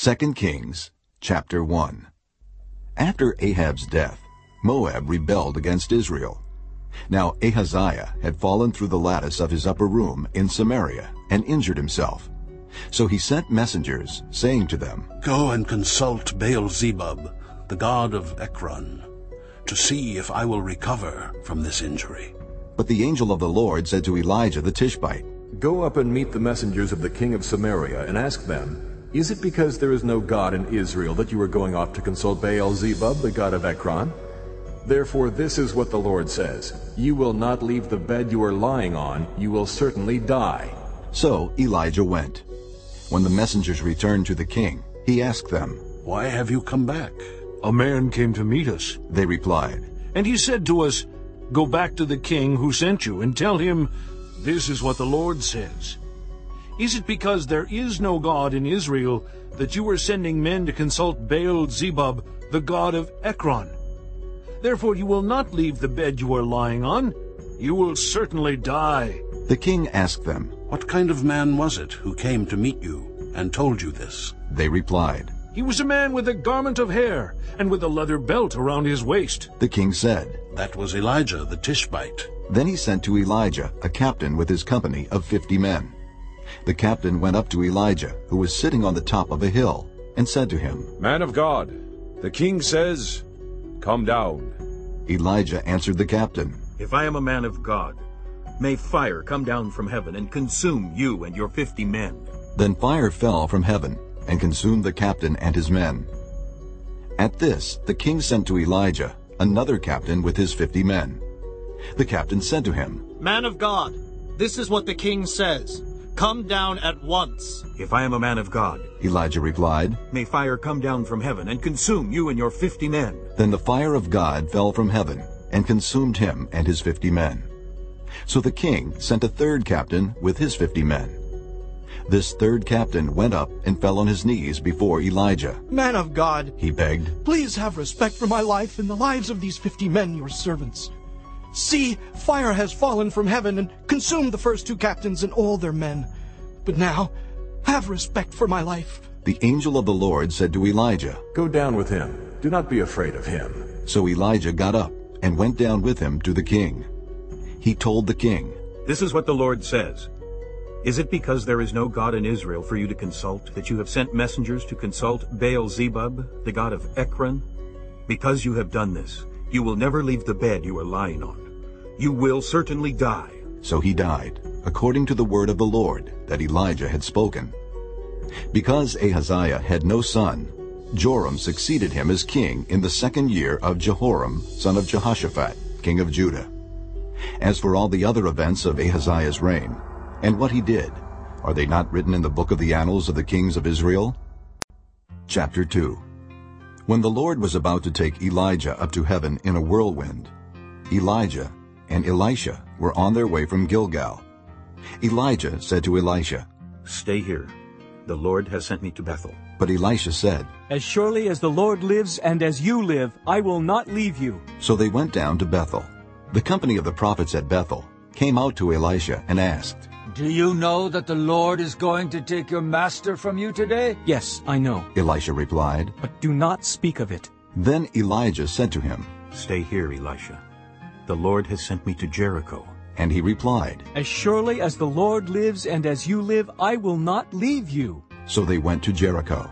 2 Kings chapter 1 After Ahab's death, Moab rebelled against Israel. Now Ahaziah had fallen through the lattice of his upper room in Samaria and injured himself. So he sent messengers, saying to them, Go and consult Baal-zebub, the god of Ekron, to see if I will recover from this injury. But the angel of the Lord said to Elijah the Tishbite, Go up and meet the messengers of the king of Samaria, and ask them, Is it because there is no God in Israel that you are going off to consult Baal-zebub, the god of Ekron? Therefore this is what the Lord says, You will not leave the bed you are lying on, you will certainly die. So Elijah went. When the messengers returned to the king, he asked them. Why have you come back? A man came to meet us, They replied, and he said to us, Go back to the king who sent you and tell him, This is what the Lord says. Is it because there is no God in Israel that you are sending men to consult Baal-zebub, the god of Ekron? Therefore you will not leave the bed you are lying on. You will certainly die. The king asked them. What kind of man was it who came to meet you and told you this? They replied. He was a man with a garment of hair and with a leather belt around his waist. The king said. That was Elijah the Tishbite. Then he sent to Elijah a captain with his company of fifty men. The captain went up to Elijah, who was sitting on the top of a hill, and said to him, Man of God, the king says, Come down. Elijah answered the captain, If I am a man of God, may fire come down from heaven and consume you and your fifty men. Then fire fell from heaven and consumed the captain and his men. At this the king sent to Elijah another captain with his fifty men. The captain said to him, Man of God, this is what the king says. Come down at once. If I am a man of God, Elijah replied. may fire come down from heaven and consume you and your fifty men. Then the fire of God fell from heaven and consumed him and his fifty men. So the king sent a third captain with his fifty men. This third captain went up and fell on his knees before Elijah. Man of God, He begged, please have respect for my life and the lives of these fifty men, your servants. See, fire has fallen from heaven and consumed the first two captains and all their men. But now, have respect for my life. The angel of the Lord said to Elijah, Go down with him. Do not be afraid of him. So Elijah got up and went down with him to the king. He told the king, This is what the Lord says. Is it because there is no God in Israel for you to consult that you have sent messengers to consult Baal-zebub, the god of Ekron? Because you have done this, you will never leave the bed you are lying on. You will certainly die. So he died, according to the word of the Lord that Elijah had spoken. Because Ahaziah had no son, Joram succeeded him as king in the second year of Jehoram, son of Jehoshaphat, king of Judah. As for all the other events of Ahaziah's reign, and what he did, are they not written in the book of the annals of the kings of Israel? Chapter 2 When the Lord was about to take Elijah up to heaven in a whirlwind, Elijah and Elisha were on their way from Gilgal. Elijah said to Elisha, Stay here. The Lord has sent me to Bethel. but Elisha said, As surely as the Lord lives and as you live, I will not leave you. So they went down to Bethel. The company of the prophets at Bethel came out to Elisha and asked, Do you know that the Lord is going to take your master from you today? Yes, I know, Elisha replied. but do not speak of it. Then Elijah said to him, Stay here, Elisha. The Lord has sent me to Jericho. and he replied. As surely as the Lord lives and as you live, I will not leave you. So they went to Jericho.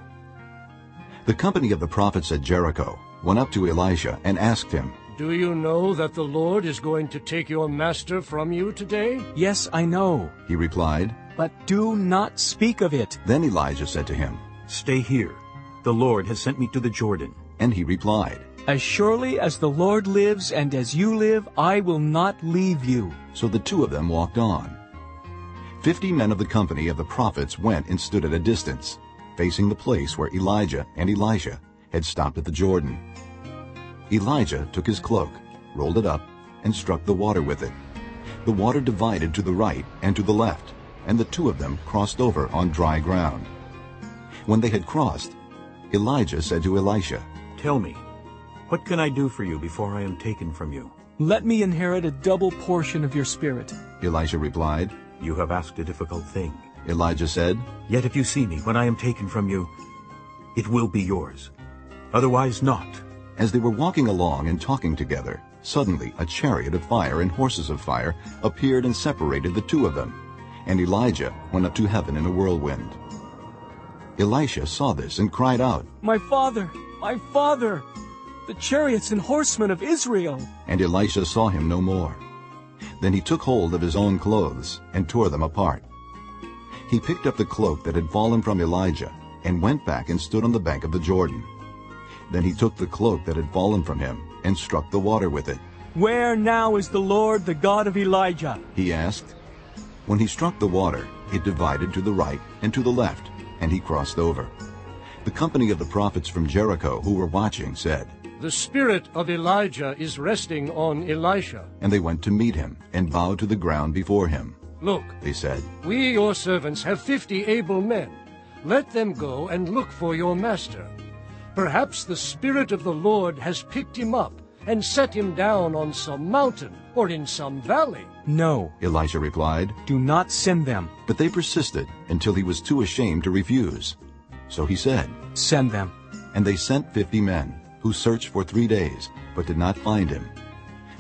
The company of the prophets at Jericho went up to Elisha and asked him, Do you know that the Lord is going to take your master from you today? Yes, I know, He replied. but do not speak of it. Then Elijah said to him, Stay here. The Lord has sent me to the Jordan. and he replied. As surely as the Lord lives and as you live, I will not leave you. So the two of them walked on. Fifty men of the company of the prophets went and stood at a distance, facing the place where Elijah and Elisha had stopped at the Jordan. Elijah took his cloak, rolled it up, and struck the water with it. The water divided to the right and to the left, and the two of them crossed over on dry ground. When they had crossed, Elijah said to Elisha, Tell me, what can I do for you before I am taken from you? Let me inherit a double portion of your spirit. Elijah replied. You have asked a difficult thing. Elijah said, Yet if you see me when I am taken from you, it will be yours. Otherwise not. As they were walking along and talking together, suddenly a chariot of fire and horses of fire appeared and separated the two of them. And Elijah went up to heaven in a whirlwind. Elisha saw this and cried out, My father, my father, the chariots and horsemen of Israel. And Elisha saw him no more. Then he took hold of his own clothes and tore them apart. He picked up the cloak that had fallen from Elijah and went back and stood on the bank of the Jordan. Then he took the cloak that had fallen from him and struck the water with it. Where now is the Lord, the God of Elijah? He asked. When he struck the water, it divided to the right and to the left, and he crossed over. The company of the prophets from Jericho who were watching said, The spirit of Elijah is resting on Elisha. And they went to meet him and bowed to the ground before him. Look, they said, We, your servants, have fifty able men. Let them go and look for your master. Perhaps the Spirit of the Lord has picked him up and set him down on some mountain or in some valley. No, Elisha replied. Do not send them. But they persisted until he was too ashamed to refuse. So he said, Send them. And they sent fifty men, who searched for three days, but did not find him.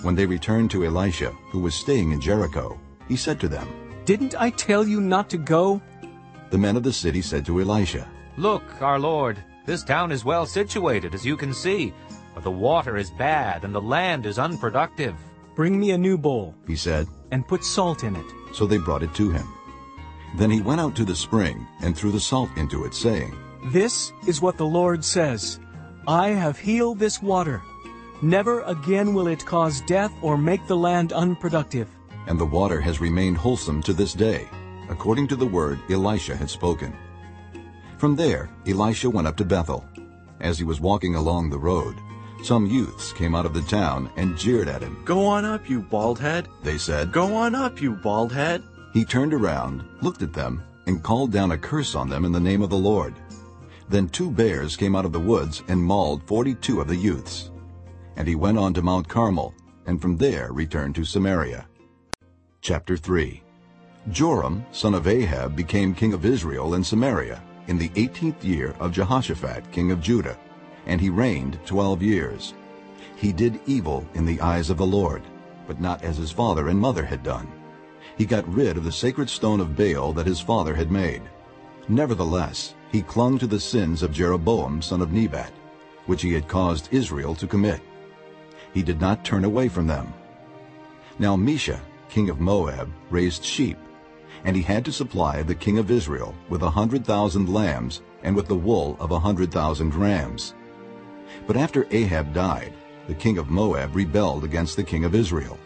When they returned to Elisha, who was staying in Jericho, he said to them, Didn't I tell you not to go? The men of the city said to Elisha, Look, our lord, this town is well situated, as you can see, but the water is bad and the land is unproductive. Bring me a new bowl, he said, and put salt in it. So they brought it to him. Then he went out to the spring and threw the salt into it, saying, This is what the Lord says, I have healed this water. Never again will it cause death or make the land unproductive. And the water has remained wholesome to this day, according to the word Elisha had spoken. From there Elisha went up to Bethel. As he was walking along the road, some youths came out of the town and jeered at him. Go on up, you bald head, they said. Go on up, you bald head. He turned around, looked at them, and called down a curse on them in the name of the Lord. Then two bears came out of the woods and mauled forty-two of the youths. And he went on to Mount Carmel, and from there returned to Samaria. Chapter 3 Joram, son of Ahab, became king of Israel in Samaria in the eighteenth year of Jehoshaphat, king of Judah, and he reigned twelve years. He did evil in the eyes of the Lord, but not as his father and mother had done. He got rid of the sacred stone of Baal that his father had made. Nevertheless, he clung to the sins of Jeroboam son of Nebat, which he had caused Israel to commit. He did not turn away from them. Now Mesha, king of Moab, raised sheep, and he had to supply the king of Israel with a hundred thousand lambs and with the wool of a hundred thousand rams. But after Ahab died, the king of Moab rebelled against the king of Israel.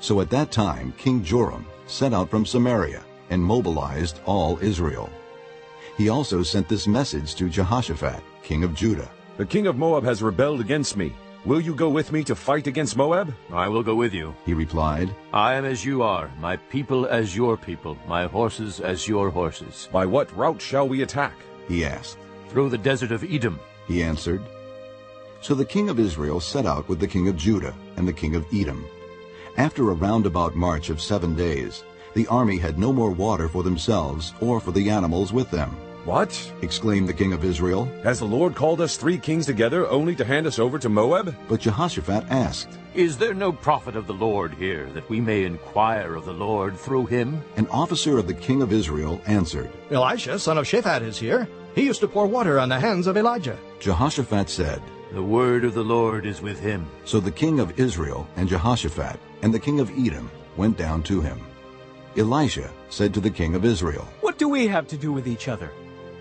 So at that time King Joram set out from Samaria and mobilized all Israel. He also sent this message to Jehoshaphat, king of Judah. The king of Moab has rebelled against me. Will you go with me to fight against Moab? I will go with you. He replied, I am as you are, my people as your people, my horses as your horses. By what route shall we attack? He asked. Through the desert of Edom. He answered. So the king of Israel set out with the king of Judah and the king of Edom. After a roundabout march of seven days, the army had no more water for themselves or for the animals with them. What? exclaimed the king of Israel. Has the Lord called us three kings together only to hand us over to Moab? But Jehoshaphat asked, Is there no prophet of the Lord here, that we may inquire of the Lord through him? An officer of the king of Israel answered, Elisha, son of Shaphat, is here. He used to pour water on the hands of Elijah. Jehoshaphat said, The word of the Lord is with him. So the king of Israel and Jehoshaphat and the king of Edom went down to him. Elisha said to the king of Israel, What do we have to do with each other?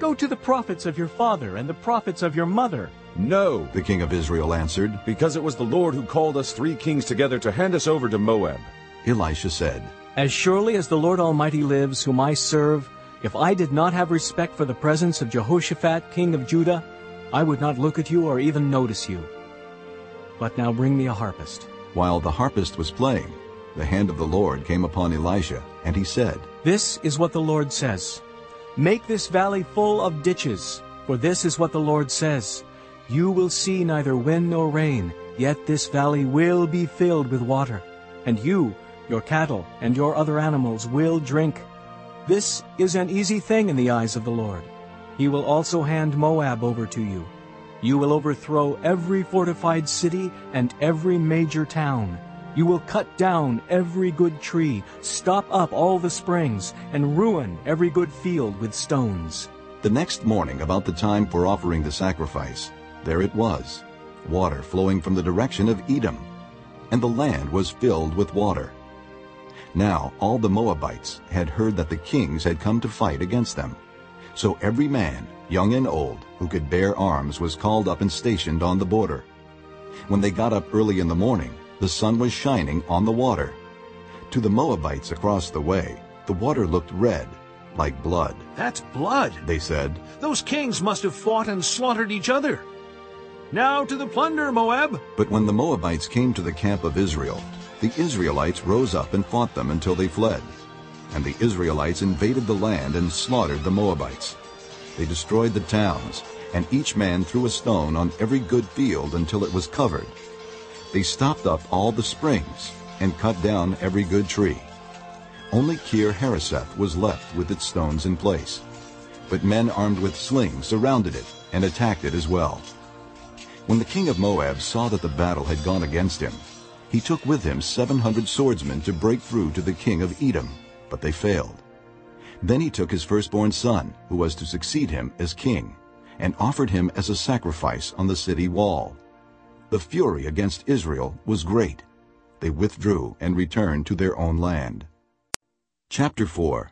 Go to the prophets of your father and the prophets of your mother. No, the king of Israel answered, because it was the Lord who called us three kings together to hand us over to Moab. Elisha said, As surely as the Lord Almighty lives, whom I serve, if I did not have respect for the presence of Jehoshaphat, king of Judah, I would not look at you or even notice you. But now bring me a harpist. While the harpist was playing, the hand of the Lord came upon Elisha, and he said, This is what the Lord says. Make this valley full of ditches, for this is what the Lord says. You will see neither wind nor rain, yet this valley will be filled with water. And you, your cattle, and your other animals will drink. This is an easy thing in the eyes of the Lord. He will also hand Moab over to you. You will overthrow every fortified city and every major town. You will cut down every good tree, stop up all the springs, and ruin every good field with stones. The next morning, about the time for offering the sacrifice, there it was, water flowing from the direction of Edom, and the land was filled with water. Now all the Moabites had heard that the kings had come to fight against them. So every man, young and old, who could bear arms was called up and stationed on the border. When they got up early in the morning, the sun was shining on the water. To the Moabites across the way, the water looked red, like blood. That's blood, they said. Those kings must have fought and slaughtered each other. Now to the plunder, Moab! But when the Moabites came to the camp of Israel, the Israelites rose up and fought them until they fled. And the Israelites invaded the land and slaughtered the Moabites. They destroyed the towns, and each man threw a stone on every good field until it was covered. They stopped up all the springs and cut down every good tree. Only Kir Hareseth was left with its stones in place. But men armed with slings surrounded it and attacked it as well. When the king of Moab saw that the battle had gone against him, he took with him 700 swordsmen to break through to the king of Edom, but they failed. Then he took his firstborn son, who was to succeed him as king, and offered him as a sacrifice on the city wall. The fury against Israel was great. They withdrew and returned to their own land. Chapter 4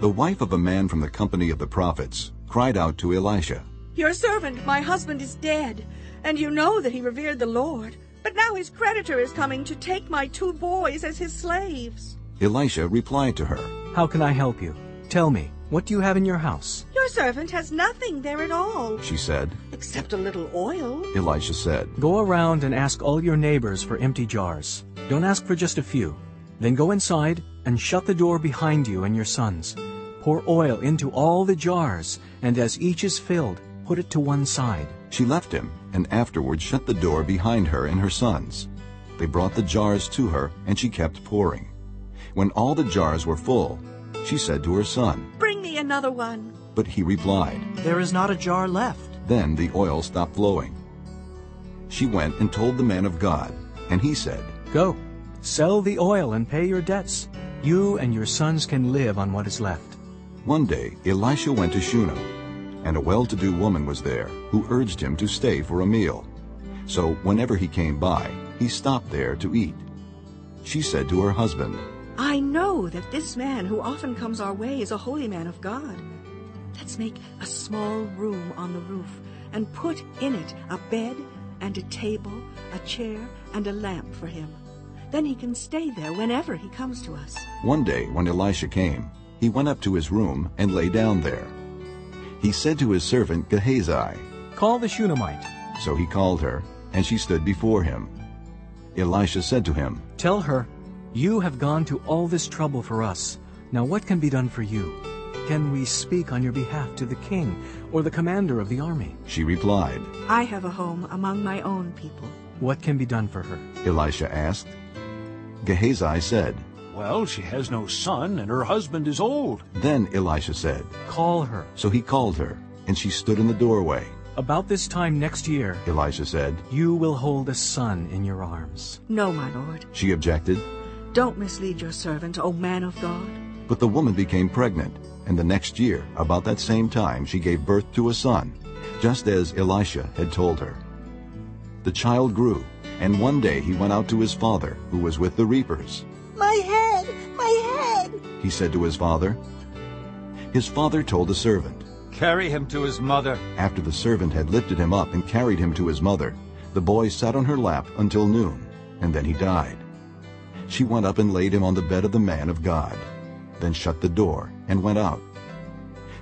The wife of a man from the company of the prophets cried out to Elisha, Your servant, my husband, is dead, and you know that he revered the Lord. But now his creditor is coming to take my two boys as his slaves. Elisha replied to her, How can I help you? Tell me, what do you have in your house? Your servant has nothing there at all. She said. Except a little oil. Elisha said, Go around and ask all your neighbors for empty jars. Don't ask for just a few. Then go inside and shut the door behind you and your sons. Pour oil into all the jars, and as each is filled, put it to one side. She left him, and afterward shut the door behind her and her sons. They brought the jars to her, and she kept pouring. When all the jars were full, she said to her son, Bring me another one. But he replied, There is not a jar left. Then the oil stopped flowing. She went and told the man of God, and he said, Go, sell the oil and pay your debts. You and your sons can live on what is left. One day Elisha went to Shunem, and a well-to-do woman was there who urged him to stay for a meal. So whenever he came by, he stopped there to eat. She said to her husband, I know that this man who often comes our way is a holy man of God. Let's make a small room on the roof and put in it a bed and a table, a chair, and a lamp for him. Then he can stay there whenever he comes to us. One day when Elisha came, he went up to his room and lay down there. He said to his servant Gehazi, Call the Shunammite. So he called her, and she stood before him. Elisha said to him, Tell her, You have gone to all this trouble for us. Now what can be done for you? Can we speak on your behalf to the king or the commander of the army? She replied, I have a home among my own people. What can be done for her? Elisha asked. Gehazi said, Well, she has no son, and her husband is old. Then Elisha said, Call her. So he called her, and she stood in the doorway. About this time next year, Elisha said, you will hold a son in your arms. No, my lord. She objected. Don't mislead your servant, O man of God. But the woman became pregnant, and the next year, about that same time, she gave birth to a son, just as Elisha had told her. The child grew, and one day he went out to his father, who was with the reapers. My head! My head! He said to his father. His father told the servant. Carry him to his mother. After the servant had lifted him up and carried him to his mother, the boy sat on her lap until noon, and then he died. She went up and laid him on the bed of the man of God, then shut the door and went out.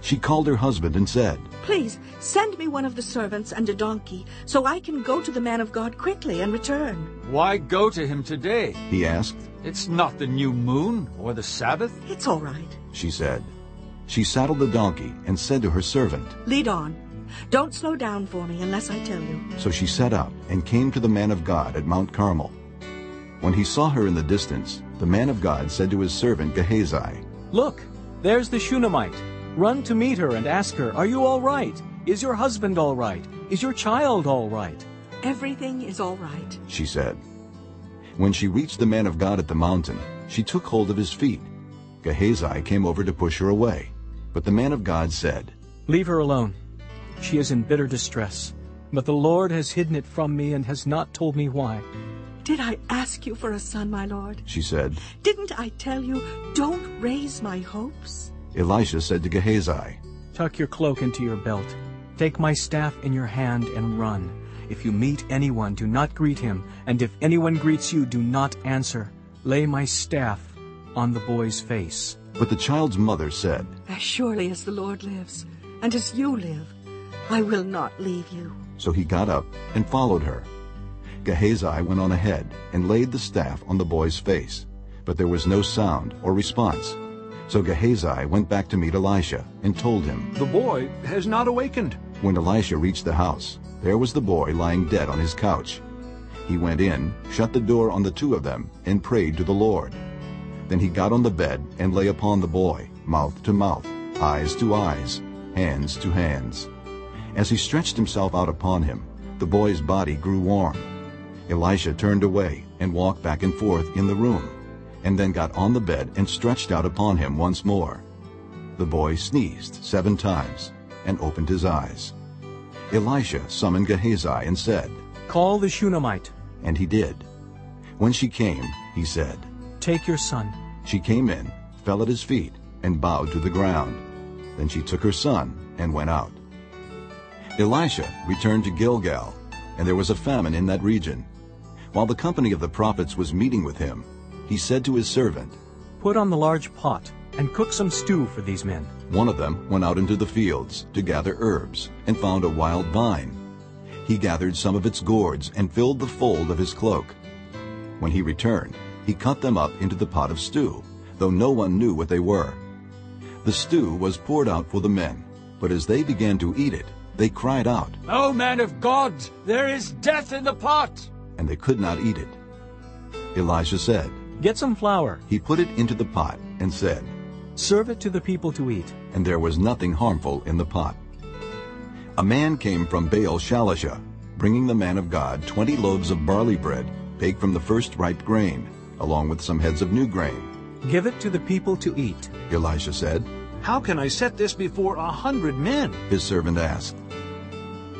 She called her husband and said, Please, send me one of the servants and a donkey, so I can go to the man of God quickly and return. Why go to him today? He asked. It's not the new moon or the Sabbath. It's all right, she said. She saddled the donkey and said to her servant, Lead on. Don't slow down for me unless I tell you. So she set out and came to the man of God at Mount Carmel. When he saw her in the distance, the man of God said to his servant Gehazi, Look, there's the Shunammite. Run to meet her and ask her, Are you all right? Is your husband all right? Is your child all right? Everything is all right. she said. When she reached the man of God at the mountain, she took hold of his feet. Gehazi came over to push her away. But the man of God said, Leave her alone. She is in bitter distress. But the Lord has hidden it from me and has not told me why. Did I ask you for a son, my lord? She said. Didn't I tell you, don't raise my hopes? Elisha said to Gehazi, Tuck your cloak into your belt. Take my staff in your hand and run. If you meet anyone, do not greet him, and if anyone greets you, do not answer. Lay my staff on the boy's face. But the child's mother said, As surely as the Lord lives, and as you live, I will not leave you. So he got up and followed her. Gehazi went on ahead and laid the staff on the boy's face, but there was no sound or response. So Gehazi went back to meet Elisha and told him, The boy has not awakened. When Elisha reached the house, there was the boy lying dead on his couch. He went in, shut the door on the two of them, and prayed to the Lord. Then he got on the bed and lay upon the boy, mouth to mouth, eyes to eyes, hands to hands. As he stretched himself out upon him, the boy's body grew warm. Elisha turned away and walked back and forth in the room, and then got on the bed and stretched out upon him once more. The boy sneezed seven times and opened his eyes. Elisha summoned Gehazi and said, Call the Shunammite. And he did. When she came, he said, Take your son. She came in, fell at his feet, and bowed to the ground. Then she took her son and went out. Elisha returned to Gilgal, and there was a famine in that region. While the company of the prophets was meeting with him, he said to his servant, Put on the large pot and cook some stew for these men. One of them went out into the fields to gather herbs and found a wild vine. He gathered some of its gourds and filled the fold of his cloak. When he returned, he cut them up into the pot of stew, though no one knew what they were. The stew was poured out for the men, but as they began to eat it, they cried out, O man of God, there is death in the pot! And they could not eat it. Elisha said, Get some flour. He put it into the pot and said, Serve it to the people to eat. And there was nothing harmful in the pot. A man came from Baal Shalisha, bringing the man of God twenty loaves of barley bread baked from the first ripe grain, along with some heads of new grain. Give it to the people to eat. Elisha said, How can I set this before a hundred men? His servant asked.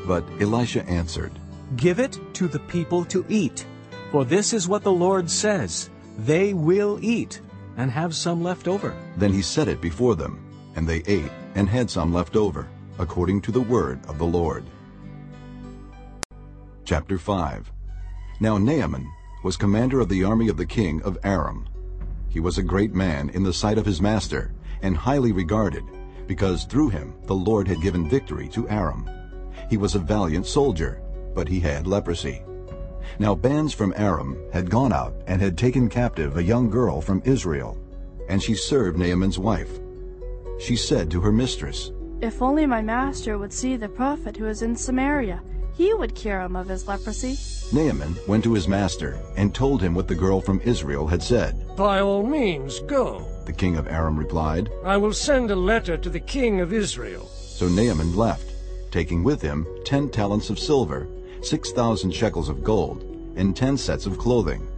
But Elisha answered, Give it to the people to eat. For this is what the Lord says, They will eat, and have some left over. Then he set it before them, and they ate, and had some left over, according to the word of the Lord. Chapter 5 Now Naaman was commander of the army of the king of Aram. He was a great man in the sight of his master, and highly regarded, because through him the Lord had given victory to Aram. He was a valiant soldier, but he had leprosy. Now bands from Aram had gone out and had taken captive a young girl from Israel, and she served Naaman's wife. She said to her mistress, If only my master would see the prophet who is in Samaria, he would cure him of his leprosy. Naaman went to his master and told him what the girl from Israel had said. By all means, go. The king of Aram replied. I will send a letter to the king of Israel. So Naaman left, taking with him ten talents of silver, six thousand shekels of gold, and ten sets of clothing.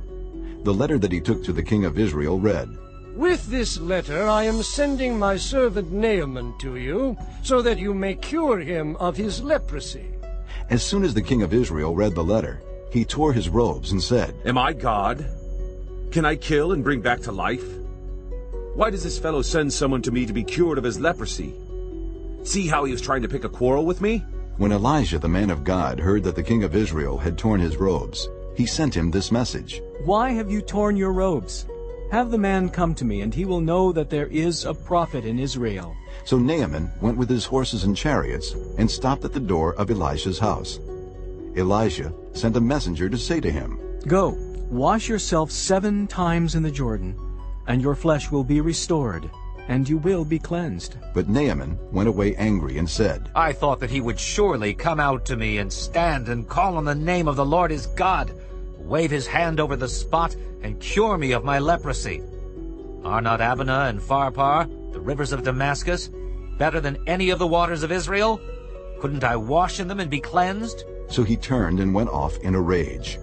The letter that he took to the king of Israel read, With this letter I am sending my servant Naaman to you, so that you may cure him of his leprosy. As soon as the king of Israel read the letter, he tore his robes and said, Am I God? Can I kill and bring back to life? Why does this fellow send someone to me to be cured of his leprosy? See how he was trying to pick a quarrel with me? When Elijah the man of God heard that the king of Israel had torn his robes, he sent him this message. Why have you torn your robes? Have the man come to me, and he will know that there is a prophet in Israel. So Naaman went with his horses and chariots and stopped at the door of Elisha's house. Elisha sent a messenger to say to him, Go, wash yourself seven times in the Jordan, and your flesh will be restored, and you will be cleansed. But Naaman went away angry and said, I thought that he would surely come out to me and stand and call on the name of the Lord his God, wave his hand over the spot, and cure me of my leprosy. Are not Abana and Pharpar, the rivers of Damascus, better than any of the waters of Israel? Couldn't I wash in them and be cleansed? So he turned and went off in a rage.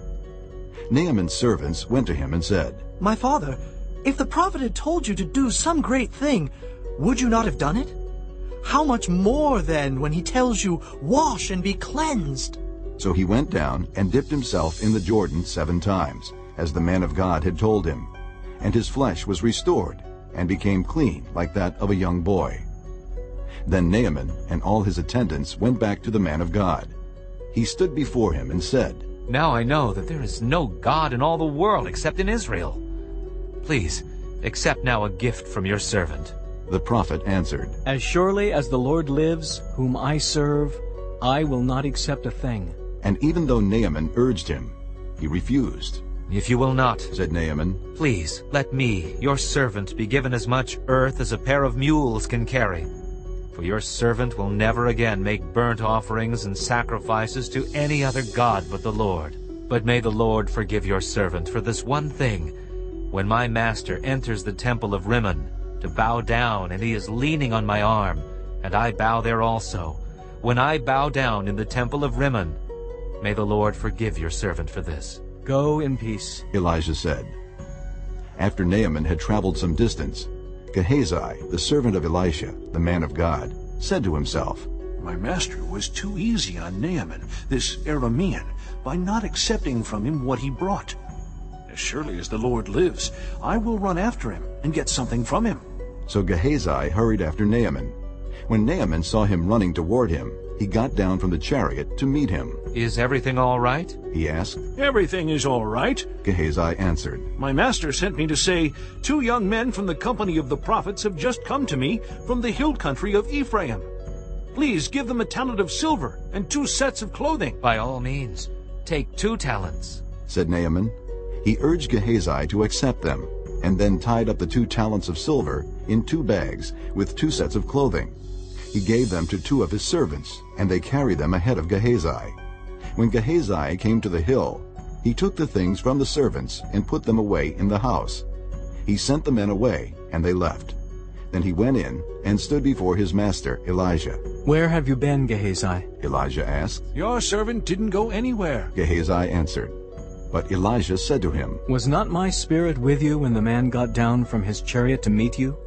Naaman's servants went to him and said, My father, if the prophet had told you to do some great thing, would you not have done it? How much more then when he tells you, Wash and be cleansed? So he went down and dipped himself in the Jordan seven times, as the man of God had told him. And his flesh was restored, and became clean like that of a young boy. Then Naaman and all his attendants went back to the man of God. He stood before him and said, Now I know that there is no God in all the world except in Israel. Please, accept now a gift from your servant. The prophet answered, As surely as the Lord lives, whom I serve, I will not accept a thing. And even though Naaman urged him, he refused. If you will not, said Naaman, please let me, your servant, be given as much earth as a pair of mules can carry. For your servant will never again make burnt offerings and sacrifices to any other god but the Lord. But may the Lord forgive your servant for this one thing. When my master enters the temple of Rimmon to bow down, and he is leaning on my arm, and I bow there also, when I bow down in the temple of Rimmon, may the Lord forgive your servant for this. Go in peace, Elijah said. After Naaman had traveled some distance, Gehazi, the servant of Elisha, the man of God, said to himself, My master was too easy on Naaman, this Aramean, by not accepting from him what he brought. As surely as the Lord lives, I will run after him and get something from him. So Gehazi hurried after Naaman. When Naaman saw him running toward him, he got down from the chariot to meet him. Is everything all right? He asked. Everything is all right, Gehazi answered. My master sent me to say, Two young men from the company of the prophets have just come to me from the hill country of Ephraim. Please give them a talent of silver and two sets of clothing. By all means, take two talents, said Naaman. He urged Gehazi to accept them, and then tied up the two talents of silver in two bags with two sets of clothing. He gave them to two of his servants, and they carried them ahead of Gehazi. When Gehazi came to the hill, he took the things from the servants and put them away in the house. He sent the men away, and they left. Then he went in and stood before his master Elijah. Where have you been, Gehazi? Elijah asked. Your servant didn't go anywhere. Gehazi answered. But Elijah said to him, Was not my spirit with you when the man got down from his chariot to meet you?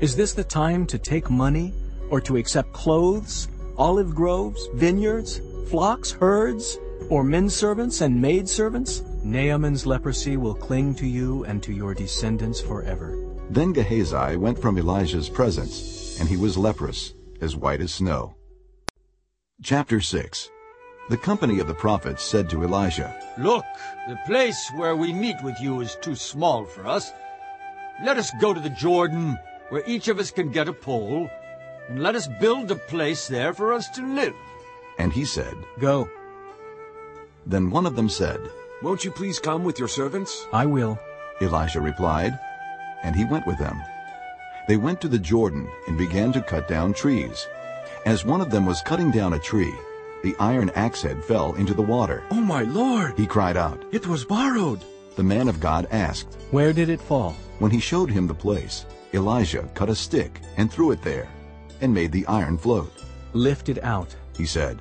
Is this the time to take money, or to accept clothes, olive groves, vineyards, flocks, herds, or men servants and maid servants? Naaman's leprosy will cling to you and to your descendants forever. Then Gehazi went from Elijah's presence, and he was leprous, as white as snow. Chapter 6 The company of the prophets said to Elijah, Look, the place where we meet with you is too small for us. Let us go to the Jordan, where each of us can get a pole, and let us build a place there for us to live. And he said, Go. Then one of them said, Won't you please come with your servants? I will. Elisha replied, and he went with them. They went to the Jordan and began to cut down trees. As one of them was cutting down a tree, the iron axe head fell into the water. Oh, my lord! He cried out. It was borrowed. The man of God asked, Where did it fall? When he showed him the place, Elijah cut a stick and threw it there, and made the iron float. Lift it out, he said.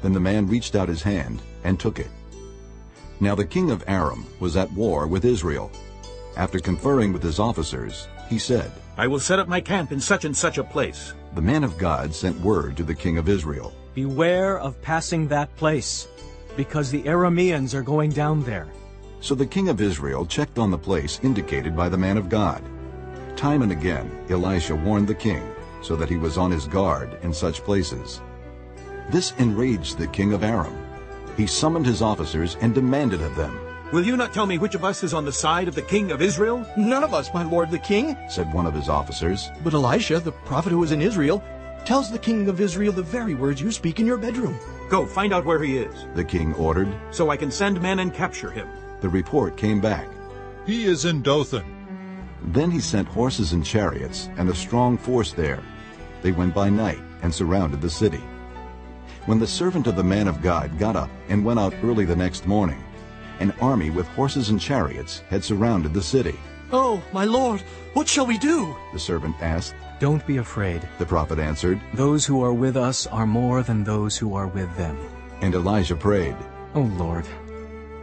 Then the man reached out his hand and took it. Now the king of Aram was at war with Israel. After conferring with his officers, he said, I will set up my camp in such and such a place. The man of God sent word to the king of Israel. Beware of passing that place, because the Arameans are going down there. So the king of Israel checked on the place indicated by the man of God. Time and again Elisha warned the king, so that he was on his guard in such places. This enraged the king of Aram. He summoned his officers and demanded of them, Will you not tell me which of us is on the side of the king of Israel? None of us, my lord the king, said one of his officers. But Elisha, the prophet who is in Israel, tells the king of Israel the very words you speak in your bedroom. Go, find out where he is, the king ordered, so I can send men and capture him. The report came back. He is in Dothan. Then he sent horses and chariots and a strong force there. They went by night and surrounded the city. When the servant of the man of God got up and went out early the next morning, an army with horses and chariots had surrounded the city. Oh, my lord, what shall we do? The servant asked. Don't be afraid. The prophet answered. Those who are with us are more than those who are with them. And Elijah prayed, O Lord,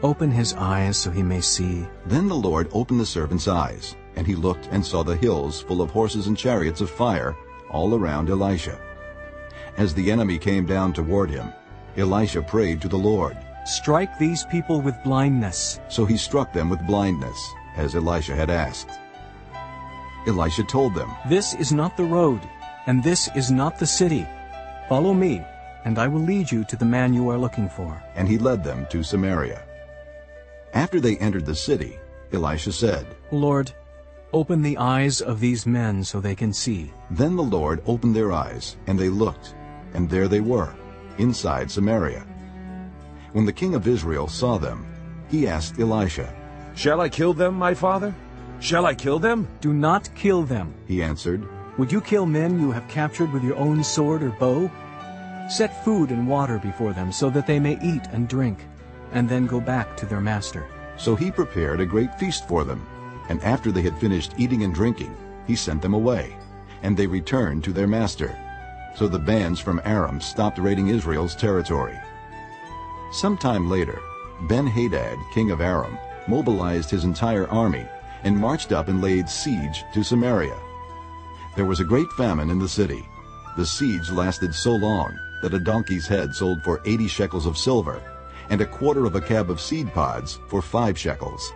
open his eyes so he may see. Then the Lord opened the servant's eyes, and he looked and saw the hills full of horses and chariots of fire all around Elisha. As the enemy came down toward him, Elisha prayed to the Lord. Strike these people with blindness. So he struck them with blindness, as Elisha had asked. Elisha told them, This is not the road, and this is not the city. Follow me, and I will lead you to the man you are looking for. And he led them to Samaria. After they entered the city, Elisha said, Lord, open the eyes of these men so they can see. Then the Lord opened their eyes, and they looked, and there they were, inside Samaria. When the king of Israel saw them, he asked Elisha, Shall I kill them, my father? Shall I kill them? Do not kill them, he answered. Would you kill men you have captured with your own sword or bow? Set food and water before them so that they may eat and drink, and then go back to their master. So he prepared a great feast for them, and after they had finished eating and drinking, he sent them away, and they returned to their master. So the bands from Aram stopped raiding Israel's territory. Sometime later, Ben-Hadad, king of Aram, mobilized his entire army and marched up and laid siege to Samaria. There was a great famine in the city. The siege lasted so long that a donkey's head sold for 80 shekels of silver, and a quarter of a cab of seed pods for five shekels.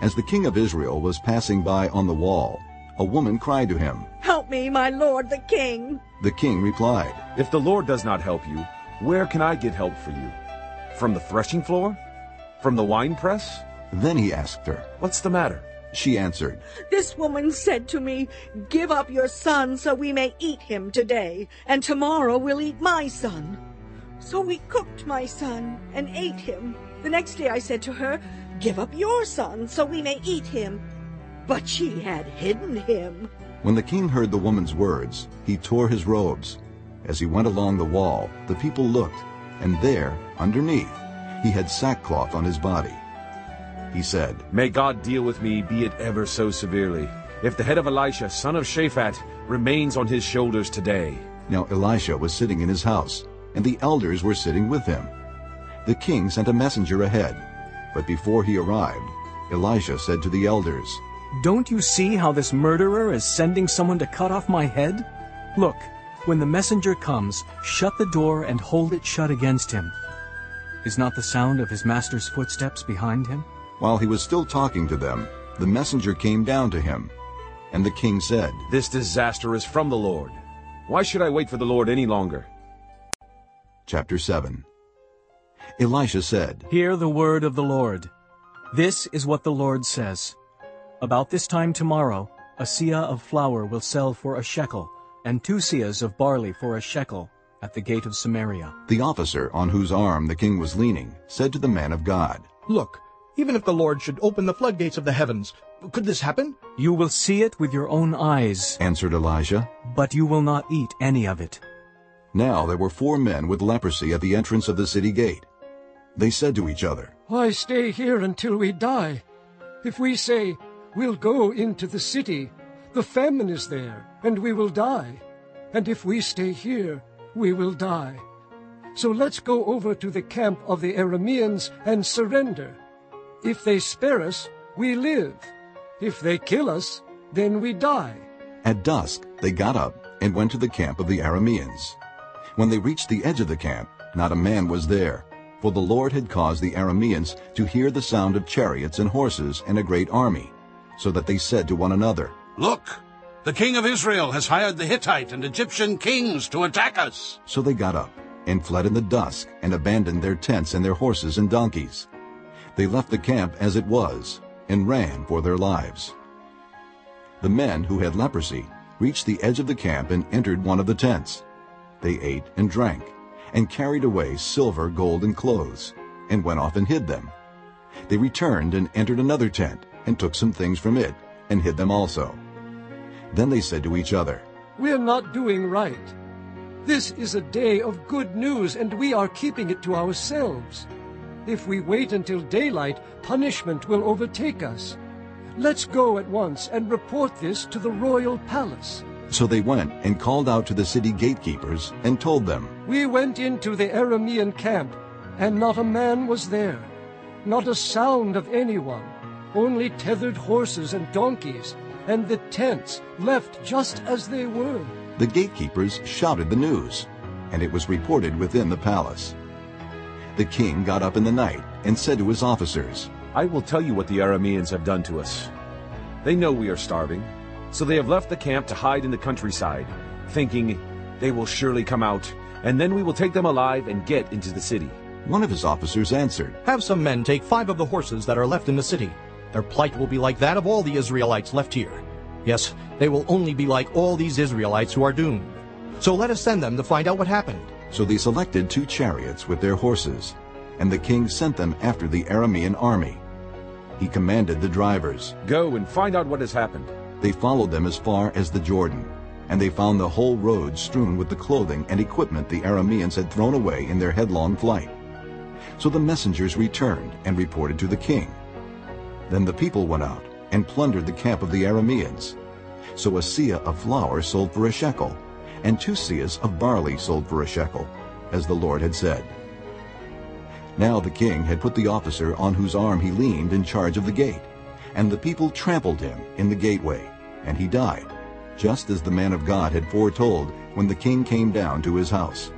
As the king of Israel was passing by on the wall, a woman cried to him, Help me, my lord the king. The king replied, If the Lord does not help you, where can I get help for you? From the threshing floor? From the winepress? Then he asked her, What's the matter? She answered, This woman said to me, Give up your son so we may eat him today, and tomorrow we'll eat my son. So we cooked my son and ate him. The next day I said to her, Give up your son so we may eat him. But she had hidden him. When the king heard the woman's words, he tore his robes. As he went along the wall, the people looked, and there, underneath, he had sackcloth on his body. He said, May God deal with me, be it ever so severely, if the head of Elisha, son of Shaphat, remains on his shoulders today. Now Elisha was sitting in his house, and the elders were sitting with him. The king sent a messenger ahead, but before he arrived, Elisha said to the elders, Don't you see how this murderer is sending someone to cut off my head? Look, when the messenger comes, shut the door and hold it shut against him. Is not the sound of his master's footsteps behind him? While he was still talking to them, the messenger came down to him. And the king said, This disaster is from the Lord. Why should I wait for the Lord any longer? Chapter 7 Elisha said, Hear the word of the Lord. This is what the Lord says. About this time tomorrow, a seah of flour will sell for a shekel, and two seahs of barley for a shekel, at the gate of Samaria. The officer on whose arm the king was leaning said to the man of God, Look, even if the Lord should open the floodgates of the heavens, could this happen? You will see it with your own eyes, answered Elijah, but you will not eat any of it. Now there were four men with leprosy at the entrance of the city gate. They said to each other, Why stay here until we die? If we say, We'll go into the city, the famine is there, and we will die. And if we stay here, we will die. So let's go over to the camp of the Arameans and surrender. If they spare us, we live. If they kill us, then we die. At dusk they got up and went to the camp of the Arameans. When they reached the edge of the camp, not a man was there, for the Lord had caused the Arameans to hear the sound of chariots and horses and a great army, so that they said to one another, Look, the king of Israel has hired the Hittite and Egyptian kings to attack us. So they got up and fled in the dusk and abandoned their tents and their horses and donkeys. They left the camp as it was and ran for their lives. The men who had leprosy reached the edge of the camp and entered one of the tents. They ate and drank and carried away silver, gold, and clothes and went off and hid them. They returned and entered another tent and took some things from it and hid them also. Then they said to each other, We're not doing right. This is a day of good news, and we are keeping it to ourselves. If we wait until daylight, punishment will overtake us. Let's go at once and report this to the royal palace. So they went and called out to the city gatekeepers and told them, We went into the Aramean camp, and not a man was there, not a sound of anyone, only tethered horses and donkeys, and the tents left just as they were. The gatekeepers shouted the news, and it was reported within the palace. The king got up in the night and said to his officers, I will tell you what the Arameans have done to us. They know we are starving, so they have left the camp to hide in the countryside, thinking they will surely come out, and then we will take them alive and get into the city. One of his officers answered, Have some men take five of the horses that are left in the city. Their plight will be like that of all the Israelites left here. Yes, they will only be like all these Israelites who are doomed. So let us send them to find out what happened. So they selected two chariots with their horses, and the king sent them after the Aramean army. He commanded the drivers, Go and find out what has happened. They followed them as far as the Jordan, and they found the whole road strewn with the clothing and equipment the Arameans had thrown away in their headlong flight. So the messengers returned and reported to the king. Then the people went out and plundered the camp of the Arameans. So a seah of flour sold for a shekel, and two seahs of barley sold for a shekel, as the Lord had said. Now the king had put the officer on whose arm he leaned in charge of the gate, and the people trampled him in the gateway, and he died, just as the man of God had foretold when the king came down to his house.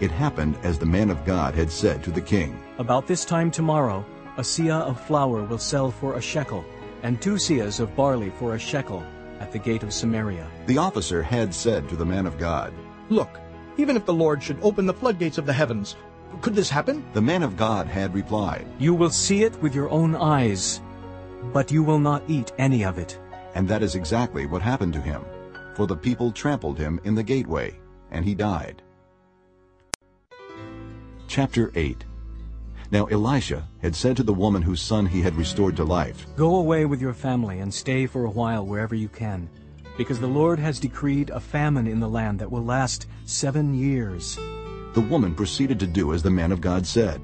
It happened as the man of God had said to the king. About this time tomorrow, a seah of flour will sell for a shekel, and two seahs of barley for a shekel at the gate of Samaria. The officer had said to the man of God, Look, even if the Lord should open the floodgates of the heavens, could this happen? The man of God had replied, You will see it with your own eyes, but you will not eat any of it. And that is exactly what happened to him. For the people trampled him in the gateway, and he died. Chapter 8 Now Elisha had said to the woman whose son he had restored to life, Go away with your family and stay for a while wherever you can, because the Lord has decreed a famine in the land that will last seven years. The woman proceeded to do as the man of God said.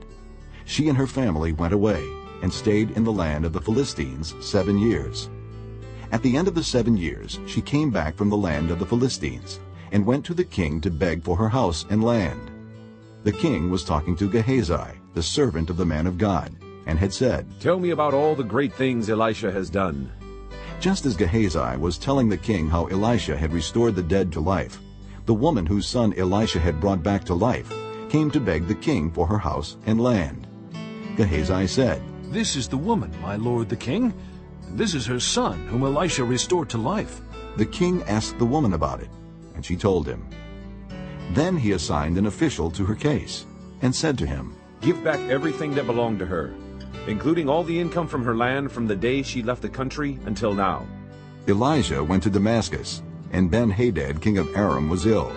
She and her family went away and stayed in the land of the Philistines seven years. At the end of the seven years she came back from the land of the Philistines and went to the king to beg for her house and land. The king was talking to Gehazi, the servant of the man of God, and had said, Tell me about all the great things Elisha has done. Just as Gehazi was telling the king how Elisha had restored the dead to life, the woman whose son Elisha had brought back to life came to beg the king for her house and land. Gehazi said, This is the woman, my lord the king. This is her son, whom Elisha restored to life. The king asked the woman about it, and she told him. Then he assigned an official to her case, and said to him, Give back everything that belonged to her, including all the income from her land from the day she left the country until now. Elisha went to Damascus, and Ben-Hadad king of Aram was ill.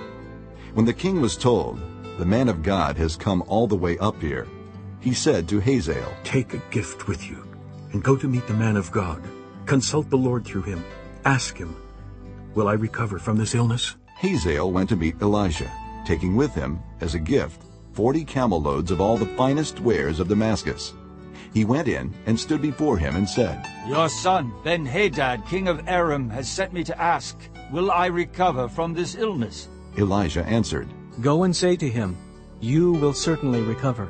When the king was told, The man of God has come all the way up here, he said to Hazael, Take a gift with you, and go to meet the man of God. Consult the Lord through him. Ask him, Will I recover from this illness? Hazael went to meet Elisha, taking with him, as a gift, forty camel loads of all the finest wares of Damascus. He went in and stood before him and said, Your son, Ben-Hadad, king of Aram, has sent me to ask, Will I recover from this illness? Elisha answered, Go and say to him, You will certainly recover.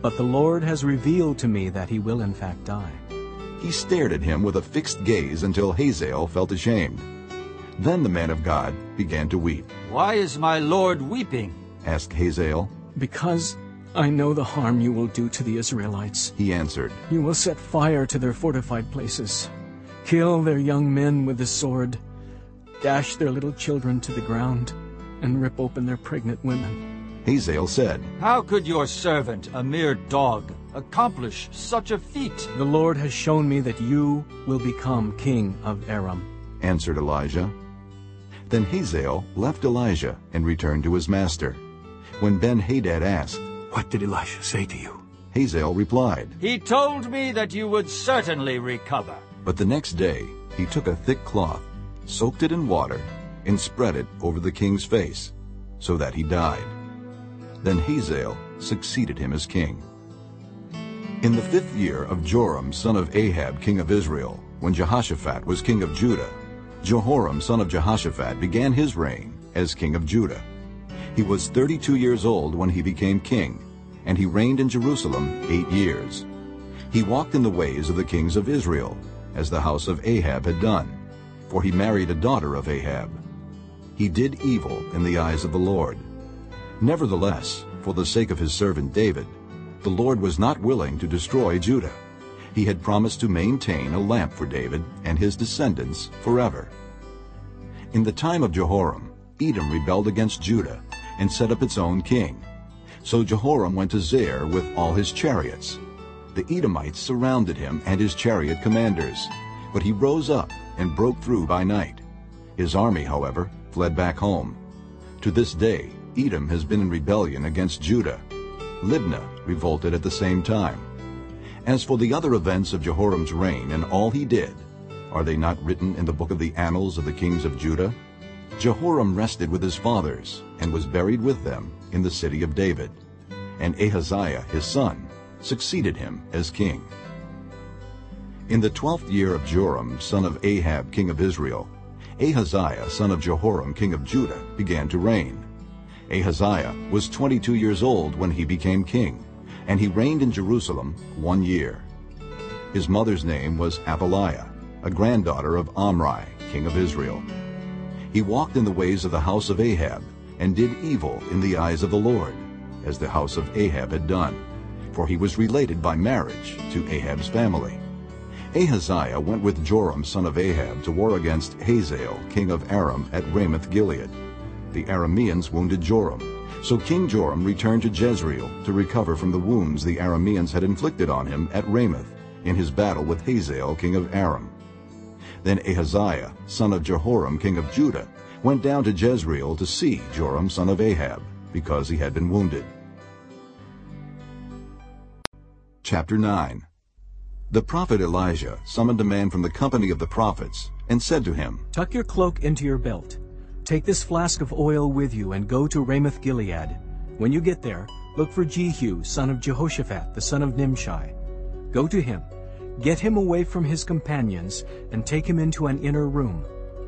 But the Lord has revealed to me that he will in fact die. He stared at him with a fixed gaze until Hazael felt ashamed. Then the man of God began to weep. Why is my lord weeping? asked Hazael. Because I know the harm you will do to the Israelites. He answered, You will set fire to their fortified places, kill their young men with the sword, dash their little children to the ground, and rip open their pregnant women. Hazael said, How could your servant, a mere dog, accomplish such a feat? The Lord has shown me that you will become king of Aram, answered Elisha. Then Hazael left Elisha and returned to his master. When Ben-Hadad asked, What did Elisha say to you? Hazael replied, He told me that you would certainly recover. But the next day he took a thick cloth, soaked it in water, and spread it over the king's face, so that he died. Then Hazael succeeded him as king. In the fifth year of Joram son of Ahab king of Israel, when Jehoshaphat was king of Judah, Jehoram son of Jehoshaphat began his reign as king of Judah. He was 32 years old when he became king, and he reigned in Jerusalem eight years. He walked in the ways of the kings of Israel, as the house of Ahab had done, for he married a daughter of Ahab. He did evil in the eyes of the Lord. Nevertheless, for the sake of his servant David, the Lord was not willing to destroy Judah. He had promised to maintain a lamp for David and his descendants forever. In the time of Jehoram, Edom rebelled against Judah and set up its own king. So Jehoram went to Zair with all his chariots. The Edomites surrounded him and his chariot commanders, but he rose up and broke through by night. His army, however, fled back home. To this day, Edom has been in rebellion against Judah. Libnah revolted at the same time. As for the other events of Jehoram's reign and all he did, are they not written in the book of the annals of the kings of Judah? Jehoram rested with his fathers and was buried with them in the city of David. And Ahaziah his son succeeded him as king. In the twelfth year of Joram, son of Ahab, king of Israel, Ahaziah, son of Jehoram, king of Judah, began to reign. Ahaziah was 22 years old when he became king, and he reigned in Jerusalem one year. His mother's name was Athaliah, a granddaughter of Omri, king of Israel. He walked in the ways of the house of Ahab, and did evil in the eyes of the Lord, as the house of Ahab had done, for he was related by marriage to Ahab's family. Ahaziah went with Joram son of Ahab to war against Hazael king of Aram at Ramoth-Gilead. The Arameans wounded Joram, so King Joram returned to Jezreel to recover from the wounds the Arameans had inflicted on him at Ramoth in his battle with Hazael king of Aram. Then Ahaziah, son of Jehoram, king of Judah, went down to Jezreel to see Joram, son of Ahab, because he had been wounded. Chapter 9 The prophet Elisha summoned a man from the company of the prophets, and said to him, Tuck your cloak into your belt. Take this flask of oil with you, and go to Ramoth-Gilead. When you get there, look for Jehu, son of Jehoshaphat, the son of Nimshi. Go to him, get him away from his companions, and take him into an inner room.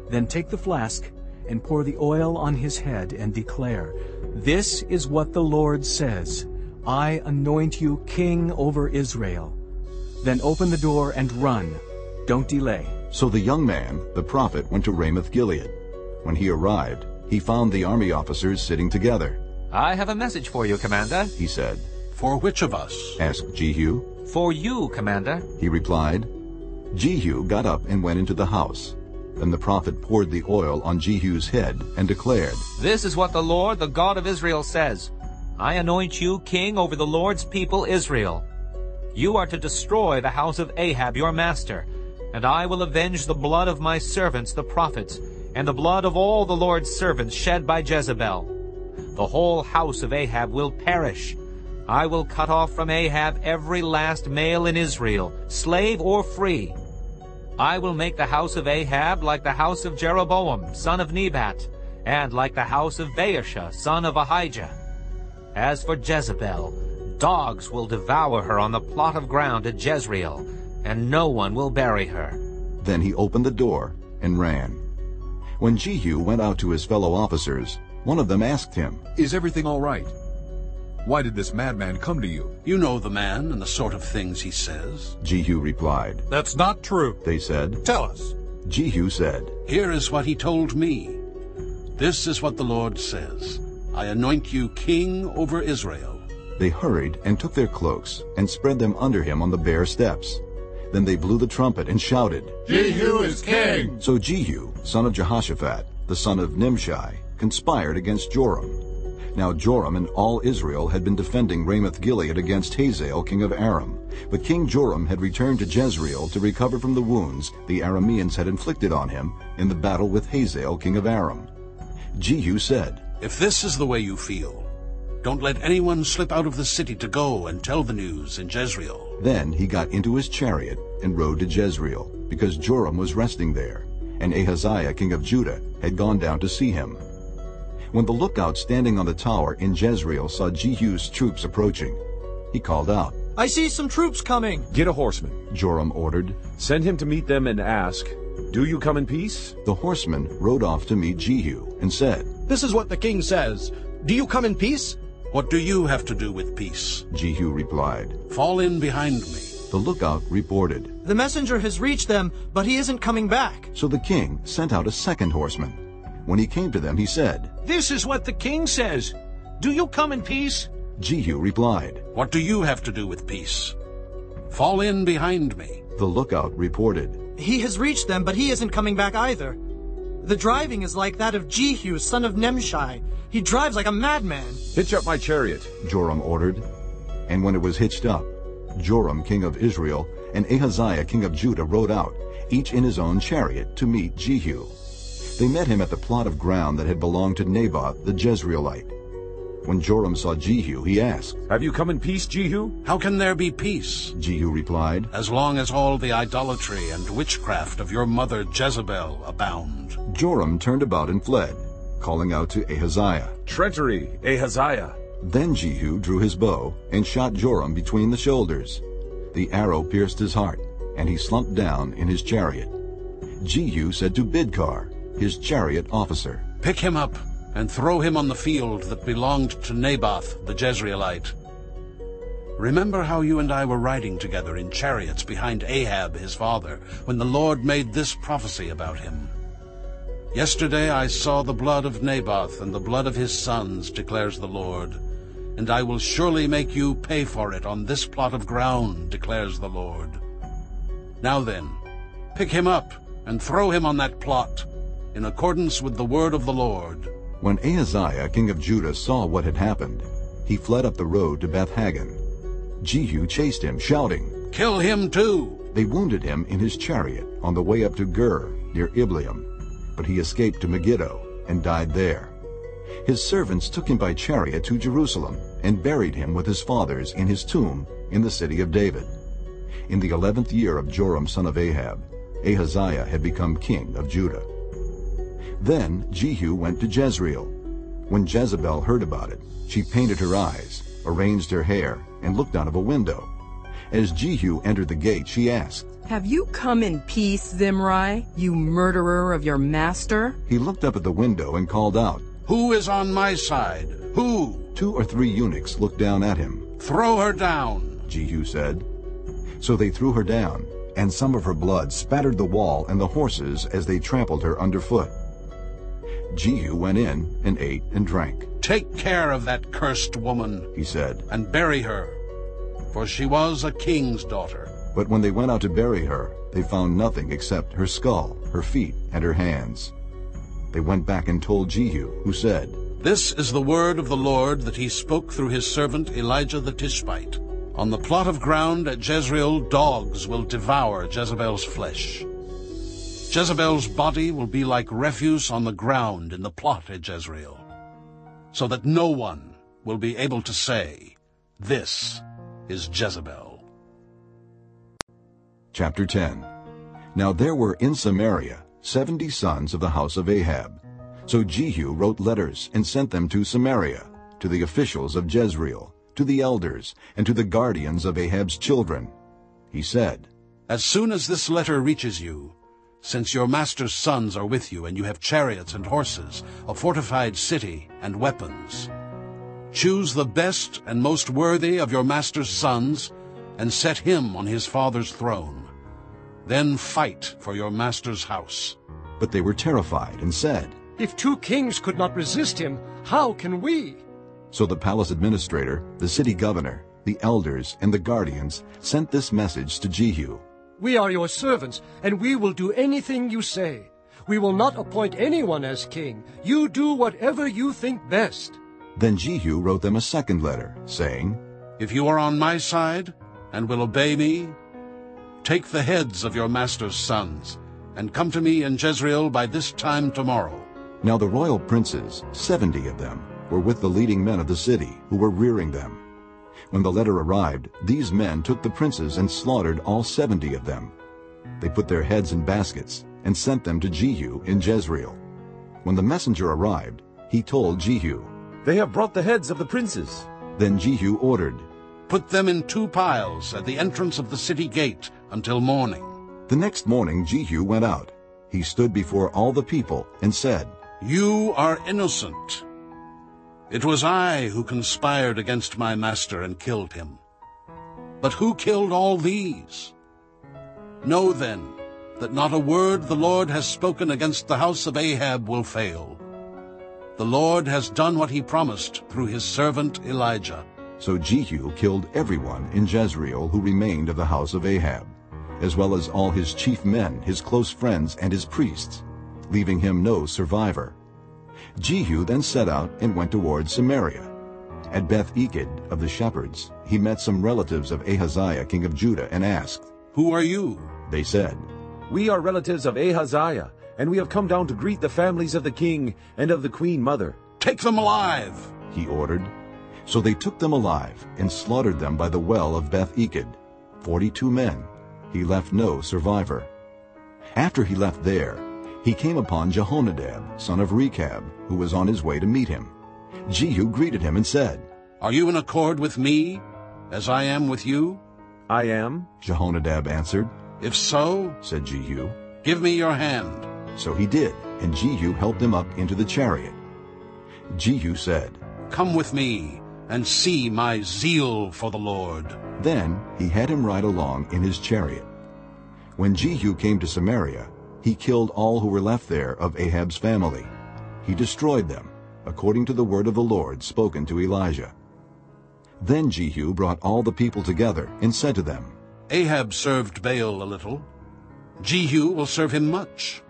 Then take the flask, and pour the oil on his head, and declare, This is what the Lord says, I anoint you king over Israel. Then open the door and run. Don't delay. So the young man, the prophet, went to Ramoth-Gilead. When he arrived, he found the army officers sitting together. I have a message for you, Commander, he said. For which of us? asked Jehu. For you, Commander, he replied. Jehu got up and went into the house. Then the prophet poured the oil on Jehu's head and declared, This is what the Lord, the God of Israel, says. I anoint you king over the Lord's people Israel. You are to destroy the house of Ahab your master, and I will avenge the blood of my servants the prophets, and the blood of all the Lord's servants shed by Jezebel. The whole house of Ahab will perish. I will cut off from Ahab every last male in Israel, slave or free. I will make the house of Ahab like the house of Jeroboam, son of Nebat, and like the house of Baasha, son of Ahijah. As for Jezebel, dogs will devour her on the plot of ground at Jezreel, and no one will bury her. Then he opened the door and ran. When Jehu went out to his fellow officers, one of them asked him, Is everything all right? Why did this madman come to you? You know the man and the sort of things he says. Jehu replied. That's not true, they said. Tell us. Jehu said, Here is what he told me. This is what the Lord says. I anoint you king over Israel. They hurried and took their cloaks and spread them under him on the bare steps. Then they blew the trumpet and shouted, Jehu is king! So Jehu, son of Jehoshaphat, the son of Nimshi, conspired against Joram. Now Joram and all Israel had been defending Ramoth-Gilead against Hazael king of Aram. But King Joram had returned to Jezreel to recover from the wounds the Arameans had inflicted on him in the battle with Hazael king of Aram. Jehu said, If this is the way you feel, don't let anyone slip out of the city to go and tell the news in Jezreel. Then he got into his chariot and rode to Jezreel, because Joram was resting there, and Ahaziah king of Judah had gone down to see him. When the lookout standing on the tower in Jezreel saw Jehu's troops approaching, he called out, I see some troops coming. Get a horseman, Joram ordered. Send him to meet them and ask, Do you come in peace? The horseman rode off to meet Jehu and said, This is what the king says. Do you come in peace? What do you have to do with peace? Jehu replied. Fall in behind me. The lookout reported. The messenger has reached them, but he isn't coming back. So the king sent out a second horseman. When he came to them, he said, This is what the king says. Do you come in peace? Jehu replied, What do you have to do with peace? Fall in behind me. The lookout reported, He has reached them, but he isn't coming back either. The driving is like that of Jehu, son of Nimshi. He drives like a madman. Hitch up my chariot, Joram ordered. And when it was hitched up, Joram king of Israel and Ahaziah king of Judah rode out, each in his own chariot, to meet Jehu. They met him at the plot of ground that had belonged to Naboth the Jezreelite. When Joram saw Jehu, he asked, Have you come in peace, Jehu? How can there be peace? Jehu replied, As long as all the idolatry and witchcraft of your mother Jezebel abound. Joram turned about and fled, calling out to Ahaziah, Treachery, Ahaziah. Then Jehu drew his bow and shot Joram between the shoulders. The arrow pierced his heart, and he slumped down in his chariot. Jehu said to Bidkar, his chariot officer, Pick him up and throw him on the field that belonged to Naboth the Jezreelite. Remember how you and I were riding together in chariots behind Ahab his father, when the Lord made this prophecy about him. Yesterday I saw the blood of Naboth and the blood of his sons, declares the Lord, and I will surely make you pay for it on this plot of ground, declares the Lord. Now then, pick him up and throw him on that plot, in accordance with the word of the Lord. When Ahaziah king of Judah saw what had happened, he fled up the road to Beth-Hagan. Jehu chased him, shouting, Kill him too! They wounded him in his chariot on the way up to Gur, near Ibleam, but he escaped to Megiddo and died there. His servants took him by chariot to Jerusalem and buried him with his fathers in his tomb in the city of David. In the eleventh year of Joram son of Ahab, Ahaziah had become king of Judah. Then Jehu went to Jezreel. When Jezebel heard about it, she painted her eyes, arranged her hair, and looked out of a window. As Jehu entered the gate, she asked, Have you come in peace, Zimri, you murderer of your master? He looked up at the window and called out, Who is on my side? Who? Two or three eunuchs looked down at him. Throw her down, Jehu said. So they threw her down, and some of her blood spattered the wall and the horses as they trampled her underfoot. Jehu went in and ate and drank. Take care of that cursed woman, he said, and bury her, for she was a king's daughter. But when they went out to bury her, they found nothing except her skull, her feet, and her hands. They went back and told Jehu, who said, This is the word of the Lord that he spoke through his servant Elijah the Tishbite. On the plot of ground at Jezreel, dogs will devour Jezebel's flesh. Jezebel's body will be like refuse on the ground in the plot at Jezreel, so that no one will be able to say, This is Jezebel. Chapter 10 Now there were in Samaria seventy sons of the house of Ahab. So Jehu wrote letters and sent them to Samaria, to the officials of Jezreel, to the elders, and to the guardians of Ahab's children. He said, As soon as this letter reaches you, since your master's sons are with you, and you have chariots and horses, a fortified city, and weapons, choose the best and most worthy of your master's sons, and set him on his father's throne. Then fight for your master's house. But they were terrified and said, If two kings could not resist him, how can we? So the palace administrator, the city governor, the elders, and the guardians sent this message to Jehu. We are your servants, and we will do anything you say. We will not appoint anyone as king. You do whatever you think best. Then Jehu wrote them a second letter, saying, If you are on my side and will obey me, take the heads of your master's sons, and come to me in Jezreel by this time tomorrow. Now the royal princes, seventy of them, were with the leading men of the city, who were rearing them. When the letter arrived, these men took the princes and slaughtered all seventy of them. They put their heads in baskets and sent them to Jehu in Jezreel. When the messenger arrived, he told Jehu, They have brought the heads of the princes. Then Jehu ordered, Put them in two piles at the entrance of the city gate until morning. The next morning Jehu went out, he stood before all the people and said, You are innocent. It was I who conspired against my master and killed him. But who killed all these? Know then that not a word the Lord has spoken against the house of Ahab will fail. The Lord has done what he promised through his servant Elijah. So Jehu killed everyone in Jezreel who remained of the house of Ahab, as well as all his chief men, his close friends, and his priests, leaving him no survivor. Jehu then set out and went toward Samaria. At Beth-Eked of the shepherds, he met some relatives of Ahaziah king of Judah and asked, Who are you? They said, We are relatives of Ahaziah, and we have come down to greet the families of the king and of the queen mother. Take them alive, he ordered. So they took them alive and slaughtered them by the well of Beth-Eked, forty-two men. He left no survivor. After he left there, he came upon Jehonadab, son of Rechab, who was on his way to meet him. Jehu greeted him and said, Are you in accord with me, as I am with you? I am, Jehonadab answered. If so, said Jehu, give me your hand. So he did, and Jehu helped him up into the chariot. Jehu said, Come with me, and see my zeal for the Lord. Then he had him ride along in his chariot. When Jehu came to Samaria, he killed all who were left there of Ahab's family. He destroyed them, according to the word of the Lord spoken to Elijah. Then Jehu brought all the people together and said to them, Ahab served Baal a little. Jehu will serve him much.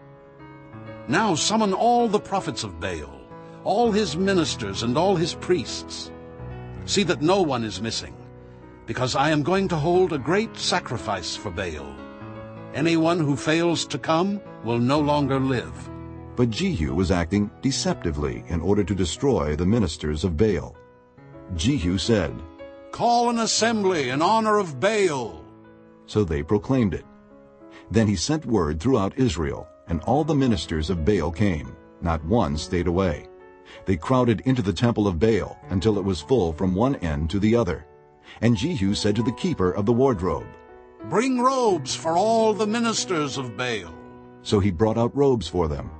Now summon all the prophets of Baal, all his ministers and all his priests. See that no one is missing, because I am going to hold a great sacrifice for Baal. Anyone who fails to come will no longer live. But Jehu was acting deceptively in order to destroy the ministers of Baal. Jehu said, Call an assembly in honor of Baal. So they proclaimed it. Then he sent word throughout Israel, and all the ministers of Baal came. Not one stayed away. They crowded into the temple of Baal until it was full from one end to the other. And Jehu said to the keeper of the wardrobe, Bring robes for all the ministers of Baal. So he brought out robes for them.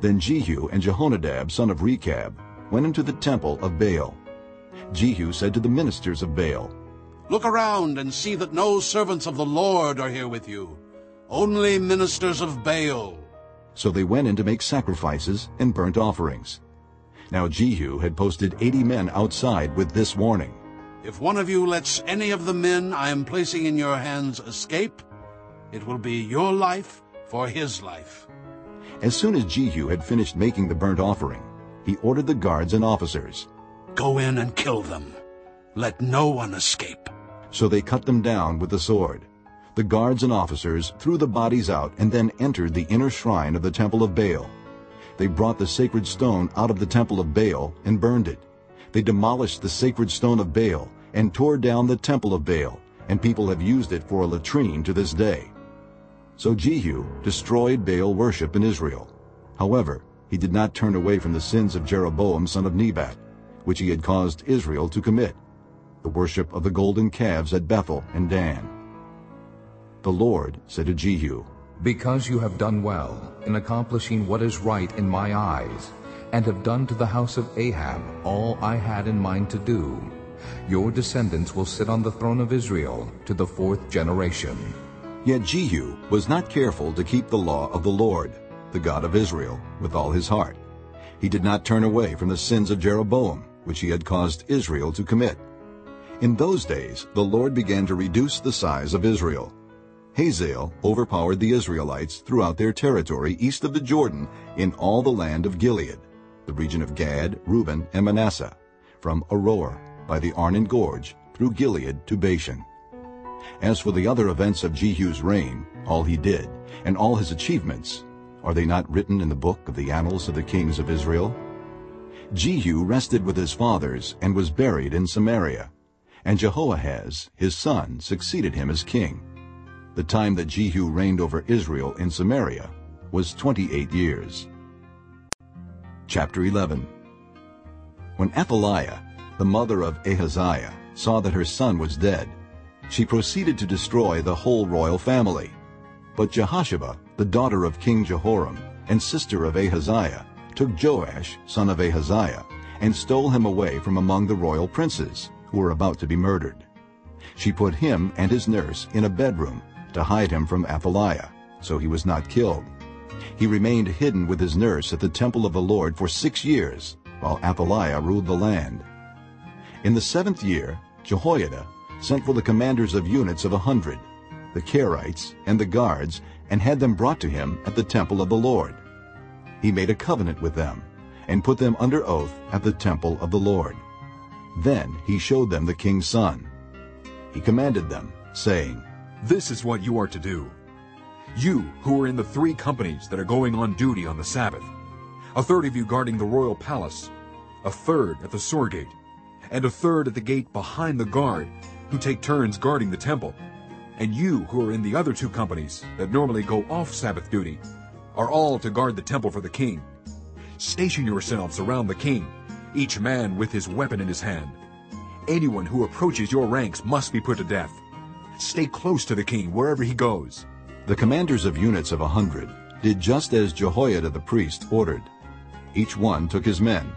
Then Jehu and Jehonadab, son of Rechab, went into the temple of Baal. Jehu said to the ministers of Baal, Look around and see that no servants of the Lord are here with you, only ministers of Baal. So they went in to make sacrifices and burnt offerings. Now Jehu had posted eighty men outside with this warning. If one of you lets any of the men I am placing in your hands escape, it will be your life for his life. As soon as Jehu had finished making the burnt offering, he ordered the guards and officers, Go in and kill them. Let no one escape. So they cut them down with the sword. The guards and officers threw the bodies out and then entered the inner shrine of the temple of Baal. They brought the sacred stone out of the temple of Baal and burned it. They demolished the sacred stone of Baal and tore down the temple of Baal, and people have used it for a latrine to this day. So Jehu destroyed Baal worship in Israel. However, he did not turn away from the sins of Jeroboam son of Nebat, which he had caused Israel to commit, the worship of the golden calves at Bethel and Dan. The Lord said to Jehu, Because you have done well in accomplishing what is right in my eyes, and have done to the house of Ahab all I had in mind to do, your descendants will sit on the throne of Israel to the fourth generation. Yet Jehu was not careful to keep the law of the Lord, the God of Israel, with all his heart. He did not turn away from the sins of Jeroboam, which he had caused Israel to commit. In those days the Lord began to reduce the size of Israel. Hazael overpowered the Israelites throughout their territory east of the Jordan in all the land of Gilead, the region of Gad, Reuben, and Manasseh, from Aroer by the Arnon Gorge through Gilead to Bashan. As for the other events of Jehu's reign, all he did, and all his achievements, are they not written in the book of the annals of the kings of Israel? Jehu rested with his fathers and was buried in Samaria, and Jehoahaz, his son, succeeded him as king. The time that Jehu reigned over Israel in Samaria was 28 years. Chapter 11 When Athaliah, the mother of Ahaziah, saw that her son was dead, she proceeded to destroy the whole royal family. But Jehosheba, the daughter of King Jehoram and sister of Ahaziah, took Joash, son of Ahaziah, and stole him away from among the royal princes, who were about to be murdered. She put him and his nurse in a bedroom to hide him from Athaliah, so he was not killed. He remained hidden with his nurse at the temple of the Lord for six years, while Athaliah ruled the land. In the seventh year, Jehoiada sent for the commanders of units of a hundred, the Kerites and the guards, and had them brought to him at the temple of the Lord. He made a covenant with them, and put them under oath at the temple of the Lord. Then he showed them the king's son. He commanded them, saying, This is what you are to do. You who are in the three companies that are going on duty on the Sabbath, a third of you guarding the royal palace, a third at the sword gate, and a third at the gate behind the guard, who take turns guarding the temple, and you who are in the other two companies that normally go off Sabbath duty, are all to guard the temple for the king. Station yourselves around the king, each man with his weapon in his hand. Anyone who approaches your ranks must be put to death. Stay close to the king wherever he goes. The commanders of units of a hundred did just as Jehoiada the priest ordered. Each one took his men,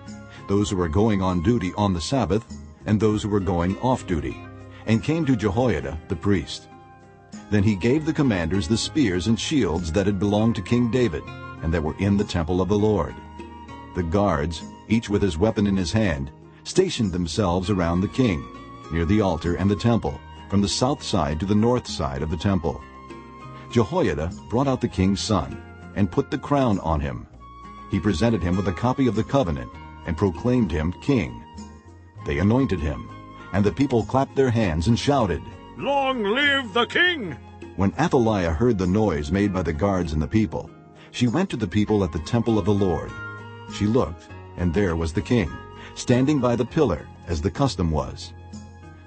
those who were going on duty on the Sabbath, and those who were going off duty, and came to Jehoiada the priest. Then he gave the commanders the spears and shields that had belonged to King David, and that were in the temple of the Lord. The guards, each with his weapon in his hand, stationed themselves around the king, near the altar and the temple, from the south side to the north side of the temple. Jehoiada brought out the king's son, and put the crown on him. He presented him with a copy of the covenant, and proclaimed him king. They anointed him, and the people clapped their hands and shouted, Long live the king! When Athaliah heard the noise made by the guards and the people, she went to the people at the temple of the Lord. She looked, and there was the king, standing by the pillar, as the custom was.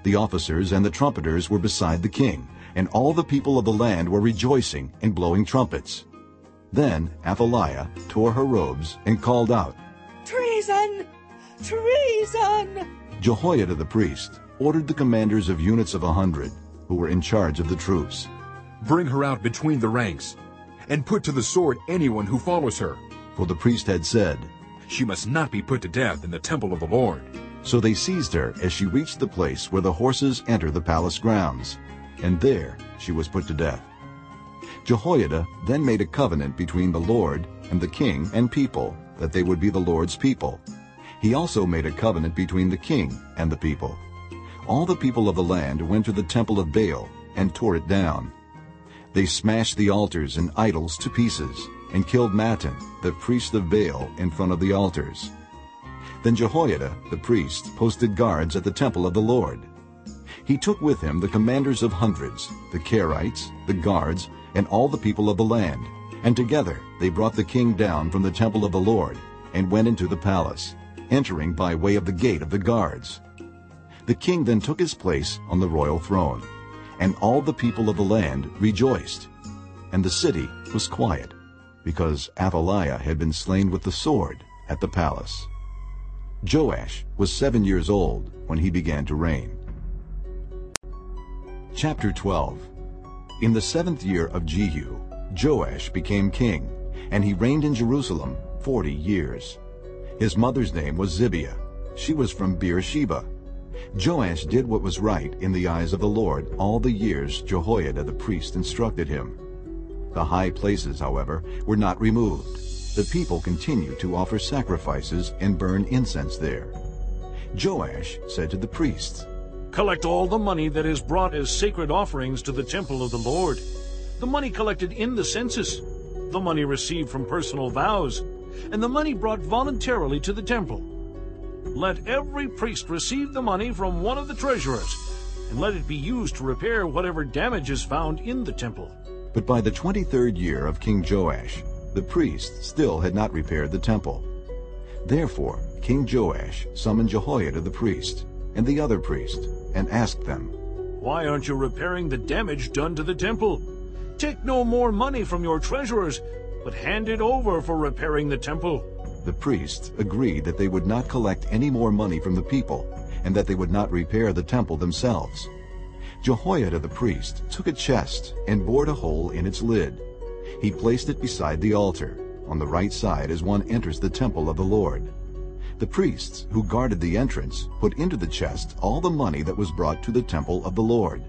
The officers and the trumpeters were beside the king, and all the people of the land were rejoicing and blowing trumpets. Then Athaliah tore her robes and called out, Treason! Treason! Jehoiada the priest ordered the commanders of units of a hundred, who were in charge of the troops. Bring her out between the ranks, and put to the sword anyone who follows her. For the priest had said, She must not be put to death in the temple of the Lord. So they seized her as she reached the place where the horses enter the palace grounds, and there she was put to death. Jehoiada then made a covenant between the Lord and the king and people, that they would be the Lord's people. He also made a covenant between the king and the people. All the people of the land went to the temple of Baal and tore it down. They smashed the altars and idols to pieces and killed Mattan, the priest of Baal, in front of the altars. Then Jehoiada, the priest, posted guards at the temple of the Lord. He took with him the commanders of hundreds, the Kerites, the guards, and all the people of the land, and together they brought the king down from the temple of the Lord and went into the palace, entering by way of the gate of the guards. The king then took his place on the royal throne, and all the people of the land rejoiced. And the city was quiet, because Athaliah had been slain with the sword at the palace. Joash was seven years old when he began to reign. Chapter 12 In the seventh year of Jehu, Joash became king, and he reigned in Jerusalem forty years. His mother's name was Zibiah. She was from Beersheba. Joash did what was right in the eyes of the Lord all the years Jehoiada the priest instructed him. The high places, however, were not removed. The people continued to offer sacrifices and burn incense there. Joash said to the priests, Collect all the money that is brought as sacred offerings to the temple of the Lord, the money collected in the census, the money received from personal vows, and the money brought voluntarily to the temple. Let every priest receive the money from one of the treasurers, and let it be used to repair whatever damage is found in the temple. But by the twenty-third year of King Joash, the priests still had not repaired the temple. Therefore King Joash summoned Jehoiada the priest, and the other priest, and asked them, Why aren't you repairing the damage done to the temple? Take no more money from your treasurers, but hand it over for repairing the temple. The priests agreed that they would not collect any more money from the people, and that they would not repair the temple themselves. Jehoiada the priest took a chest and bored a hole in its lid. He placed it beside the altar, on the right side as one enters the temple of the Lord. The priests who guarded the entrance put into the chest all the money that was brought to the temple of the Lord.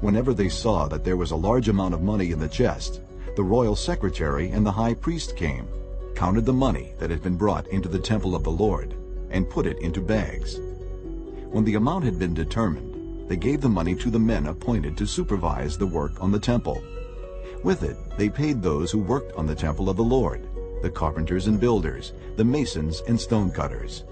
Whenever they saw that there was a large amount of money in the chest, the royal secretary and the high priest came, counted the money that had been brought into the temple of the Lord, and put it into bags. When the amount had been determined, they gave the money to the men appointed to supervise the work on the temple. With it, they paid those who worked on the temple of the Lord, the carpenters and builders, the masons and stonecutters.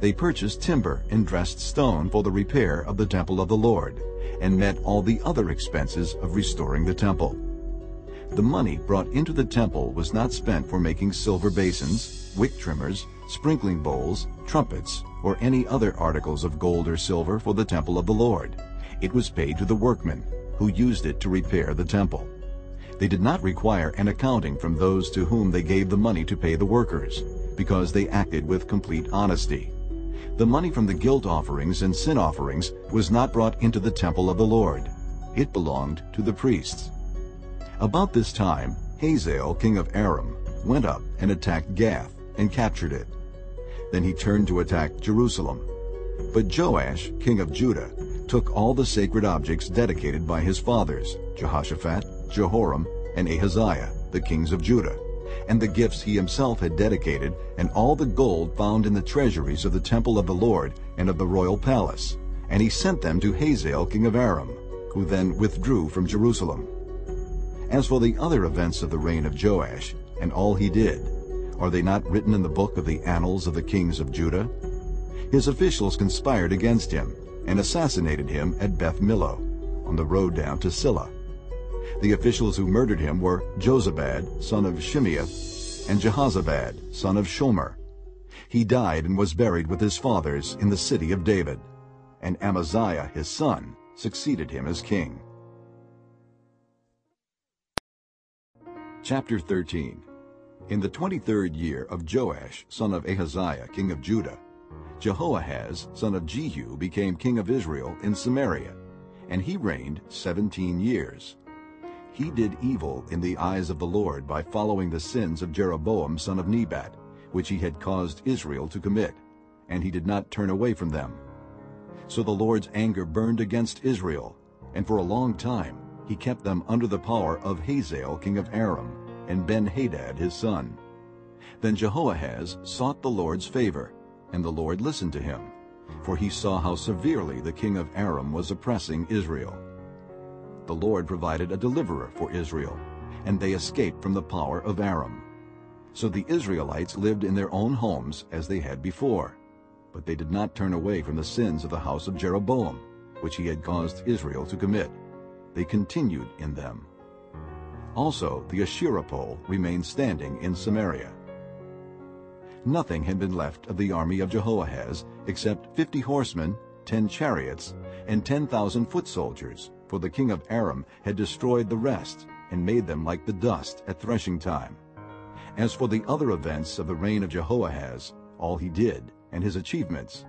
They purchased timber and dressed stone for the repair of the temple of the Lord, and met all the other expenses of restoring the temple. The money brought into the temple was not spent for making silver basins, wick trimmers, sprinkling bowls, trumpets, or any other articles of gold or silver for the temple of the Lord. It was paid to the workmen, who used it to repair the temple. They did not require an accounting from those to whom they gave the money to pay the workers, because they acted with complete honesty. The money from the guilt offerings and sin offerings was not brought into the temple of the Lord. It belonged to the priests. About this time, Hazael, king of Aram, went up and attacked Gath and captured it. Then he turned to attack Jerusalem. But Joash, king of Judah, took all the sacred objects dedicated by his fathers, Jehoshaphat, Jehoram, and Ahaziah, the kings of Judah, and the gifts he himself had dedicated, and all the gold found in the treasuries of the temple of the Lord and of the royal palace. And he sent them to Hazael king of Aram, who then withdrew from Jerusalem. As for the other events of the reign of Joash, and all he did, are they not written in the book of the annals of the kings of Judah? His officials conspired against him, and assassinated him at Beth Millo, on the road down to Silla. The officials who murdered him were Jozabad, son of Shimeath, and Jehozabad, son of Shomer. He died and was buried with his fathers in the city of David. And Amaziah his son succeeded him as king. Chapter 13 In the twenty-third year of Joash, son of Ahaziah, king of Judah, Jehoahaz, son of Jehu, became king of Israel in Samaria, and he reigned seventeen years. He did evil in the eyes of the Lord by following the sins of Jeroboam son of Nebat, which he had caused Israel to commit, and he did not turn away from them. So the Lord's anger burned against Israel, and for a long time he kept them under the power of Hazael king of Aram, and Ben-Hadad his son. Then Jehoahaz sought the Lord's favor, and the Lord listened to him, for he saw how severely the king of Aram was oppressing Israel. The Lord provided a deliverer for Israel, and they escaped from the power of Aram. So the Israelites lived in their own homes as they had before, but they did not turn away from the sins of the house of Jeroboam, which he had caused Israel to commit. They continued in them. Also the Asherah pole remained standing in Samaria. Nothing had been left of the army of Jehoahaz except fifty horsemen, ten chariots, and ten thousand foot soldiers, for the king of Aram had destroyed the rest and made them like the dust at threshing time. As for the other events of the reign of Jehoahaz, all he did, and his achievements,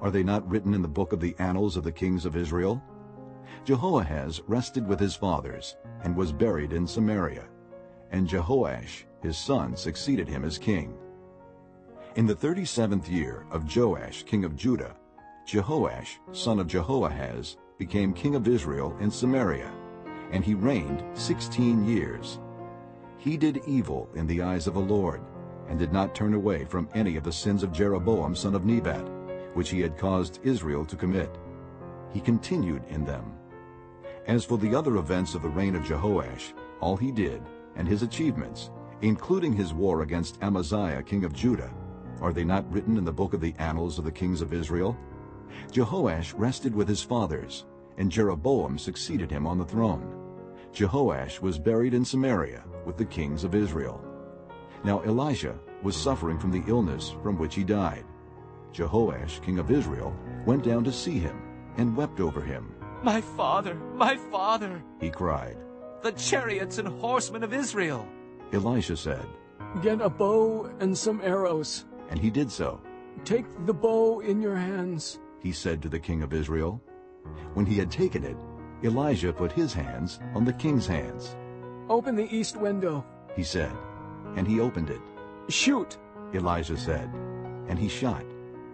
are they not written in the book of the annals of the kings of Israel? Jehoahaz rested with his fathers, and was buried in Samaria, and Jehoash his son succeeded him as king. In the thirty-seventh year of Joash king of Judah, Jehoash son of Jehoahaz became king of Israel in Samaria, and he reigned sixteen years. He did evil in the eyes of the Lord, and did not turn away from any of the sins of Jeroboam son of Nebat, which he had caused Israel to commit. He continued in them. As for the other events of the reign of Jehoash, all he did, and his achievements, including his war against Amaziah king of Judah, are they not written in the book of the annals of the kings of Israel? Jehoash rested with his fathers, and Jeroboam succeeded him on the throne. Jehoash was buried in Samaria with the kings of Israel. Now Elisha was suffering from the illness from which he died. Jehoash, king of Israel, went down to see him and wept over him. My father, my father, he cried. The chariots and horsemen of Israel. Elisha said, Get a bow and some arrows. And he did so. Take the bow in your hands, he said to the king of Israel. When he had taken it, Elisha put his hands on the king's hands. Open the east window, he said, and he opened it. Shoot, Elisha said, and he shot.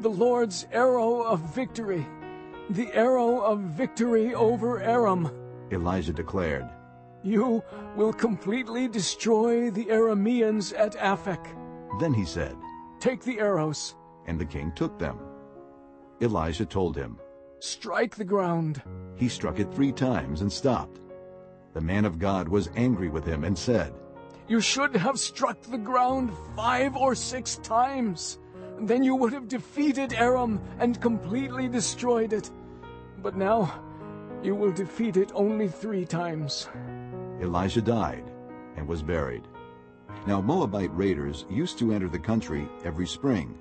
the Lord's arrow of victory, the arrow of victory over Aram. Elisha declared, You will completely destroy the Arameans at Aphek. Then he said, Take the arrows, and the king took them. Elisha told him. strike the ground. He struck it three times and stopped. The man of God was angry with him and said, You should have struck the ground five or six times. Then you would have defeated Aram and completely destroyed it. But now you will defeat it only three times. Elisha died and was buried. Now Moabite raiders used to enter the country every spring.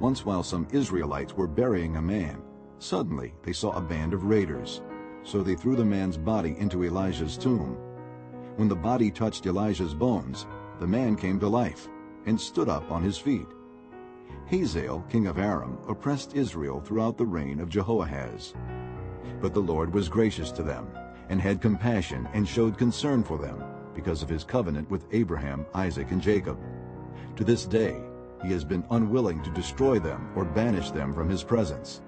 Once while some Israelites were burying a man, suddenly they saw a band of raiders. So they threw the man's body into Elisha's tomb. When the body touched Elisha's bones, the man came to life and stood up on his feet. Hazael, king of Aram, oppressed Israel throughout the reign of Jehoahaz. But the Lord was gracious to them, and had compassion and showed concern for them, because of his covenant with Abraham, Isaac, and Jacob. To this day he has been unwilling to destroy them or banish them from his presence.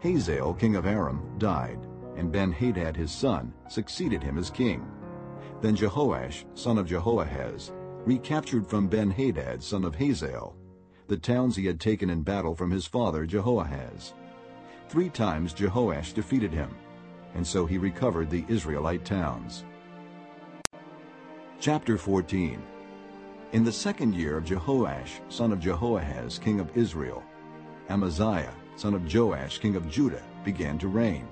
Hazael, king of Aram, died, and Ben-Hadad his son succeeded him as king. Then Jehoash, son of Jehoahaz, recaptured from Ben-Hadad, son of Hazael, the towns he had taken in battle from his father Jehoahaz. Three times Jehoash defeated him, and so he recovered the Israelite towns. Chapter 14 In the second year of Jehoash, son of Jehoahaz, king of Israel, Amaziah, son of Joash, king of Judah, began to reign.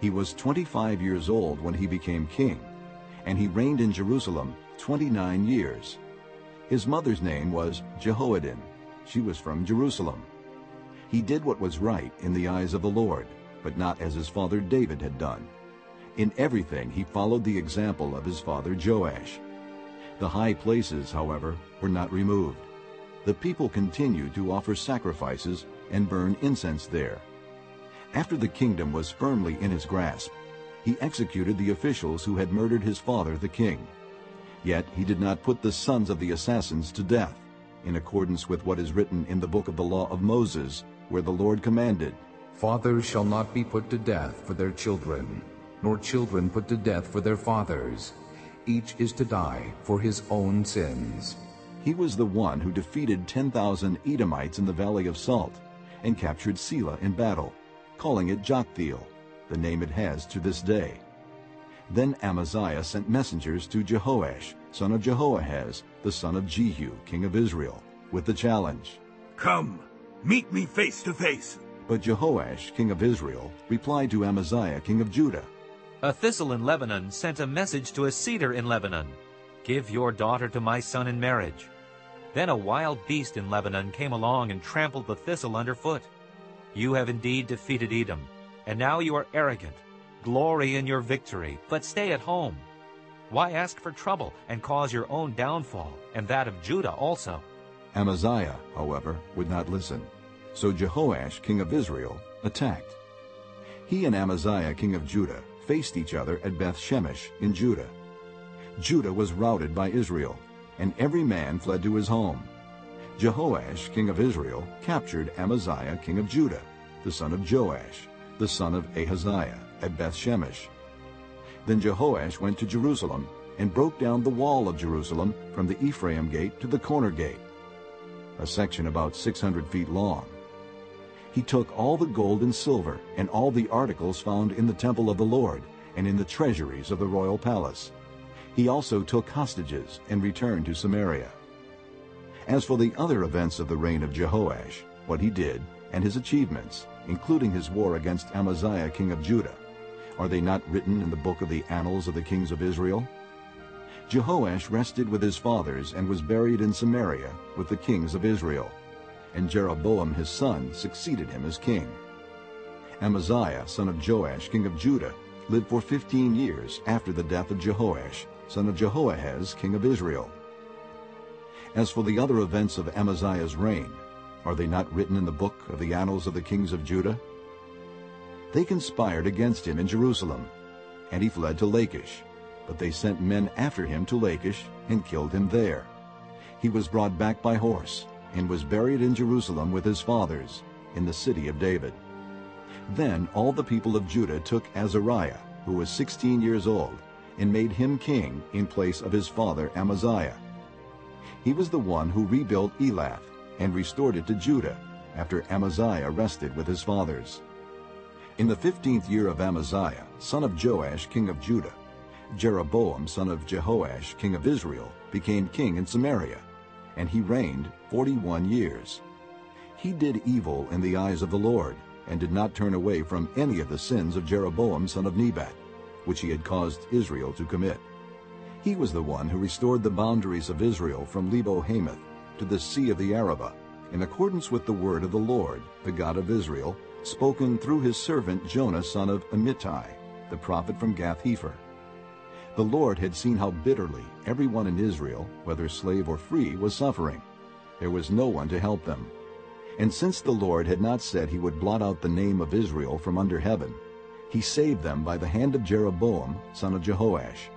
He was 25 years old when he became king, and he reigned in Jerusalem 29 years. His mother's name was Jehoadin. She was from Jerusalem. He did what was right in the eyes of the Lord, but not as his father David had done. In everything he followed the example of his father Joash. The high places, however, were not removed. The people continued to offer sacrifices and burn incense there. After the kingdom was firmly in his grasp, he executed the officials who had murdered his father the king. Yet he did not put the sons of the assassins to death, in accordance with what is written in the book of the law of Moses, where the Lord commanded, Fathers shall not be put to death for their children, nor children put to death for their fathers. Each is to die for his own sins. He was the one who defeated 10,000 Edomites in the Valley of Salt and captured Sela in battle, calling it Joktheel, the name it has to this day. Then Amaziah sent messengers to Jehoash, son of Jehoahaz, the son of Jehu, king of Israel, with the challenge. Come, meet me face to face. But Jehoash, king of Israel, replied to Amaziah, king of Judah, A thistle in Lebanon sent a message to a cedar in Lebanon. Give your daughter to my son in marriage. Then a wild beast in Lebanon came along and trampled the thistle underfoot. You have indeed defeated Edom, and now you are arrogant. Glory in your victory, but stay at home. Why ask for trouble and cause your own downfall, and that of Judah also? Amaziah, however, would not listen. So Jehoash, king of Israel, attacked. He and Amaziah, king of Judah, faced each other at Beth Shemesh in Judah. Judah was routed by Israel, and every man fled to his home. Jehoash, king of Israel, captured Amaziah, king of Judah, the son of Joash, the son of Ahaziah, at Beth Shemesh. Then Jehoash went to Jerusalem and broke down the wall of Jerusalem from the Ephraim gate to the corner gate, a section about 600 feet long. He took all the gold and silver and all the articles found in the temple of the Lord and in the treasuries of the royal palace. He also took hostages and returned to Samaria. As for the other events of the reign of Jehoash, what he did, and his achievements, including his war against Amaziah king of Judah, are they not written in the book of the annals of the kings of Israel? Jehoash rested with his fathers and was buried in Samaria with the kings of Israel, and Jeroboam his son succeeded him as king. Amaziah, son of Joash, king of Judah, lived for fifteen years after the death of Jehoash, son of Jehoahaz, king of Israel. As for the other events of Amaziah's reign, are they not written in the book of the annals of the kings of Judah? They conspired against him in Jerusalem, and he fled to Lachish. but they sent men after him to Lachish and killed him there. He was brought back by horse and was buried in Jerusalem with his fathers in the city of David. Then all the people of Judah took Azariah, who was 16 years old, and made him king in place of his father Amaziah. He was the one who rebuilt Elath and restored it to Judah after Amaziah rested with his fathers. In the fifteenth year of Amaziah, son of Joash, king of Judah, Jeroboam, son of Jehoash, king of Israel, became king in Samaria, and he reigned forty-one years. He did evil in the eyes of the Lord, and did not turn away from any of the sins of Jeroboam, son of Nebat, which he had caused Israel to commit. He was the one who restored the boundaries of Israel from Lebo Hamath to the Sea of the Arabah, in accordance with the word of the Lord, the God of Israel, spoken through his servant Jonah son of Amittai, the prophet from Gath-hepher. The Lord had seen how bitterly everyone in Israel, whether slave or free, was suffering. There was no one to help them. And since the Lord had not said he would blot out the name of Israel from under heaven, he saved them by the hand of Jeroboam, son of Jehoash.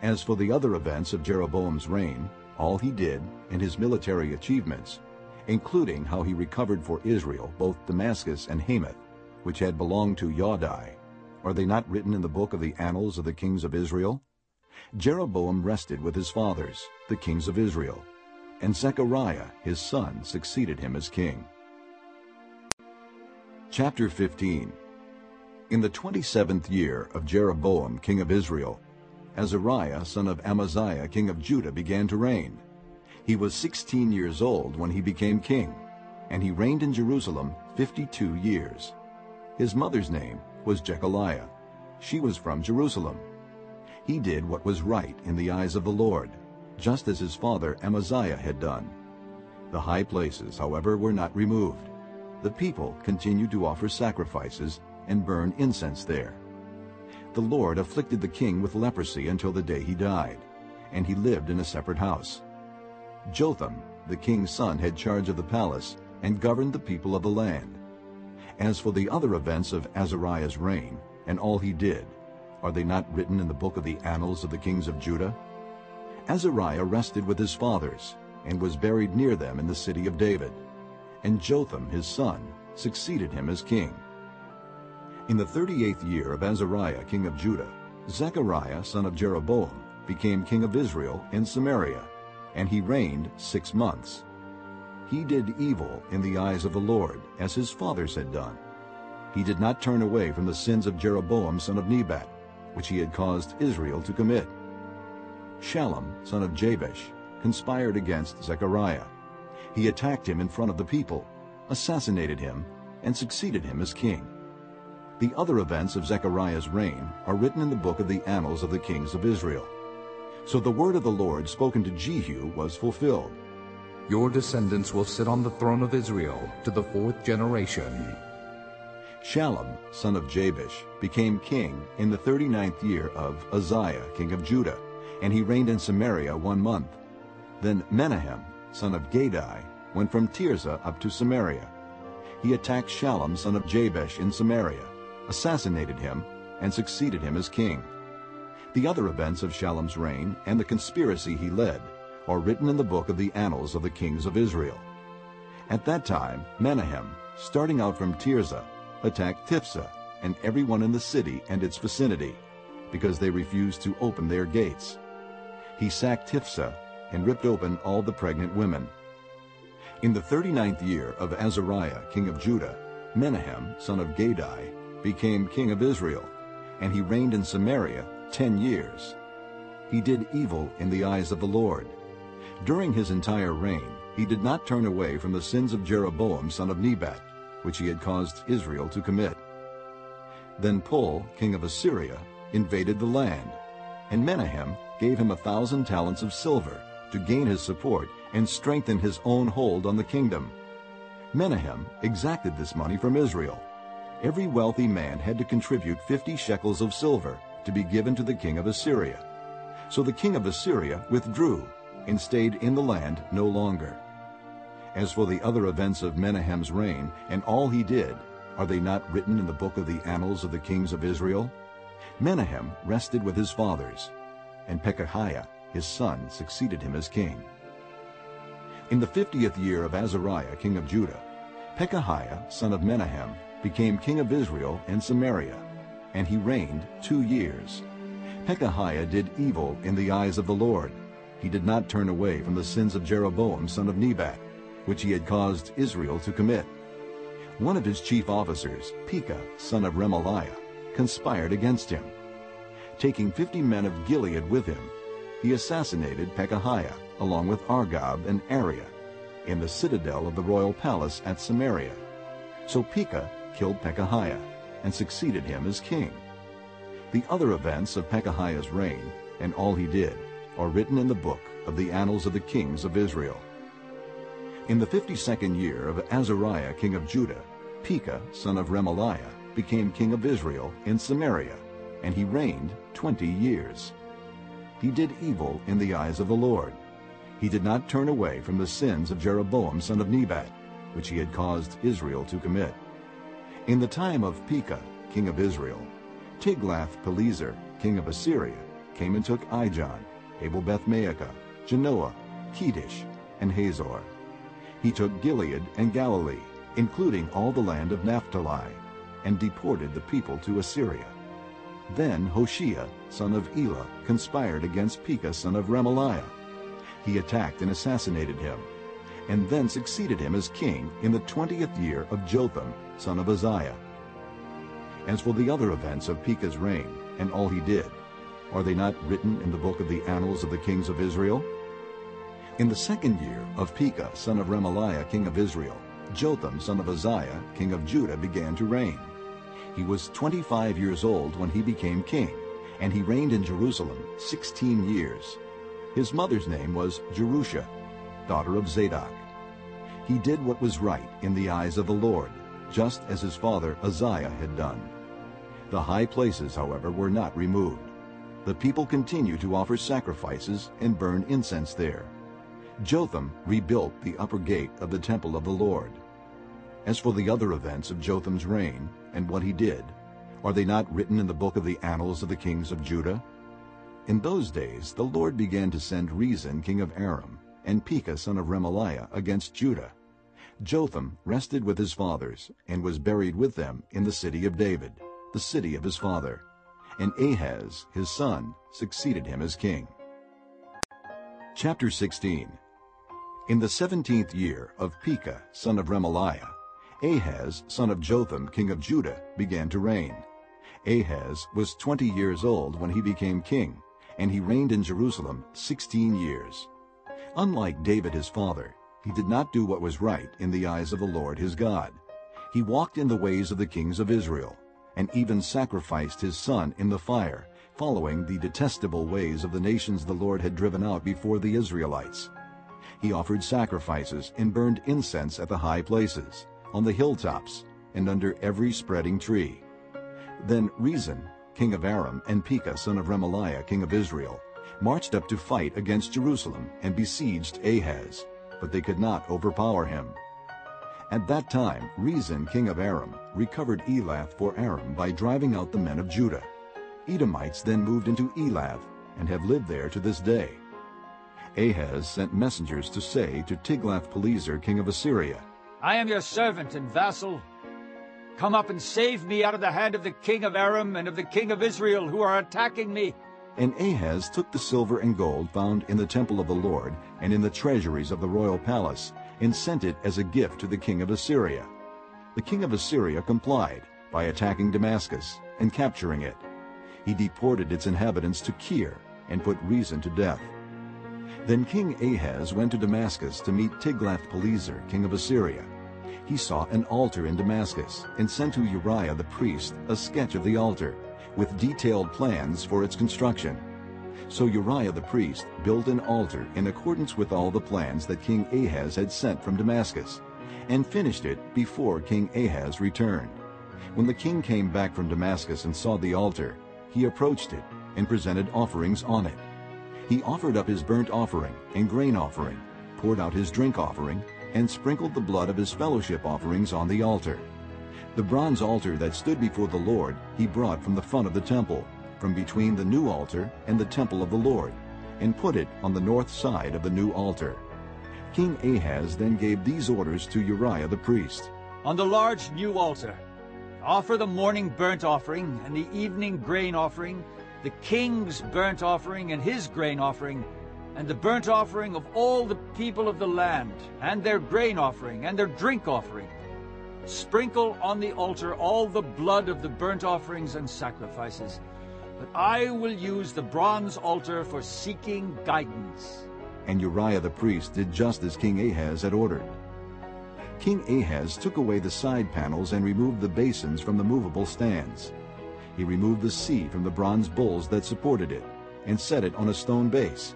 As for the other events of Jeroboam's reign, all he did, and his military achievements, including how he recovered for Israel both Damascus and Hamath, which had belonged to Yaudi. Are they not written in the book of the annals of the kings of Israel? Jeroboam rested with his fathers, the kings of Israel, and Zechariah his son succeeded him as king. Chapter 15 In the twenty-seventh year of Jeroboam king of Israel, Azariah son of Amaziah king of Judah began to reign. He was sixteen years old when he became king, and he reigned in Jerusalem fifty-two years. His mother's name was Jekoliah. She was from Jerusalem. He did what was right in the eyes of the Lord, just as his father Amaziah had done. The high places, however, were not removed. The people continued to offer sacrifices and burn incense there. The Lord afflicted the king with leprosy until the day he died, and he lived in a separate house. Jotham, the king's son, had charge of the palace and governed the people of the land. As for the other events of Azariah's reign, and all he did, are they not written in the book of the annals of the kings of Judah? Azariah rested with his fathers, and was buried near them in the city of David. And Jotham his son succeeded him as king. In the thirty-eighth year of Azariah king of Judah, Zechariah son of Jeroboam became king of Israel in Samaria, and he reigned six months. He did evil in the eyes of the Lord, as his fathers had done. He did not turn away from the sins of Jeroboam son of Nebat, which he had caused Israel to commit. Shallum son of Jabesh conspired against Zechariah. He attacked him in front of the people, assassinated him, and succeeded him as king. The other events of Zechariah's reign are written in the book of the annals of the kings of Israel. So the word of the Lord spoken to Jehu was fulfilled. Your descendants will sit on the throne of Israel to the fourth generation. Shallum, son of Jabesh, became king in the thirty-ninth year of Uzziah, king of Judah, and he reigned in Samaria one month. Then Menahem, son of Gadi, went from Tirzah up to Samaria. He attacked Shallum, son of Jabesh, in Samaria, assassinated him, and succeeded him as king. The other events of Shallum's reign and the conspiracy he led are written in the book of the annals of the kings of Israel. At that time Menahem, starting out from Tirzah, attacked Tiphsah and everyone in the city and its vicinity, because they refused to open their gates. He sacked Tiphsah and ripped open all the pregnant women. In the thirty-ninth year of Azariah king of Judah, Menahem son of Gadi became king of Israel, and he reigned in Samaria ten years. He did evil in the eyes of the Lord. During his entire reign, he did not turn away from the sins of Jeroboam son of Nebat, which he had caused Israel to commit. Then Pul, king of Assyria, invaded the land, and Menahem gave him a thousand talents of silver to gain his support and strengthen his own hold on the kingdom. Menahem exacted this money from Israel. Every wealthy man had to contribute fifty shekels of silver to be given to the king of Assyria. So the king of Assyria withdrew and stayed in the land no longer. As for the other events of Menahem's reign and all he did, are they not written in the book of the annals of the kings of Israel? Menahem rested with his fathers, and Pekahiah his son succeeded him as king. In the fiftieth year of Azariah king of Judah, Pekahiah son of Menahem became king of Israel and Samaria, and he reigned two years. Pekahiah did evil in the eyes of the Lord. He did not turn away from the sins of Jeroboam son of Nebat, which he had caused Israel to commit. One of his chief officers, Pekah son of Remaliah, conspired against him. Taking fifty men of Gilead with him, he assassinated Pekahiah along with Argob and Arieh in the citadel of the royal palace at Samaria. So Pekah killed Pekahiah and succeeded him as king. The other events of Pekahiah's reign and all he did are written in the book of the annals of the kings of Israel. In the fifty-second year of Azariah king of Judah, Pekah son of Remaliah became king of Israel in Samaria, and he reigned twenty years. He did evil in the eyes of the Lord. He did not turn away from the sins of Jeroboam son of Nebat, which he had caused Israel to commit. In the time of Pekah, king of Israel, Tiglath-Pileser, king of Assyria, came and took Ijon, Abel-Beth-Maachah, Janoah, Kedesh, and Hazor. He took Gilead and Galilee, including all the land of Naphtali, and deported the people to Assyria. Then Hoshea, son of Elah, conspired against Pekah, son of Remaliah. He attacked and assassinated him, and then succeeded him as king in the twentieth year of Jotham, son of Uzziah. As for the other events of Pekah's reign and all he did, are they not written in the book of the annals of the kings of Israel? In the second year of Pekah, son of Remaliah, king of Israel, Jotham, son of Uzziah, king of Judah, began to reign. He was 25 years old when he became king, and he reigned in Jerusalem 16 years. His mother's name was Jerusha, daughter of Zadok. He did what was right in the eyes of the Lord, just as his father Uzziah had done. The high places, however, were not removed. The people continued to offer sacrifices and burn incense there. Jotham rebuilt the upper gate of the temple of the Lord. As for the other events of Jotham's reign and what he did, are they not written in the book of the annals of the kings of Judah? In those days the Lord began to send Rezin king of Aram and Pekah son of Remaliah against Judah. Jotham rested with his fathers and was buried with them in the city of David the city of his father, and Ahaz, his son, succeeded him as king. Chapter 16 In the seventeenth year of Pekah, son of Remaliah, Ahaz, son of Jotham, king of Judah, began to reign. Ahaz was twenty years old when he became king, and he reigned in Jerusalem sixteen years. Unlike David his father, he did not do what was right in the eyes of the Lord his God. He walked in the ways of the kings of Israel, and even sacrificed his son in the fire, following the detestable ways of the nations the Lord had driven out before the Israelites. He offered sacrifices and burned incense at the high places, on the hilltops, and under every spreading tree. Then Rezin, king of Aram, and Pekah, son of Remaliah, king of Israel, marched up to fight against Jerusalem and besieged Ahaz, but they could not overpower him. At that time Rezin king of Aram recovered Elath for Aram by driving out the men of Judah. Edomites then moved into Elath and have lived there to this day. Ahaz sent messengers to say to Tiglath-Pileser king of Assyria, I am your servant and vassal. Come up and save me out of the hand of the king of Aram and of the king of Israel who are attacking me. And Ahaz took the silver and gold found in the temple of the Lord and in the treasuries of the royal palace and sent it as a gift to the king of Assyria. The king of Assyria complied by attacking Damascus and capturing it. He deported its inhabitants to Kir and put Rezin to death. Then King Ahaz went to Damascus to meet Tiglath-Pileser, king of Assyria. He saw an altar in Damascus and sent to Uriah the priest a sketch of the altar with detailed plans for its construction. So Uriah the priest built an altar in accordance with all the plans that King Ahaz had sent from Damascus, and finished it before King Ahaz returned. When the king came back from Damascus and saw the altar, he approached it and presented offerings on it. He offered up his burnt offering and grain offering, poured out his drink offering, and sprinkled the blood of his fellowship offerings on the altar. The bronze altar that stood before the Lord he brought from the front of the temple, from between the new altar and the temple of the Lord, and put it on the north side of the new altar. King Ahaz then gave these orders to Uriah the priest. On the large new altar, offer the morning burnt offering and the evening grain offering, the king's burnt offering and his grain offering, and the burnt offering of all the people of the land, and their grain offering and their drink offering. Sprinkle on the altar all the blood of the burnt offerings and sacrifices. But I will use the bronze altar for seeking guidance. And Uriah the priest did just as King Ahaz had ordered. King Ahaz took away the side panels and removed the basins from the movable stands. He removed the sea from the bronze bulls that supported it, and set it on a stone base.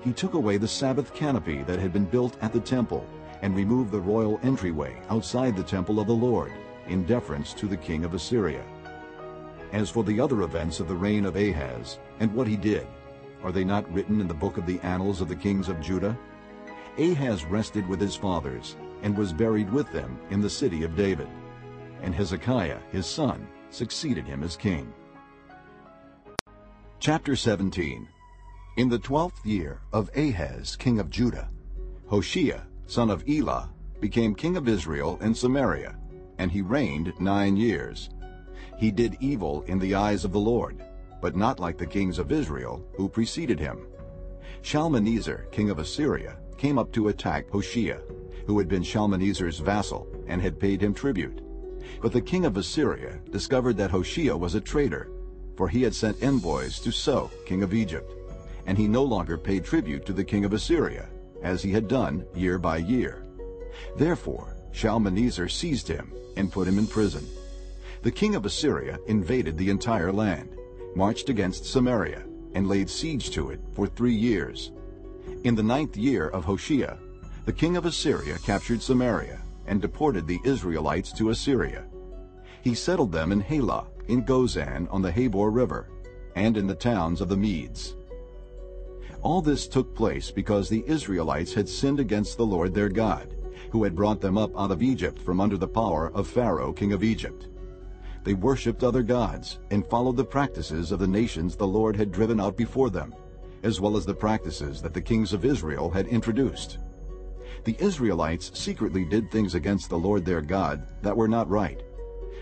He took away the Sabbath canopy that had been built at the temple, and removed the royal entryway outside the temple of the Lord, in deference to the king of Assyria. As for the other events of the reign of Ahaz, and what he did, are they not written in the book of the annals of the kings of Judah? Ahaz rested with his fathers, and was buried with them in the city of David. And Hezekiah, his son, succeeded him as king. Chapter 17 In the twelfth year of Ahaz, king of Judah, Hoshea, son of Elah, became king of Israel in Samaria, and he reigned nine years. He did evil in the eyes of the Lord, but not like the kings of Israel who preceded him. Shalmaneser, king of Assyria, came up to attack Hoshea, who had been Shalmaneser's vassal and had paid him tribute. But the king of Assyria discovered that Hoshea was a traitor, for he had sent envoys to So, king of Egypt, and he no longer paid tribute to the king of Assyria, as he had done year by year. Therefore Shalmaneser seized him and put him in prison. The king of Assyria invaded the entire land, marched against Samaria, and laid siege to it for three years. In the ninth year of Hoshea, the king of Assyria captured Samaria and deported the Israelites to Assyria. He settled them in Halah, in Gozan on the Habor River, and in the towns of the Medes. All this took place because the Israelites had sinned against the Lord their God, who had brought them up out of Egypt from under the power of Pharaoh king of Egypt. They worshipped other gods and followed the practices of the nations the Lord had driven out before them, as well as the practices that the kings of Israel had introduced. The Israelites secretly did things against the Lord their God that were not right.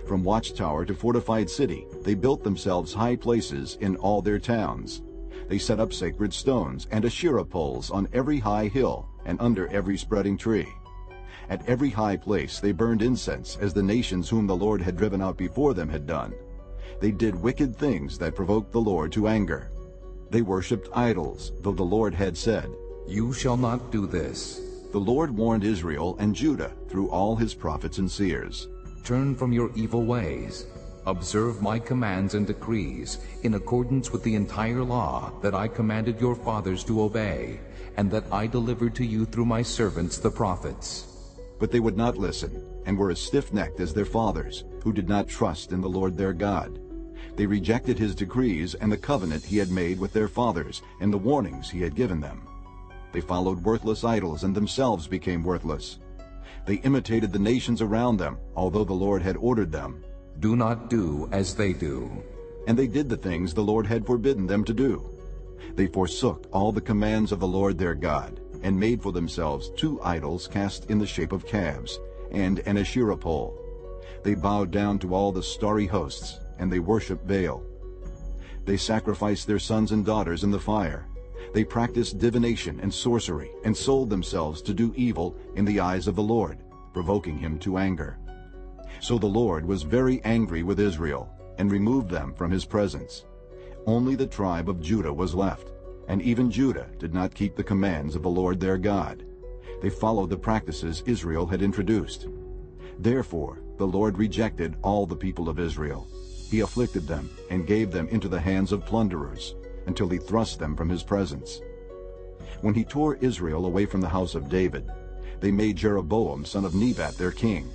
From watchtower to fortified city, they built themselves high places in all their towns. They set up sacred stones and Asherah poles on every high hill and under every spreading tree. At every high place they burned incense as the nations whom the Lord had driven out before them had done. They did wicked things that provoked the Lord to anger. They worshipped idols, though the Lord had said, You shall not do this. The Lord warned Israel and Judah through all his prophets and seers. Turn from your evil ways. Observe my commands and decrees in accordance with the entire law that I commanded your fathers to obey, and that I delivered to you through my servants the prophets. But they would not listen, and were as stiff-necked as their fathers, who did not trust in the Lord their God. They rejected his decrees and the covenant he had made with their fathers, and the warnings he had given them. They followed worthless idols and themselves became worthless. They imitated the nations around them, although the Lord had ordered them. Do not do as they do. And they did the things the Lord had forbidden them to do. They forsook all the commands of the Lord their God, and made for themselves two idols cast in the shape of calves, and an Asherah pole. They bowed down to all the starry hosts, and they worshipped Baal. They sacrificed their sons and daughters in the fire. They practiced divination and sorcery, and sold themselves to do evil in the eyes of the Lord, provoking him to anger. So the Lord was very angry with Israel, and removed them from his presence. Only the tribe of Judah was left, and even Judah did not keep the commands of the Lord their God. They followed the practices Israel had introduced. Therefore the Lord rejected all the people of Israel. He afflicted them and gave them into the hands of plunderers, until he thrust them from his presence. When he tore Israel away from the house of David, they made Jeroboam son of Nebat their king.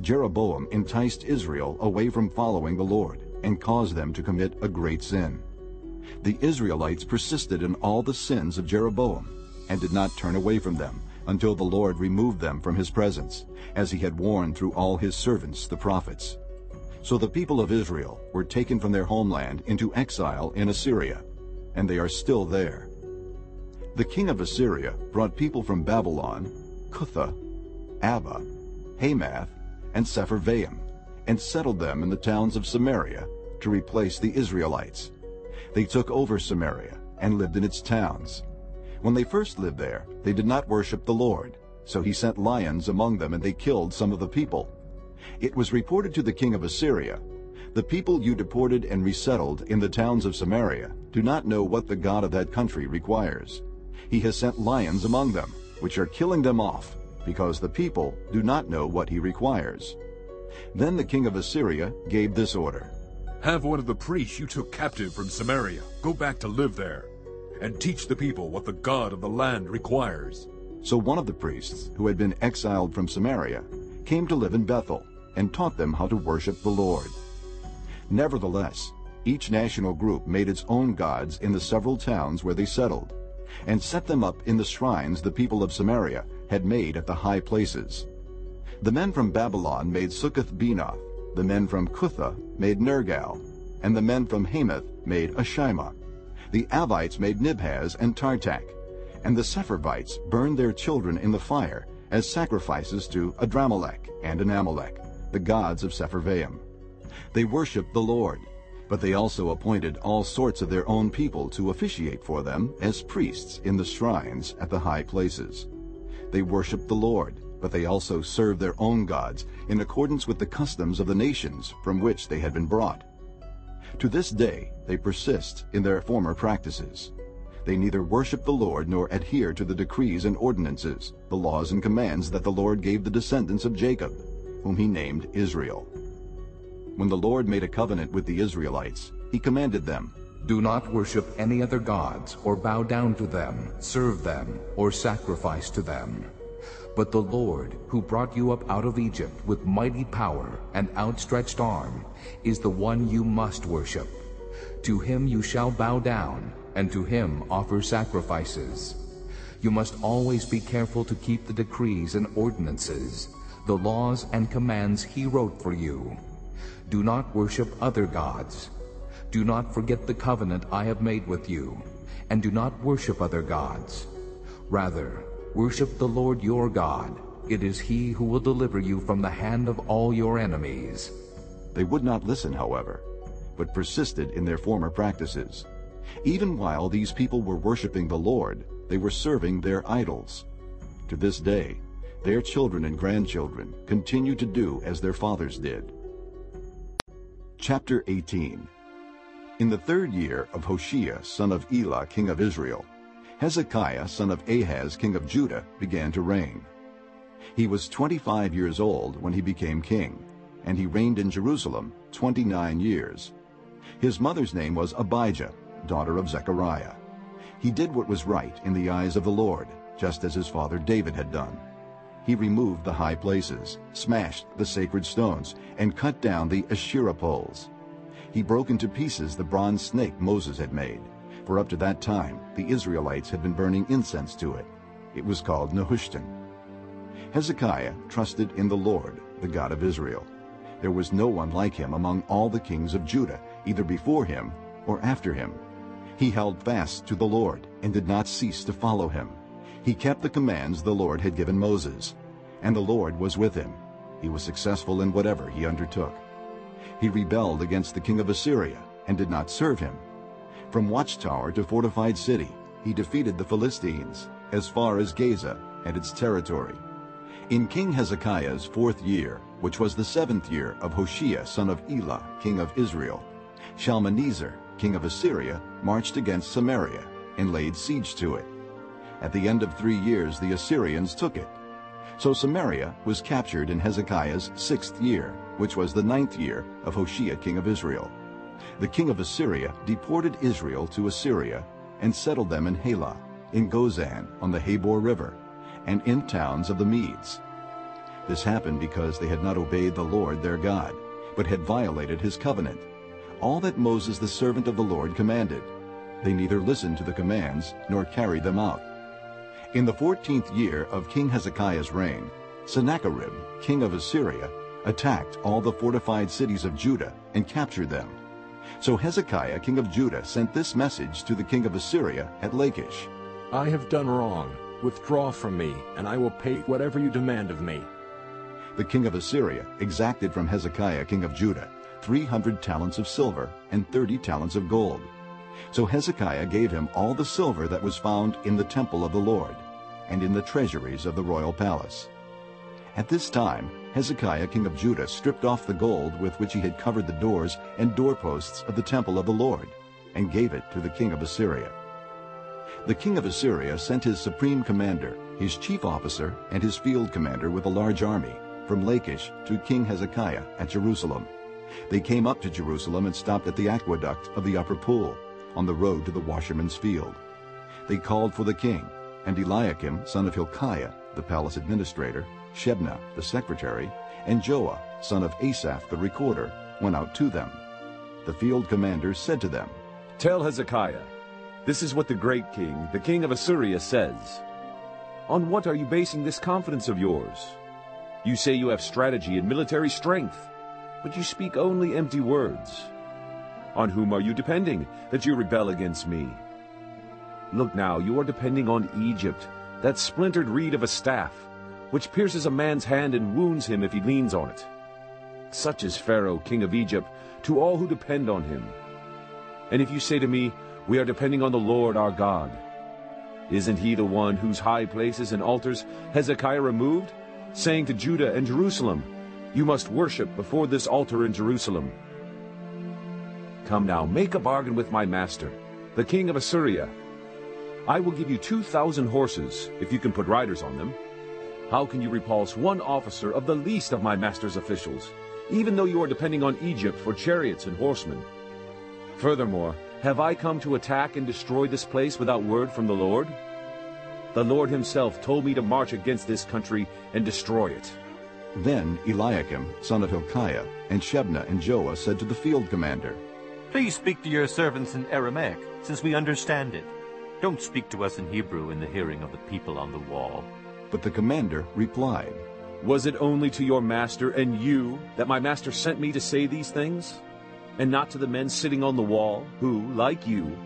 Jeroboam enticed Israel away from following the Lord and caused them to commit a great sin. The Israelites persisted in all the sins of Jeroboam and did not turn away from them until the Lord removed them from his presence, as he had warned through all his servants the prophets. So the people of Israel were taken from their homeland into exile in Assyria, and they are still there. The king of Assyria brought people from Babylon, Kuthah, Avva, Hamath, and Sepharvaim, and settled them in the towns of Samaria to replace the Israelites. They took over Samaria and lived in its towns. When they first lived there, they did not worship the Lord, so he sent lions among them and they killed some of the people. It was reported to the king of Assyria, The people you deported and resettled in the towns of Samaria do not know what the God of that country requires. He has sent lions among them, which are killing them off, because the people do not know what he requires. Then the king of Assyria gave this order. Have one of the priests you took captive from Samaria go back to live there, and teach the people what the God of the land requires. So one of the priests, who had been exiled from Samaria, came to live in Bethel, and taught them how to worship the Lord. Nevertheless, each national group made its own gods in the several towns where they settled, and set them up in the shrines the people of Samaria had made at the high places. The men from Babylon made Succoth-Benoth, the men from Kuthah made Nergal, and the men from Hamath made Ashima. The Avites made Nibhaz and Tartak, and the Sepharvites burned their children in the fire as sacrifices to Adrammelek and Anammelek, the gods of Sepharvaim. They worshipped the Lord, but they also appointed all sorts of their own people to officiate for them as priests in the shrines at the high places. They worshipped the Lord, but they also served their own gods in accordance with the customs of the nations from which they had been brought. To this day they persist in their former practices. They neither worship the Lord nor adhere to the decrees and ordinances, the laws and commands that the Lord gave the descendants of Jacob, whom he named Israel. When the Lord made a covenant with the Israelites, he commanded them, Do not worship any other gods, or bow down to them, serve them, or sacrifice to them. But the Lord, who brought you up out of Egypt with mighty power and outstretched arm, is the one you must worship. To him you shall bow down, and to him offer sacrifices. You must always be careful to keep the decrees and ordinances, the laws and commands he wrote for you. Do not worship other gods. Do not forget the covenant I have made with you, and do not worship other gods. Rather, worship the Lord your God. It is he who will deliver you from the hand of all your enemies. They would not listen, however, but persisted in their former practices. Even while these people were worshiping the Lord, they were serving their idols. To this day, their children and grandchildren continue to do as their fathers did. Chapter 18 In the third year of Hoshea son of Elah king of Israel, Hezekiah son of Ahaz king of Judah began to reign. He was 25 years old when he became king, and he reigned in Jerusalem 29 years. His mother's name was Abijah, daughter of Zechariah. He did what was right in the eyes of the Lord, just as his father David had done. He removed the high places, smashed the sacred stones, and cut down the Asherah poles. He broke into pieces the bronze snake Moses had made, for up to that time the Israelites had been burning incense to it. It was called Nehushtan. Hezekiah trusted in the Lord, the God of Israel. There was no one like him among all the kings of Judah, either before him or after him. He held fast to the Lord and did not cease to follow him. He kept the commands the Lord had given Moses, and the Lord was with him. He was successful in whatever he undertook. He rebelled against the king of Assyria and did not serve him. From watchtower to fortified city, he defeated the Philistines as far as Gaza and its territory. In King Hezekiah's fourth year, which was the seventh year of Hoshea son of Elah, king of Israel, Shalmaneser, king of Assyria, marched against Samaria and laid siege to it. At the end of three years the Assyrians took it. So Samaria was captured in Hezekiah's sixth year, which was the ninth year of Hoshea king of Israel. The king of Assyria deported Israel to Assyria and settled them in Halah, in Gozan on the Habor River, and in towns of the Medes. This happened because they had not obeyed the Lord their God, but had violated his covenant, all that Moses the servant of the Lord commanded. They neither listened to the commands nor carried them out. In the fourteenth year of King Hezekiah's reign, Sennacherib, king of Assyria, attacked all the fortified cities of Judah and captured them. So Hezekiah king of Judah sent this message to the king of Assyria at Lachish. I have done wrong. Withdraw from me, and I will pay whatever you demand of me. The king of Assyria exacted from Hezekiah king of Judah 300 talents of silver and 30 talents of gold. So Hezekiah gave him all the silver that was found in the temple of the Lord and in the treasuries of the royal palace. At this time Hezekiah king of Judah stripped off the gold with which he had covered the doors and doorposts of the temple of the Lord and gave it to the king of Assyria. The king of Assyria sent his supreme commander, his chief officer, and his field commander with a large army from Lachish to King Hezekiah at Jerusalem. They came up to Jerusalem and stopped at the aqueduct of the upper pool, on the road to the washerman's field. They called for the king, and Eliakim, son of Hilkiah, the palace administrator, Shebna, the secretary, and Joah, son of Asaph, the recorder, went out to them. The field commander said to them, Tell Hezekiah, this is what the great king, the king of Assyria, says. On what are you basing this confidence of yours? You say you have strategy and military strength, but you speak only empty words. On whom are you depending, that you rebel against me? Look now, you are depending on Egypt, that splintered reed of a staff, which pierces a man's hand and wounds him if he leans on it. Such is Pharaoh, king of Egypt, to all who depend on him. And if you say to me, We are depending on the Lord our God, isn't he the one whose high places and altars Hezekiah removed, saying to Judah and Jerusalem, You must worship before this altar in Jerusalem? Come now, make a bargain with my master, the king of Assyria. I will give you two thousand horses, if you can put riders on them. How can you repulse one officer of the least of my master's officials, even though you are depending on Egypt for chariots and horsemen? Furthermore, have I come to attack and destroy this place without word from the Lord? The Lord himself told me to march against this country and destroy it. Then Eliakim, son of Hilkiah, and Shebna and Joah said to the field commander, Please speak to your servants in Aramaic, since we understand it. Don't speak to us in Hebrew in the hearing of the people on the wall. But the commander replied, Was it only to your master and you that my master sent me to say these things? And not to the men sitting on the wall, who, like you,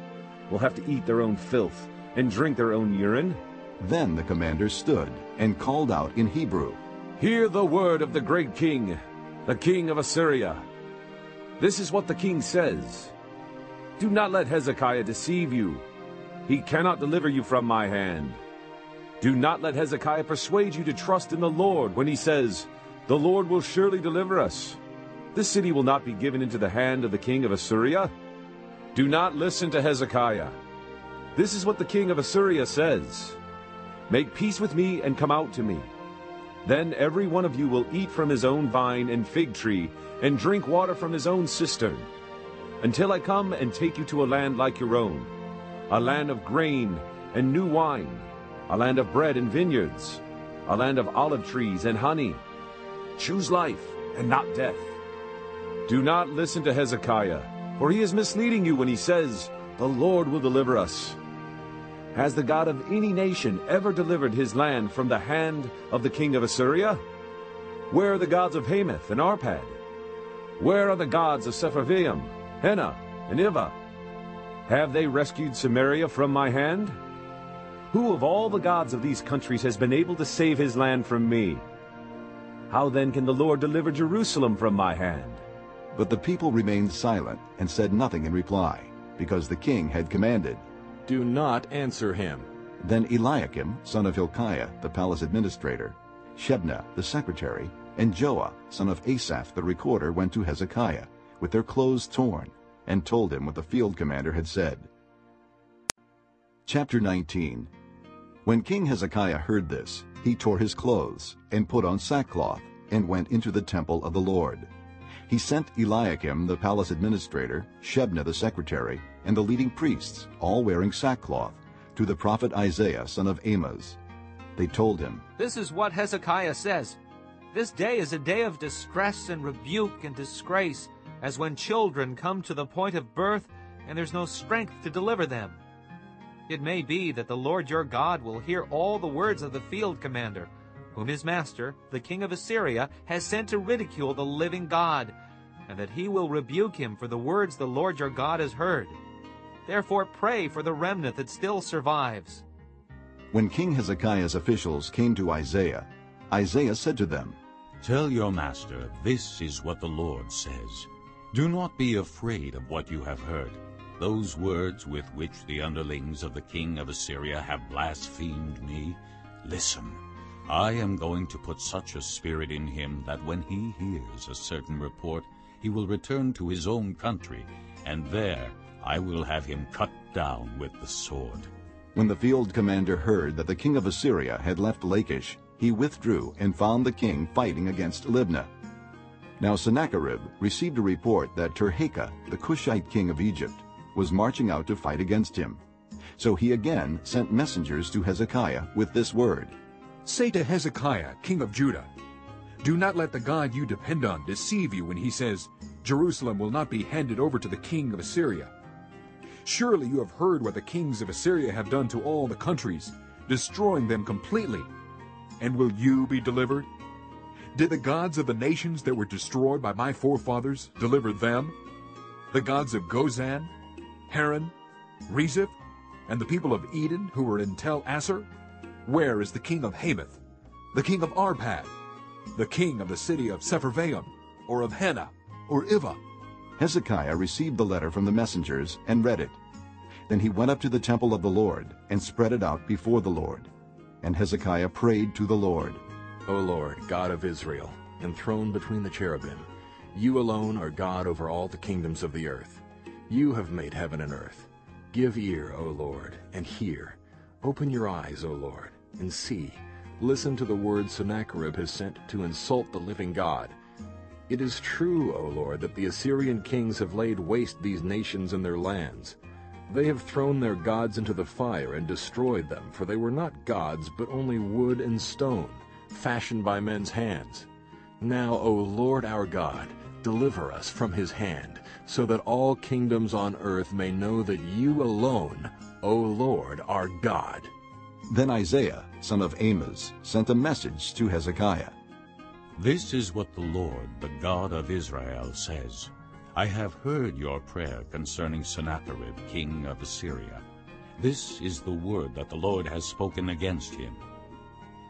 will have to eat their own filth and drink their own urine? Then the commander stood and called out in Hebrew, Hear the word of the great king, the king of Assyria. This is what the king says. Do not let Hezekiah deceive you. He cannot deliver you from my hand. Do not let Hezekiah persuade you to trust in the Lord when he says, The Lord will surely deliver us. This city will not be given into the hand of the king of Assyria. Do not listen to Hezekiah. This is what the king of Assyria says. Make peace with me and come out to me. Then every one of you will eat from his own vine and fig tree, and drink water from his own cistern, until I come and take you to a land like your own, a land of grain and new wine, a land of bread and vineyards, a land of olive trees and honey. Choose life and not death. Do not listen to Hezekiah, for he is misleading you when he says, The Lord will deliver us. Has the God of any nation ever delivered his land from the hand of the king of Assyria? Where are the gods of Hamath and Arpad? Where are the gods of Sepharvaim, Hena, and Ivvah? Have they rescued Samaria from my hand? Who of all the gods of these countries has been able to save his land from me? How then can the Lord deliver Jerusalem from my hand? But the people remained silent and said nothing in reply, because the king had commanded. Do not answer him. Then Eliakim, son of Hilkiah, the palace administrator, Shebna, the secretary, and Joah, son of Asaph, the recorder, went to Hezekiah, with their clothes torn, and told him what the field commander had said. Chapter 19 When King Hezekiah heard this, he tore his clothes, and put on sackcloth, and went into the temple of the Lord. He sent Eliakim, the palace administrator, Shebna, the secretary, and the leading priests, all wearing sackcloth, to the prophet Isaiah, son of Amoz. They told him, This is what Hezekiah says. This day is a day of distress and rebuke and disgrace, as when children come to the point of birth and there's no strength to deliver them. It may be that the Lord your God will hear all the words of the field commander, whom his master, the king of Assyria, has sent to ridicule the living God, and that he will rebuke him for the words the Lord your God has heard. Therefore pray for the remnant that still survives. When King Hezekiah's officials came to Isaiah, Isaiah said to them, Tell your master, this is what the Lord says. Do not be afraid of what you have heard. Those words with which the underlings of the king of Assyria have blasphemed me, listen. I am going to put such a spirit in him that when he hears a certain report, he will return to his own country, and there I will have him cut down with the sword. When the field commander heard that the king of Assyria had left Lachish, he withdrew and found the king fighting against Libnah. Now Sennacherib received a report that Tirhakah, the Cushite king of Egypt, was marching out to fight against him. So he again sent messengers to Hezekiah with this word. Say to Hezekiah, king of Judah, Do not let the God you depend on deceive you when he says, Jerusalem will not be handed over to the king of Assyria. Surely you have heard what the kings of Assyria have done to all the countries, destroying them completely. And will you be delivered? Did the gods of the nations that were destroyed by my forefathers deliver them? The gods of Gozan, Haran, Rezeph, and the people of Eden who were in Tel Assar? Where is the king of Hamath, the king of Arpad, the king of the city of Sepharvaim, or of Hena, or Ivvah? Hezekiah received the letter from the messengers and read it. Then he went up to the temple of the Lord and spread it out before the Lord. And Hezekiah prayed to the Lord. O Lord, God of Israel, enthroned between the cherubim, you alone are God over all the kingdoms of the earth. You have made heaven and earth. Give ear, O Lord, and hear. Open your eyes, O Lord, and see. Listen to the words Sennacherib has sent to insult the living God. It is true, O Lord, that the Assyrian kings have laid waste these nations and their lands. They have thrown their gods into the fire and destroyed them, for they were not gods, but only wood and stone, fashioned by men's hands. Now, O Lord our God, deliver us from his hand, so that all kingdoms on earth may know that you alone, O Lord, are God. Then Isaiah, son of Amoz, sent a message to Hezekiah. This is what the Lord, the God of Israel, says. I have heard your prayer concerning Sennacherib, king of Assyria. This is the word that the Lord has spoken against him.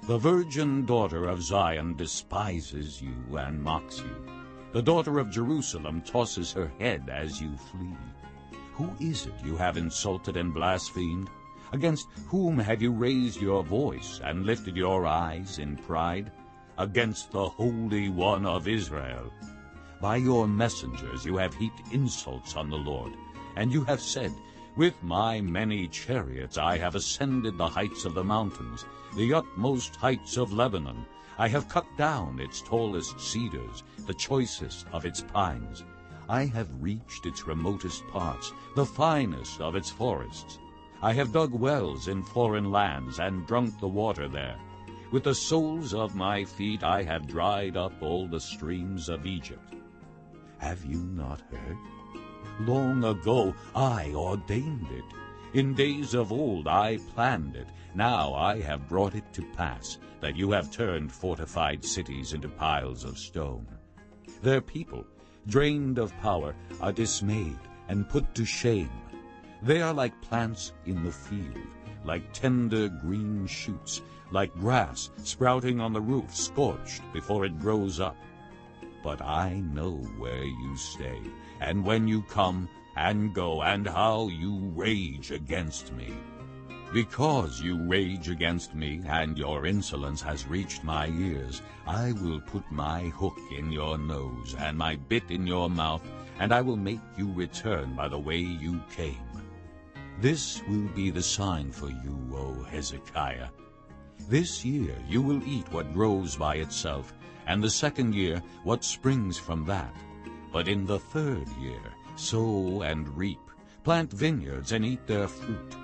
The virgin daughter of Zion despises you and mocks you. The daughter of Jerusalem tosses her head as you flee. Who is it you have insulted and blasphemed? Against whom have you raised your voice and lifted your eyes in pride? Against the Holy One of Israel. By your messengers you have heaped insults on the Lord, and you have said, With my many chariots I have ascended the heights of the mountains, the utmost heights of Lebanon. I have cut down its tallest cedars, the choicest of its pines. I have reached its remotest parts, the finest of its forests. I have dug wells in foreign lands and drunk the water there. With the soles of my feet I have dried up all the streams of Egypt. Have you not heard? Long ago I ordained it. In days of old I planned it. Now I have brought it to pass, that you have turned fortified cities into piles of stone. Their people, drained of power, are dismayed and put to shame. They are like plants in the field, like tender green shoots, like grass sprouting on the roof, scorched before it grows up. But I know where you stay, and when you come and go, and how you rage against me. Because you rage against me, and your insolence has reached my ears, I will put my hook in your nose, and my bit in your mouth, and I will make you return by the way you came. This will be the sign for you, O Hezekiah. This year you will eat what grows by itself, and the second year what springs from that. But in the third year sow and reap, plant vineyards and eat their fruit.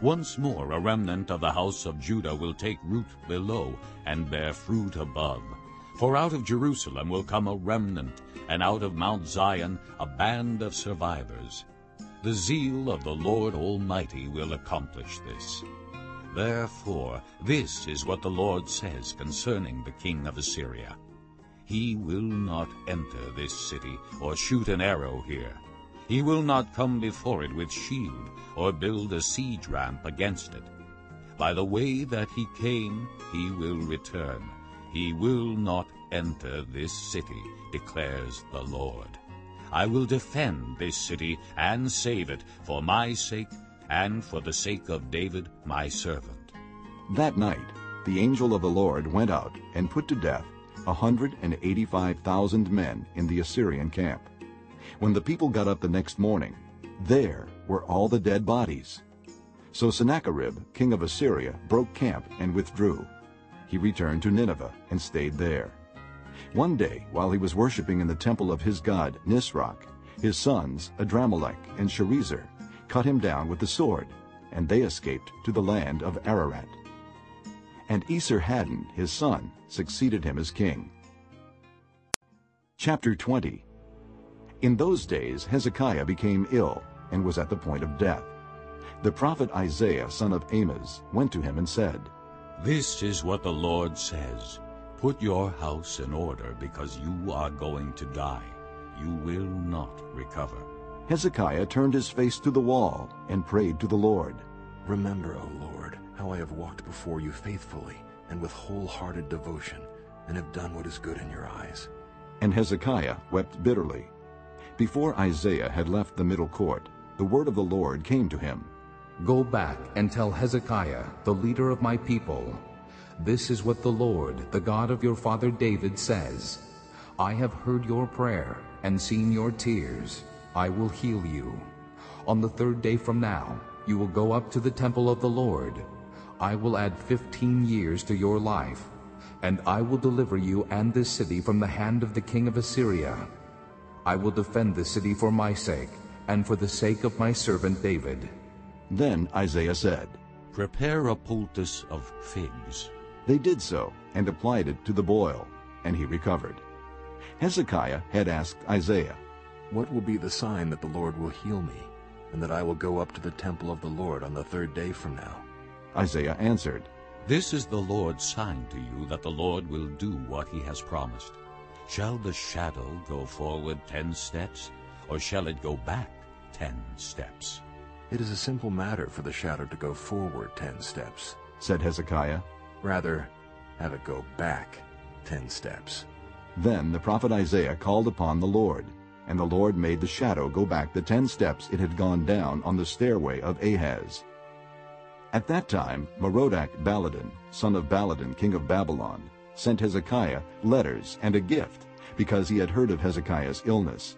Once more a remnant of the house of Judah will take root below and bear fruit above. For out of Jerusalem will come a remnant, and out of Mount Zion a band of survivors. The zeal of the Lord Almighty will accomplish this. Therefore, this is what the Lord says concerning the king of Assyria. He will not enter this city or shoot an arrow here. He will not come before it with shield or build a siege ramp against it. By the way that he came, he will return. He will not enter this city, declares the Lord. I will defend this city and save it for my sake and for the sake of David my servant. That night the angel of the Lord went out and put to death a hundred and eighty-five thousand men in the Assyrian camp. When the people got up the next morning, there were all the dead bodies. So Sennacherib, king of Assyria, broke camp and withdrew. He returned to Nineveh and stayed there. One day, while he was worshipping in the temple of his god Nisroch, his sons Adrammelek and Sharezer cut him down with the sword, and they escaped to the land of Ararat. And Esarhaddon, his son, succeeded him as king. Chapter 20 In those days Hezekiah became ill and was at the point of death. The prophet Isaiah, son of Amoz, went to him and said, This is what the Lord says. Put your house in order, because you are going to die. You will not recover. Hezekiah turned his face to the wall and prayed to the Lord. Remember, O Lord, how I have walked before you faithfully and with wholehearted devotion, and have done what is good in your eyes. And Hezekiah wept bitterly. Before Isaiah had left the middle court, the word of the Lord came to him. Go back and tell Hezekiah, the leader of my people, This is what the Lord, the God of your father David, says. I have heard your prayer and seen your tears. I will heal you. On the third day from now, you will go up to the temple of the Lord. I will add fifteen years to your life, and I will deliver you and this city from the hand of the king of Assyria. I will defend the city for my sake, and for the sake of my servant David. Then Isaiah said, Prepare a poultice of figs. They did so, and applied it to the boil, and he recovered. Hezekiah had asked Isaiah, What will be the sign that the Lord will heal me, and that I will go up to the temple of the Lord on the third day from now? Isaiah answered, This is the Lord's sign to you that the Lord will do what he has promised. Shall the shadow go forward ten steps, or shall it go back ten steps? It is a simple matter for the shadow to go forward ten steps, said Hezekiah. Rather, have it go back ten steps. Then the prophet Isaiah called upon the Lord, and the Lord made the shadow go back the ten steps it had gone down on the stairway of Ahaz. At that time Merodach Baladan, son of Baladan, king of Babylon, sent Hezekiah letters and a gift, because he had heard of Hezekiah's illness.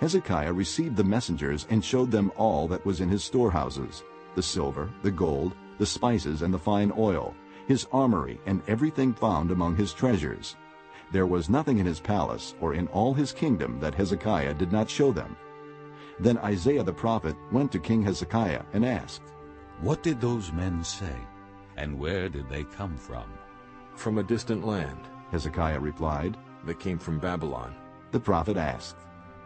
Hezekiah received the messengers and showed them all that was in his storehouses, the silver, the gold, the spices, and the fine oil, his armory, and everything found among his treasures. There was nothing in his palace or in all his kingdom that Hezekiah did not show them. Then Isaiah the prophet went to King Hezekiah and asked, What did those men say, and where did they come from? From a distant land, Hezekiah replied. They came from Babylon. The prophet asked,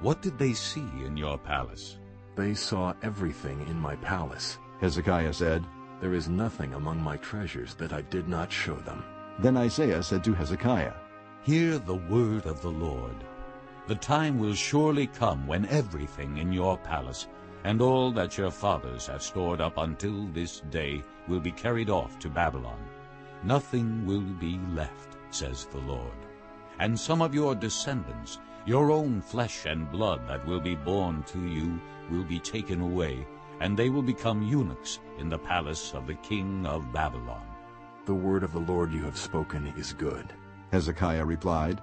What did they see in your palace? They saw everything in my palace. Hezekiah said, There is nothing among my treasures that I did not show them. Then Isaiah said to Hezekiah, Hear the word of the Lord. The time will surely come when everything in your palace and all that your fathers have stored up until this day will be carried off to Babylon. Nothing will be left, says the Lord. And some of your descendants, your own flesh and blood that will be born to you, will be taken away, and they will become eunuchs in the palace of the king of Babylon. The word of the Lord you have spoken is good. Hezekiah replied,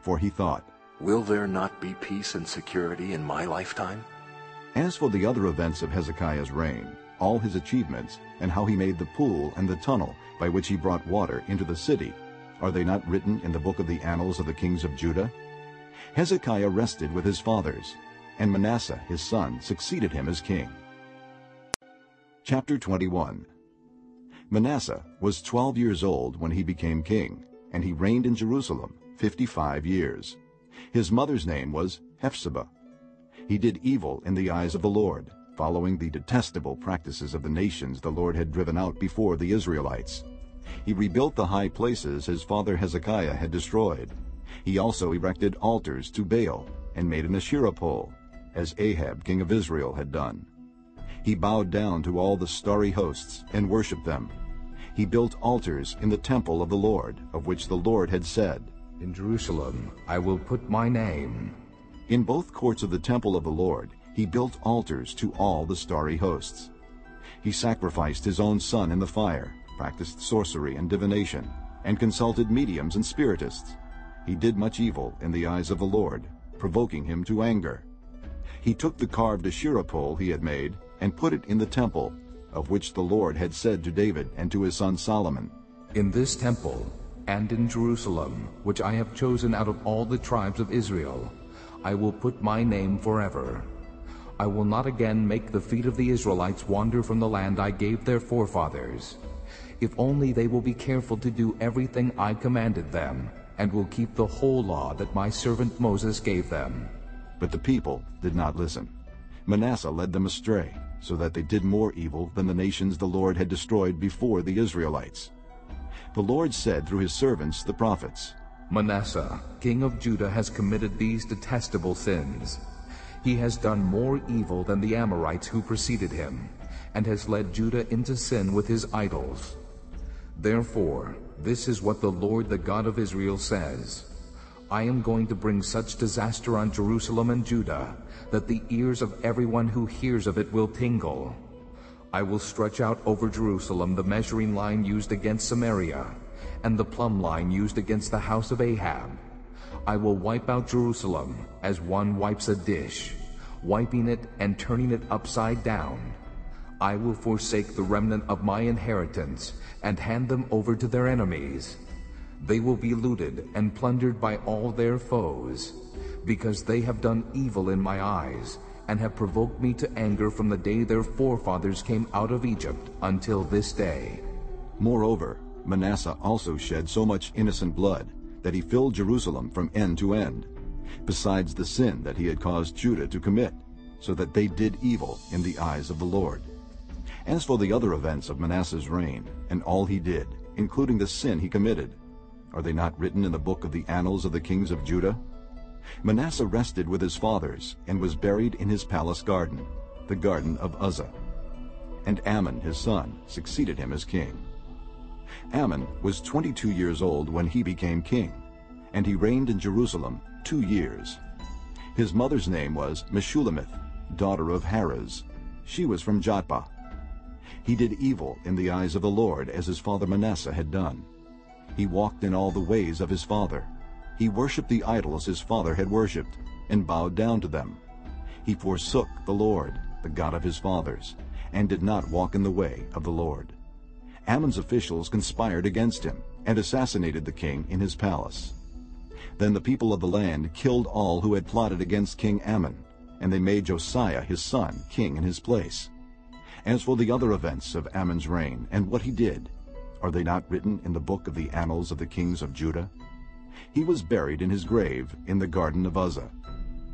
for he thought, Will there not be peace and security in my lifetime? As for the other events of Hezekiah's reign, all his achievements, and how he made the pool and the tunnel by which he brought water into the city, are they not written in the book of the annals of the kings of Judah? Hezekiah rested with his fathers, and Manasseh his son succeeded him as king. Chapter 21 Manasseh was twelve years old when he became king, and he reigned in Jerusalem fifty-five years. His mother's name was Hephzibah. He did evil in the eyes of the Lord, following the detestable practices of the nations the Lord had driven out before the Israelites. He rebuilt the high places his father Hezekiah had destroyed. He also erected altars to Baal and made an Asherah pole, as Ahab king of Israel had done. He bowed down to all the starry hosts and worshipped them. He built altars in the temple of the Lord, of which the Lord had said, In Jerusalem I will put my name. In both courts of the temple of the Lord he built altars to all the starry hosts. He sacrificed his own son in the fire, practiced sorcery and divination, and consulted mediums and spiritists. He did much evil in the eyes of the Lord, provoking him to anger. He took the carved Asherah pole he had made and put it in the temple, of which the Lord had said to David and to his son Solomon, In this temple and in Jerusalem, which I have chosen out of all the tribes of Israel, I will put my name forever. I will not again make the feet of the Israelites wander from the land I gave their forefathers. If only they will be careful to do everything I commanded them, and will keep the whole law that my servant Moses gave them. But the people did not listen. Manasseh led them astray, so that they did more evil than the nations the Lord had destroyed before the Israelites. The Lord said through his servants the prophets, Manasseh, king of Judah, has committed these detestable sins. He has done more evil than the Amorites who preceded him, and has led Judah into sin with his idols. Therefore, this is what the Lord the God of Israel says. I am going to bring such disaster on Jerusalem and Judah that the ears of everyone who hears of it will tingle. I will stretch out over Jerusalem the measuring line used against Samaria, and the plumb line used against the house of Ahab. I will wipe out Jerusalem as one wipes a dish, wiping it and turning it upside down. I will forsake the remnant of my inheritance and hand them over to their enemies. They will be looted and plundered by all their foes, because they have done evil in my eyes and have provoked me to anger from the day their forefathers came out of Egypt until this day. Moreover, Manasseh also shed so much innocent blood that he filled Jerusalem from end to end, besides the sin that he had caused Judah to commit, so that they did evil in the eyes of the Lord. As for the other events of Manasseh's reign, and all he did, including the sin he committed, are they not written in the book of the annals of the kings of Judah? Manasseh rested with his fathers, and was buried in his palace garden, the garden of Uzza. And Amon his son succeeded him as king. Amon was 22 years old when he became king, and he reigned in Jerusalem two years. His mother's name was Meshullemeth, daughter of Haruz. She was from Jotbah. He did evil in the eyes of the Lord, as his father Manasseh had done. He walked in all the ways of his father. He worshipped the idols his father had worshipped, and bowed down to them. He forsook the Lord, the God of his fathers, and did not walk in the way of the Lord. Amon's officials conspired against him, and assassinated the king in his palace. Then the people of the land killed all who had plotted against King Amon, and they made Josiah his son king in his place. As for the other events of Amon's reign, and what he did, are they not written in the book of the annals of the kings of Judah? He was buried in his grave in the garden of Uzza,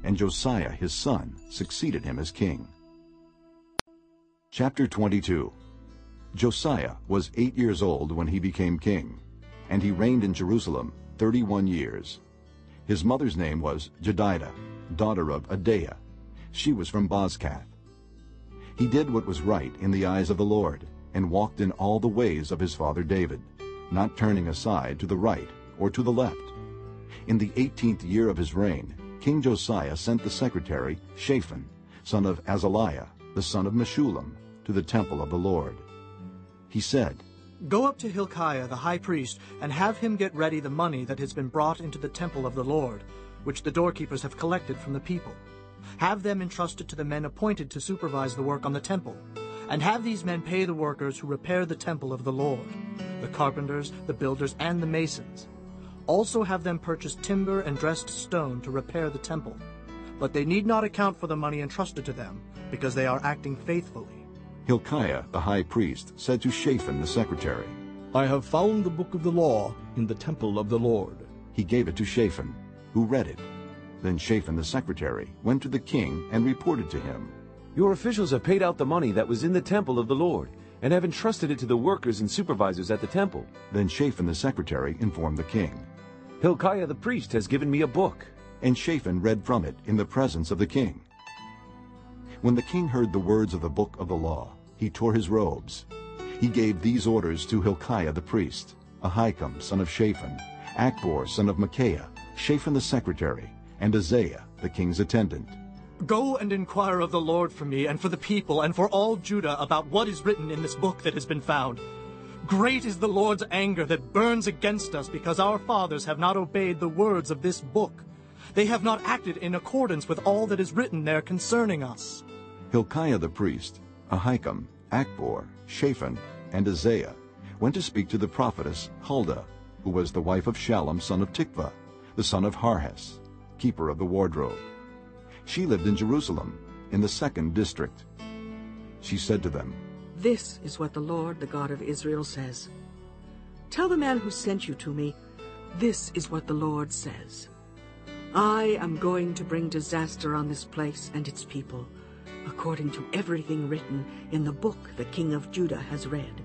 and Josiah his son succeeded him as king. Chapter 22 Josiah was eight years old when he became king, and he reigned in Jerusalem thirty-one years. His mother's name was Jedidah, daughter of Adaiah. She was from Bozkath. He did what was right in the eyes of the Lord, and walked in all the ways of his father David, not turning aside to the right or to the left. In the eighteenth year of his reign, King Josiah sent the secretary Shaphan, son of Azaliah, the son of Meshullam, to the temple of the Lord. He said, Go up to Hilkiah the high priest, and have him get ready the money that has been brought into the temple of the Lord, which the doorkeepers have collected from the people. Have them entrusted to the men appointed to supervise the work on the temple, and have these men pay the workers who repair the temple of the Lord, the carpenters, the builders, and the masons. Also have them purchase timber and dressed stone to repair the temple. But they need not account for the money entrusted to them, because they are acting faithfully. Hilkiah the high priest said to Shaphan the secretary, I have found the book of the law in the temple of the Lord. He gave it to Shaphan, who read it. Then Shaphan the secretary went to the king and reported to him. Your officials have paid out the money that was in the temple of the Lord and have entrusted it to the workers and supervisors at the temple. Then Shaphan the secretary informed the king. Hilkiah the priest has given me a book. And Shaphan read from it in the presence of the king. When the king heard the words of the book of the law, he tore his robes. He gave these orders to Hilkiah the priest, Ahikam son of Shaphan, Achbor son of Micaiah, Shaphan the secretary, and Asaiah the king's attendant. Go and inquire of the Lord for me and for the people and for all Judah about what is written in this book that has been found. Great is the Lord's anger that burns against us because our fathers have not obeyed the words of this book. They have not acted in accordance with all that is written there concerning us. Hilkiah the priest, Ahikam, Achbor, Shaphan, and Asaiah went to speak to the prophetess Huldah, who was the wife of Shallum son of Tikvah, the son of Harhas, keeper of the wardrobe. She lived in Jerusalem, in the second district. She said to them, This is what the Lord, the God of Israel, says. Tell the man who sent you to me, This is what the Lord says. I am going to bring disaster on this place and its people, according to everything written in the book the king of Judah has read.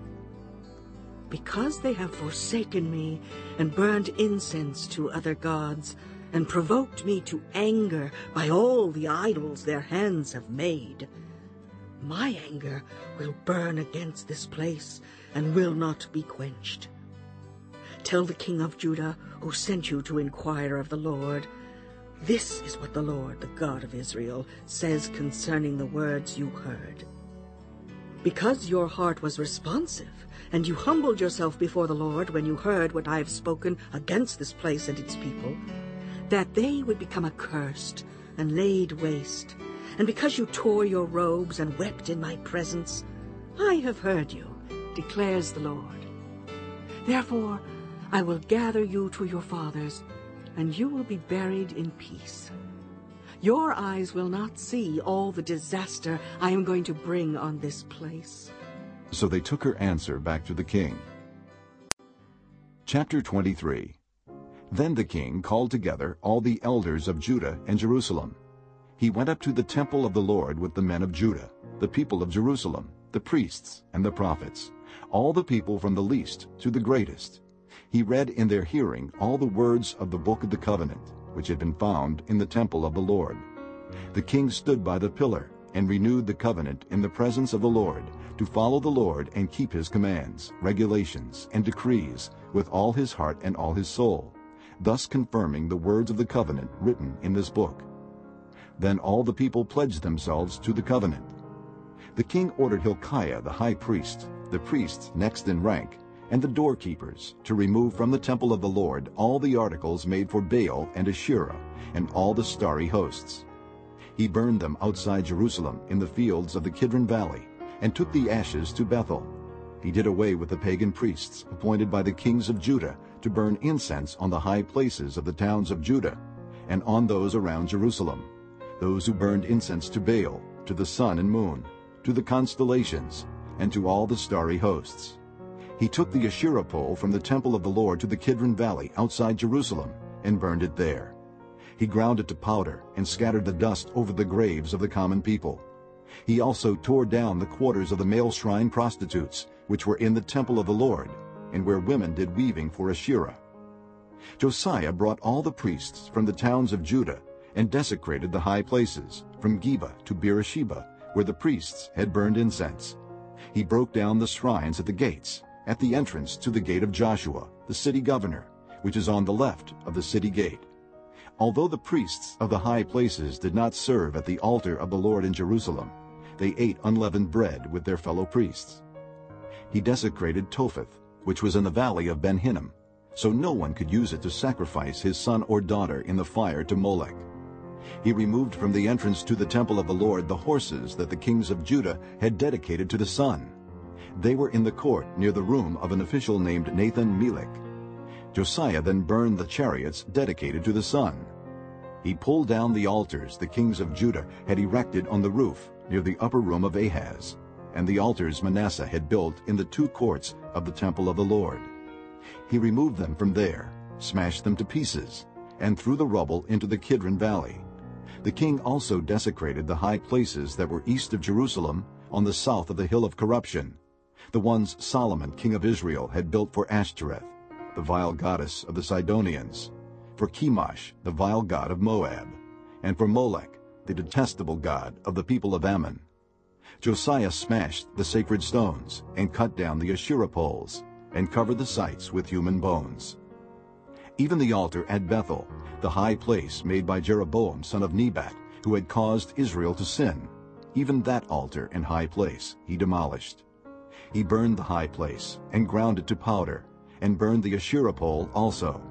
Because they have forsaken me and burned incense to other gods, and provoked me to anger by all the idols their hands have made. My anger will burn against this place and will not be quenched. Tell the king of Judah, who sent you to inquire of the Lord, this is what the Lord, the God of Israel, says concerning the words you heard. Because your heart was responsive, and you humbled yourself before the Lord when you heard what I have spoken against this place and its people, that they would become accursed and laid waste. And because you tore your robes and wept in my presence, I have heard you, declares the Lord. Therefore I will gather you to your fathers, and you will be buried in peace. Your eyes will not see all the disaster I am going to bring on this place. So they took her answer back to the king. Chapter 23 then the king called together all the elders of Judah and Jerusalem. He went up to the temple of the Lord with the men of Judah, the people of Jerusalem, the priests and the prophets, all the people from the least to the greatest. He read in their hearing all the words of the book of the covenant, which had been found in the temple of the Lord. The king stood by the pillar and renewed the covenant in the presence of the Lord, to follow the Lord and keep his commands, regulations, and decrees with all his heart and all his soul thus confirming the words of the covenant written in this book. Then all the people pledged themselves to the covenant. The king ordered Hilkiah the high priest, the priests next in rank, and the doorkeepers to remove from the temple of the Lord all the articles made for Baal and Asherah and all the starry hosts. He burned them outside Jerusalem in the fields of the Kidron Valley and took the ashes to Bethel. He did away with the pagan priests appointed by the kings of Judah to burn incense on the high places of the towns of Judah and on those around Jerusalem, those who burned incense to Baal, to the sun and moon, to the constellations, and to all the starry hosts. He took the Asherah pole from the temple of the Lord to the Kidron Valley outside Jerusalem and burned it there. He ground it to powder and scattered the dust over the graves of the common people. He also tore down the quarters of the male shrine prostitutes, which were in the temple of the Lord, and where women did weaving for Asherah. Josiah brought all the priests from the towns of Judah and desecrated the high places, from Geba to Beersheba, where the priests had burned incense. He broke down the shrines at the gates, at the entrance to the gate of Joshua, the city governor, which is on the left of the city gate. Although the priests of the high places did not serve at the altar of the Lord in Jerusalem, they ate unleavened bread with their fellow priests. He desecrated Topheth, which was in the valley of Ben Hinnom, so no one could use it to sacrifice his son or daughter in the fire to Molech. He removed from the entrance to the temple of the Lord the horses that the kings of Judah had dedicated to the sun. They were in the court near the room of an official named Nathan Melech. Josiah then burned the chariots dedicated to the sun. He pulled down the altars the kings of Judah had erected on the roof near the upper room of Ahaz, and the altars Manasseh had built in the two courts of the temple of the Lord. He removed them from there, smashed them to pieces, and threw the rubble into the Kidron Valley. The king also desecrated the high places that were east of Jerusalem on the south of the hill of corruption, the ones Solomon king of Israel had built for Ashtoreth, the vile goddess of the Sidonians, for Chemosh, the vile god of Moab, and for Molech, the detestable god of the people of Ammon. Josiah smashed the sacred stones and cut down the Asherah poles and covered the sites with human bones. Even the altar at Bethel, the high place made by Jeroboam son of Nebat, who had caused Israel to sin, even that altar and high place he demolished. He burned the high place and ground it to powder, and burned the Asherah pole also.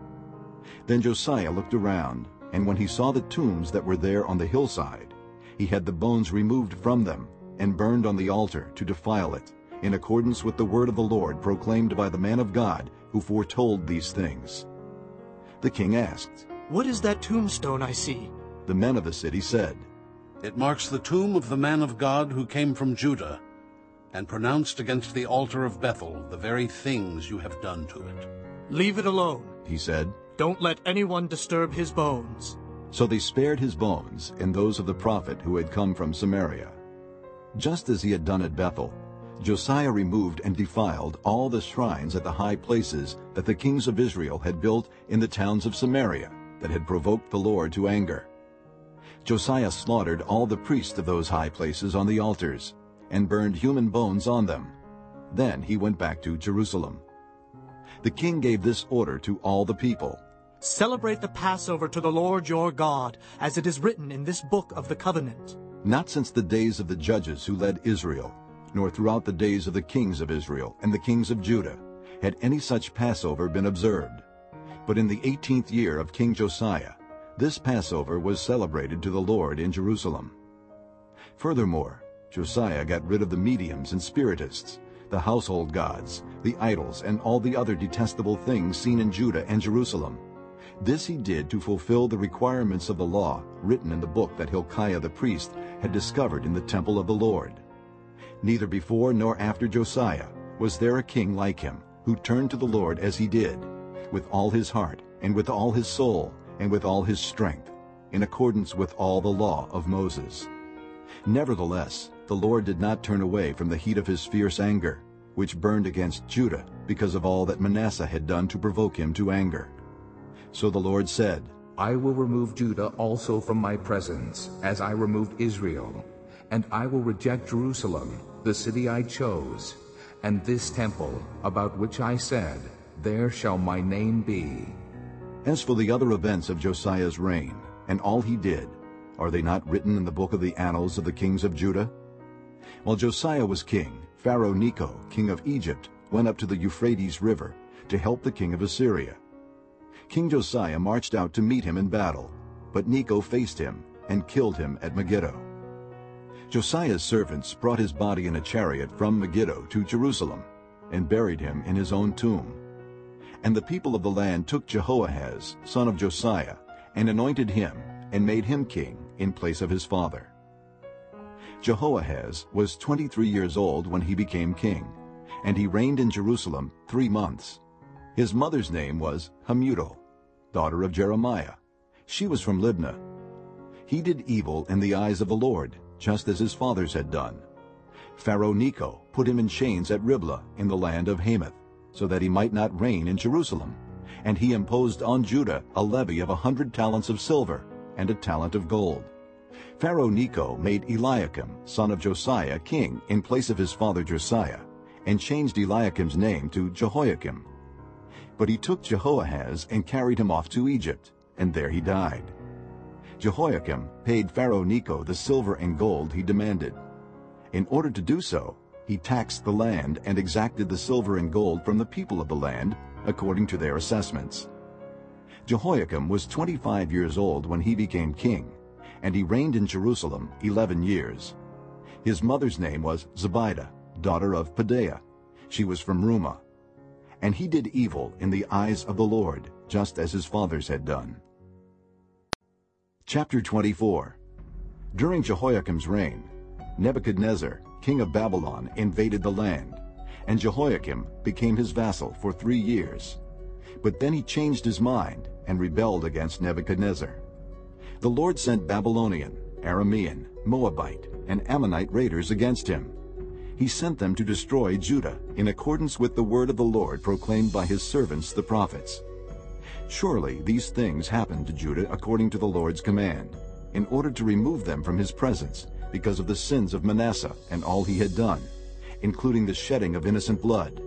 Then Josiah looked around, and when he saw the tombs that were there on the hillside, he had the bones removed from them and burned on the altar to defile it, in accordance with the word of the Lord proclaimed by the man of God who foretold these things. The king asked, What is that tombstone I see? The men of the city said, It marks the tomb of the man of God who came from Judah, and pronounced against the altar of Bethel the very things you have done to it. Leave it alone, he said. Don't let anyone disturb his bones. So they spared his bones and those of the prophet who had come from Samaria. Just as he had done at Bethel, Josiah removed and defiled all the shrines at the high places that the kings of Israel had built in the towns of Samaria that had provoked the Lord to anger. Josiah slaughtered all the priests of those high places on the altars and burned human bones on them. Then he went back to Jerusalem. The king gave this order to all the people. Celebrate the Passover to the Lord your God, as it is written in this book of the covenant. Not since the days of the judges who led Israel, nor throughout the days of the kings of Israel and the kings of Judah, had any such Passover been observed. But in the eighteenth year of King Josiah, this Passover was celebrated to the Lord in Jerusalem. Furthermore, Josiah got rid of the mediums and spiritists, the household gods, the idols, and all the other detestable things seen in Judah and Jerusalem. This he did to fulfill the requirements of the law written in the book that Hilkiah the priest had discovered in the temple of the Lord. Neither before nor after Josiah was there a king like him, who turned to the Lord as he did, with all his heart, and with all his soul, and with all his strength, in accordance with all the law of Moses. Nevertheless, the Lord did not turn away from the heat of his fierce anger, which burned against Judah because of all that Manasseh had done to provoke him to anger. So the Lord said, I will remove Judah also from my presence, as I removed Israel, and I will reject Jerusalem, the city I chose, and this temple, about which I said, There shall my name be. As for the other events of Josiah's reign, and all he did, are they not written in the book of the annals of the kings of Judah? While Josiah was king, Pharaoh Necho, king of Egypt, went up to the Euphrates River to help the king of Assyria. King Josiah marched out to meet him in battle, but Necho faced him and killed him at Megiddo. Josiah's servants brought his body in a chariot from Megiddo to Jerusalem and buried him in his own tomb. And the people of the land took Jehoahaz, son of Josiah, and anointed him and made him king in place of his father. Jehoahaz was 23 years old when he became king, and he reigned in Jerusalem three months. His mother's name was Hamutal, daughter of Jeremiah. She was from Libnah. He did evil in the eyes of the Lord, just as his fathers had done. Pharaoh Necho put him in chains at Riblah in the land of Hamath, so that he might not reign in Jerusalem. And he imposed on Judah a levy of a hundred talents of silver and a talent of gold. Pharaoh Necho made Eliakim, son of Josiah, king in place of his father Josiah, and changed Eliakim's name to Jehoiakim. But he took Jehoahaz and carried him off to Egypt, and there he died. Jehoiakim paid Pharaoh Necho the silver and gold he demanded. In order to do so, he taxed the land and exacted the silver and gold from the people of the land according to their assessments. Jehoiakim was 25 years old when he became king, and he reigned in Jerusalem 11 years. His mother's name was Zebidah, daughter of Pedaiah. She was from Rumah. And he did evil in the eyes of the Lord, just as his fathers had done. Chapter 24 During Jehoiakim's reign, Nebuchadnezzar, king of Babylon, invaded the land, and Jehoiakim became his vassal for three years. But then he changed his mind and rebelled against Nebuchadnezzar. The Lord sent Babylonian, Aramean, Moabite, and Ammonite raiders against him. He sent them to destroy Judah in accordance with the word of the Lord proclaimed by his servants the prophets. Surely these things happened to Judah according to the Lord's command, in order to remove them from his presence, because of the sins of Manasseh and all he had done, including the shedding of innocent blood.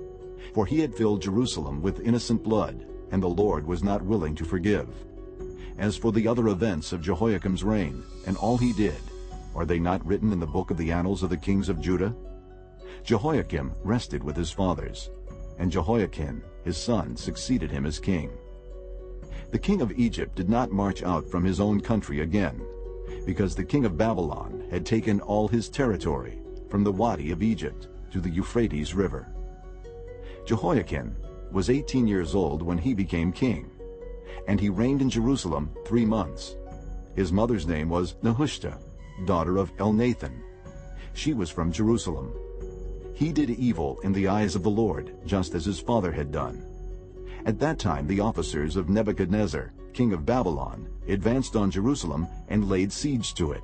For he had filled Jerusalem with innocent blood, and the Lord was not willing to forgive. As for the other events of Jehoiakim's reign, and all he did, are they not written in the book of the annals of the kings of Judah? Jehoiakim rested with his fathers, and Jehoiachin his son succeeded him as king. The king of Egypt did not march out from his own country again, because the king of Babylon had taken all his territory, from the Wadi of Egypt to the Euphrates River. Jehoiachin was 18 years old when he became king, and he reigned in Jerusalem three months. His mother's name was Nehushta, daughter of Elnathan. She was from Jerusalem. He did evil in the eyes of the Lord, just as his father had done. At that time the officers of Nebuchadnezzar, king of Babylon, advanced on Jerusalem and laid siege to it.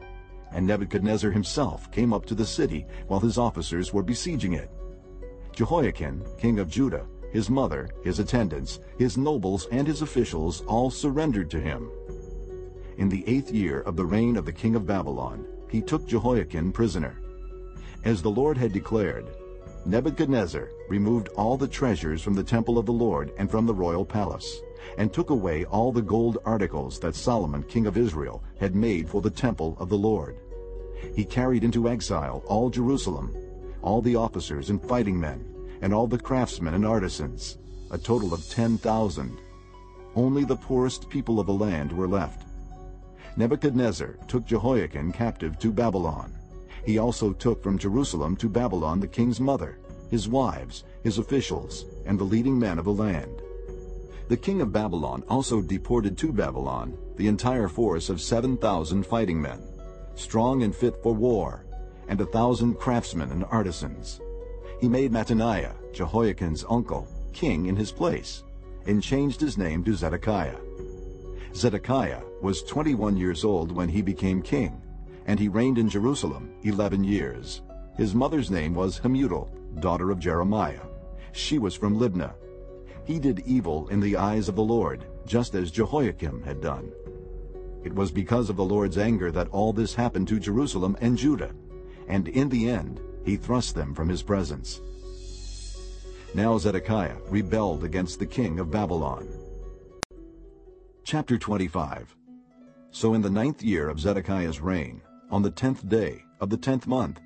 And Nebuchadnezzar himself came up to the city while his officers were besieging it. Jehoiachin, king of Judah, his mother, his attendants, his nobles, and his officials all surrendered to him. In the eighth year of the reign of the king of Babylon, he took Jehoiachin prisoner. As the Lord had declared, Nebuchadnezzar removed all the treasures from the temple of the Lord and from the royal palace, and took away all the gold articles that Solomon king of Israel had made for the temple of the Lord. He carried into exile all Jerusalem, all the officers and fighting men, and all the craftsmen and artisans, a total of 10,000. Only the poorest people of the land were left. Nebuchadnezzar took Jehoiachin captive to Babylon. He also took from Jerusalem to Babylon the king's mother, his wives, his officials, and the leading men of the land. The king of Babylon also deported to Babylon the entire force of 7,000 fighting men, strong and fit for war, and a thousand craftsmen and artisans. He made Mattaniah, Jehoiachin's uncle, king in his place, and changed his name to Zedekiah. Zedekiah was 21 years old when he became king, and he reigned in Jerusalem 11 years. His mother's name was Hamutal, daughter of Jeremiah. She was from Libnah. He did evil in the eyes of the Lord, just as Jehoiakim had done. It was because of the Lord's anger that all this happened to Jerusalem and Judah, and in the end he thrust them from his presence. Now Zedekiah rebelled against the king of Babylon. Chapter 25 So in the ninth year of Zedekiah's reign, on the tenth day of the tenth month,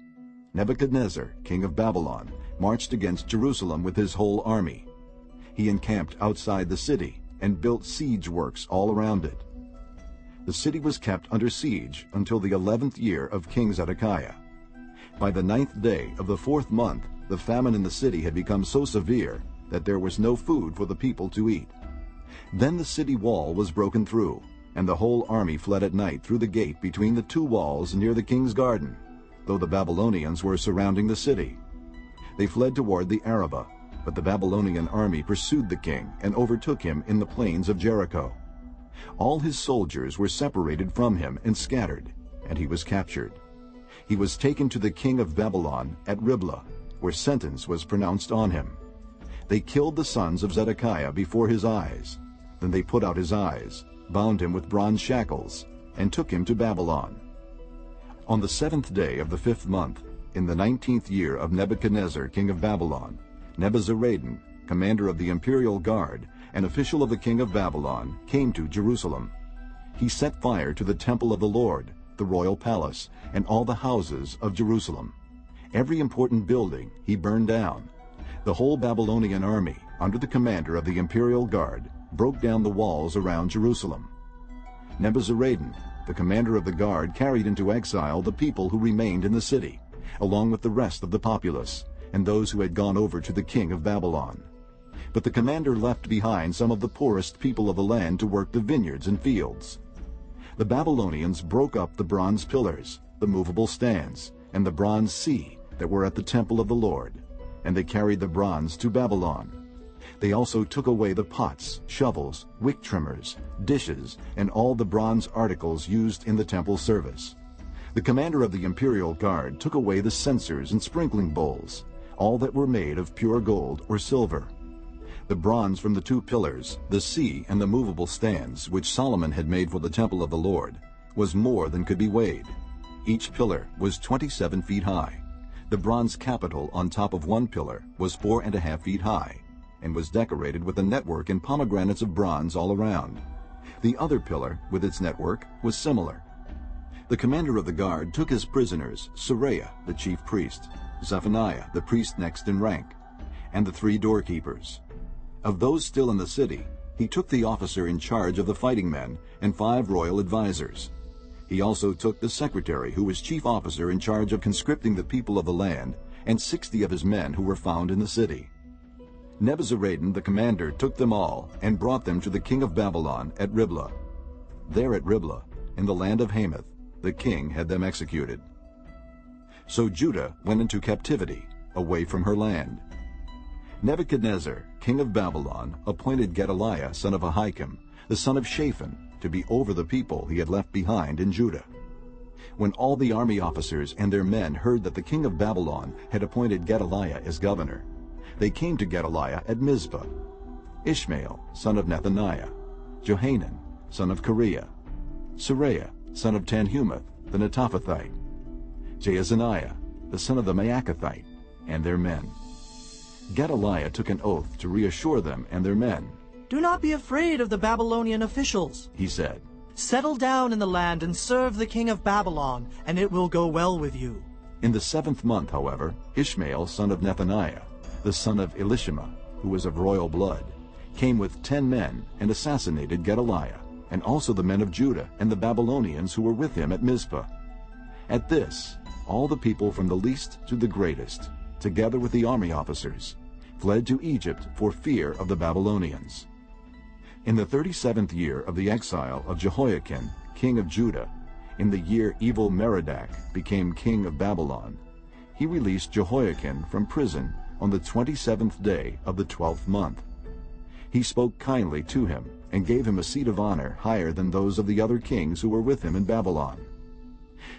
Nebuchadnezzar, king of Babylon, marched against Jerusalem with his whole army. He encamped outside the city and built siege works all around it. The city was kept under siege until the eleventh year of King Zedekiah. By the ninth day of the fourth month, the famine in the city had become so severe that there was no food for the people to eat. Then the city wall was broken through, and the whole army fled at night through the gate between the two walls near the king's garden, though the Babylonians were surrounding the city. They fled toward the Arabah, but the Babylonian army pursued the king and overtook him in the plains of Jericho. All his soldiers were separated from him and scattered, and he was captured. He was taken to the king of Babylon at Riblah, where sentence was pronounced on him. They killed the sons of Zedekiah before his eyes. Then they put out his eyes, bound him with bronze shackles, and took him to Babylon. On the seventh day of the fifth month, in the nineteenth year of Nebuchadnezzar king of Babylon, Nebuzaradan, commander of the imperial guard, an official of the king of Babylon, came to Jerusalem. He set fire to the temple of the Lord, the royal palace, and all the houses of Jerusalem. Every important building he burned down. The whole Babylonian army, under the commander of the imperial guard, broke down the walls around Jerusalem. Nebuzaradan, the commander of the guard, carried into exile the people who remained in the city, along with the rest of the populace, and those who had gone over to the king of Babylon. But the commander left behind some of the poorest people of the land to work the vineyards and fields. The Babylonians broke up the bronze pillars, the movable stands, and the bronze sea that were at the temple of the Lord, and they carried the bronze to Babylon. They also took away the pots, shovels, wick trimmers, dishes, and all the bronze articles used in the temple service. The commander of the imperial guard took away the censers and sprinkling bowls, all that were made of pure gold or silver. The bronze from the two pillars, the sea, and the movable stands, which Solomon had made for the temple of the Lord, was more than could be weighed. Each pillar was 27 feet high. The bronze capital on top of one pillar was four and a half feet high, and was decorated with a network and pomegranates of bronze all around. The other pillar, with its network, was similar. The commander of the guard took as prisoners Seraiah, the chief priest, Zephaniah, the priest next in rank, and the three doorkeepers. Of those still in the city, he took the officer in charge of the fighting men and five royal advisers. He also took the secretary, who was chief officer in charge of conscripting the people of the land, and sixty of his men who were found in the city. Nebuzaradan the commander took them all and brought them to the king of Babylon at Riblah. There at Riblah, in the land of Hamath, the king had them executed. So Judah went into captivity, away from her land. Nebuchadnezzar, king of Babylon, appointed Gedaliah son of Ahikam, the son of Shaphan, to be over the people he had left behind in Judah. When all the army officers and their men heard that the king of Babylon had appointed Gedaliah as governor, they came to Gedaliah at Mizpah. Ishmael, son of Nethaniah, Johanan, son of Kareah, Seraiah, son of Tanhumeth, the Netophathite, Jaazaniah, the son of the Maacathite, and their men. Gedaliah took an oath to reassure them and their men. Do not be afraid of the Babylonian officials, he said. Settle down in the land and serve the king of Babylon, and it will go well with you. In the seventh month, however, Ishmael, son of Nethaniah, the son of Elishama, who was of royal blood, came with ten men and assassinated Gedaliah, and also the men of Judah and the Babylonians who were with him at Mizpah. At this, all the people from the least to the greatest, together with the army officers, fled to Egypt for fear of the Babylonians. In the thirty-seventh year of the exile of Jehoiachin, king of Judah, in the year Evil Merodach became king of Babylon, he released Jehoiachin from prison on the twenty-seventh day of the twelfth month. He spoke kindly to him and gave him a seat of honor higher than those of the other kings who were with him in Babylon.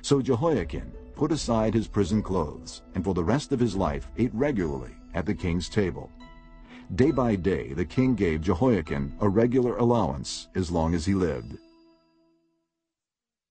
So Jehoiachin put aside his prison clothes, and for the rest of his life ate regularly at the king's table. Day by day the king gave Jehoiachin a regular allowance as long as he lived.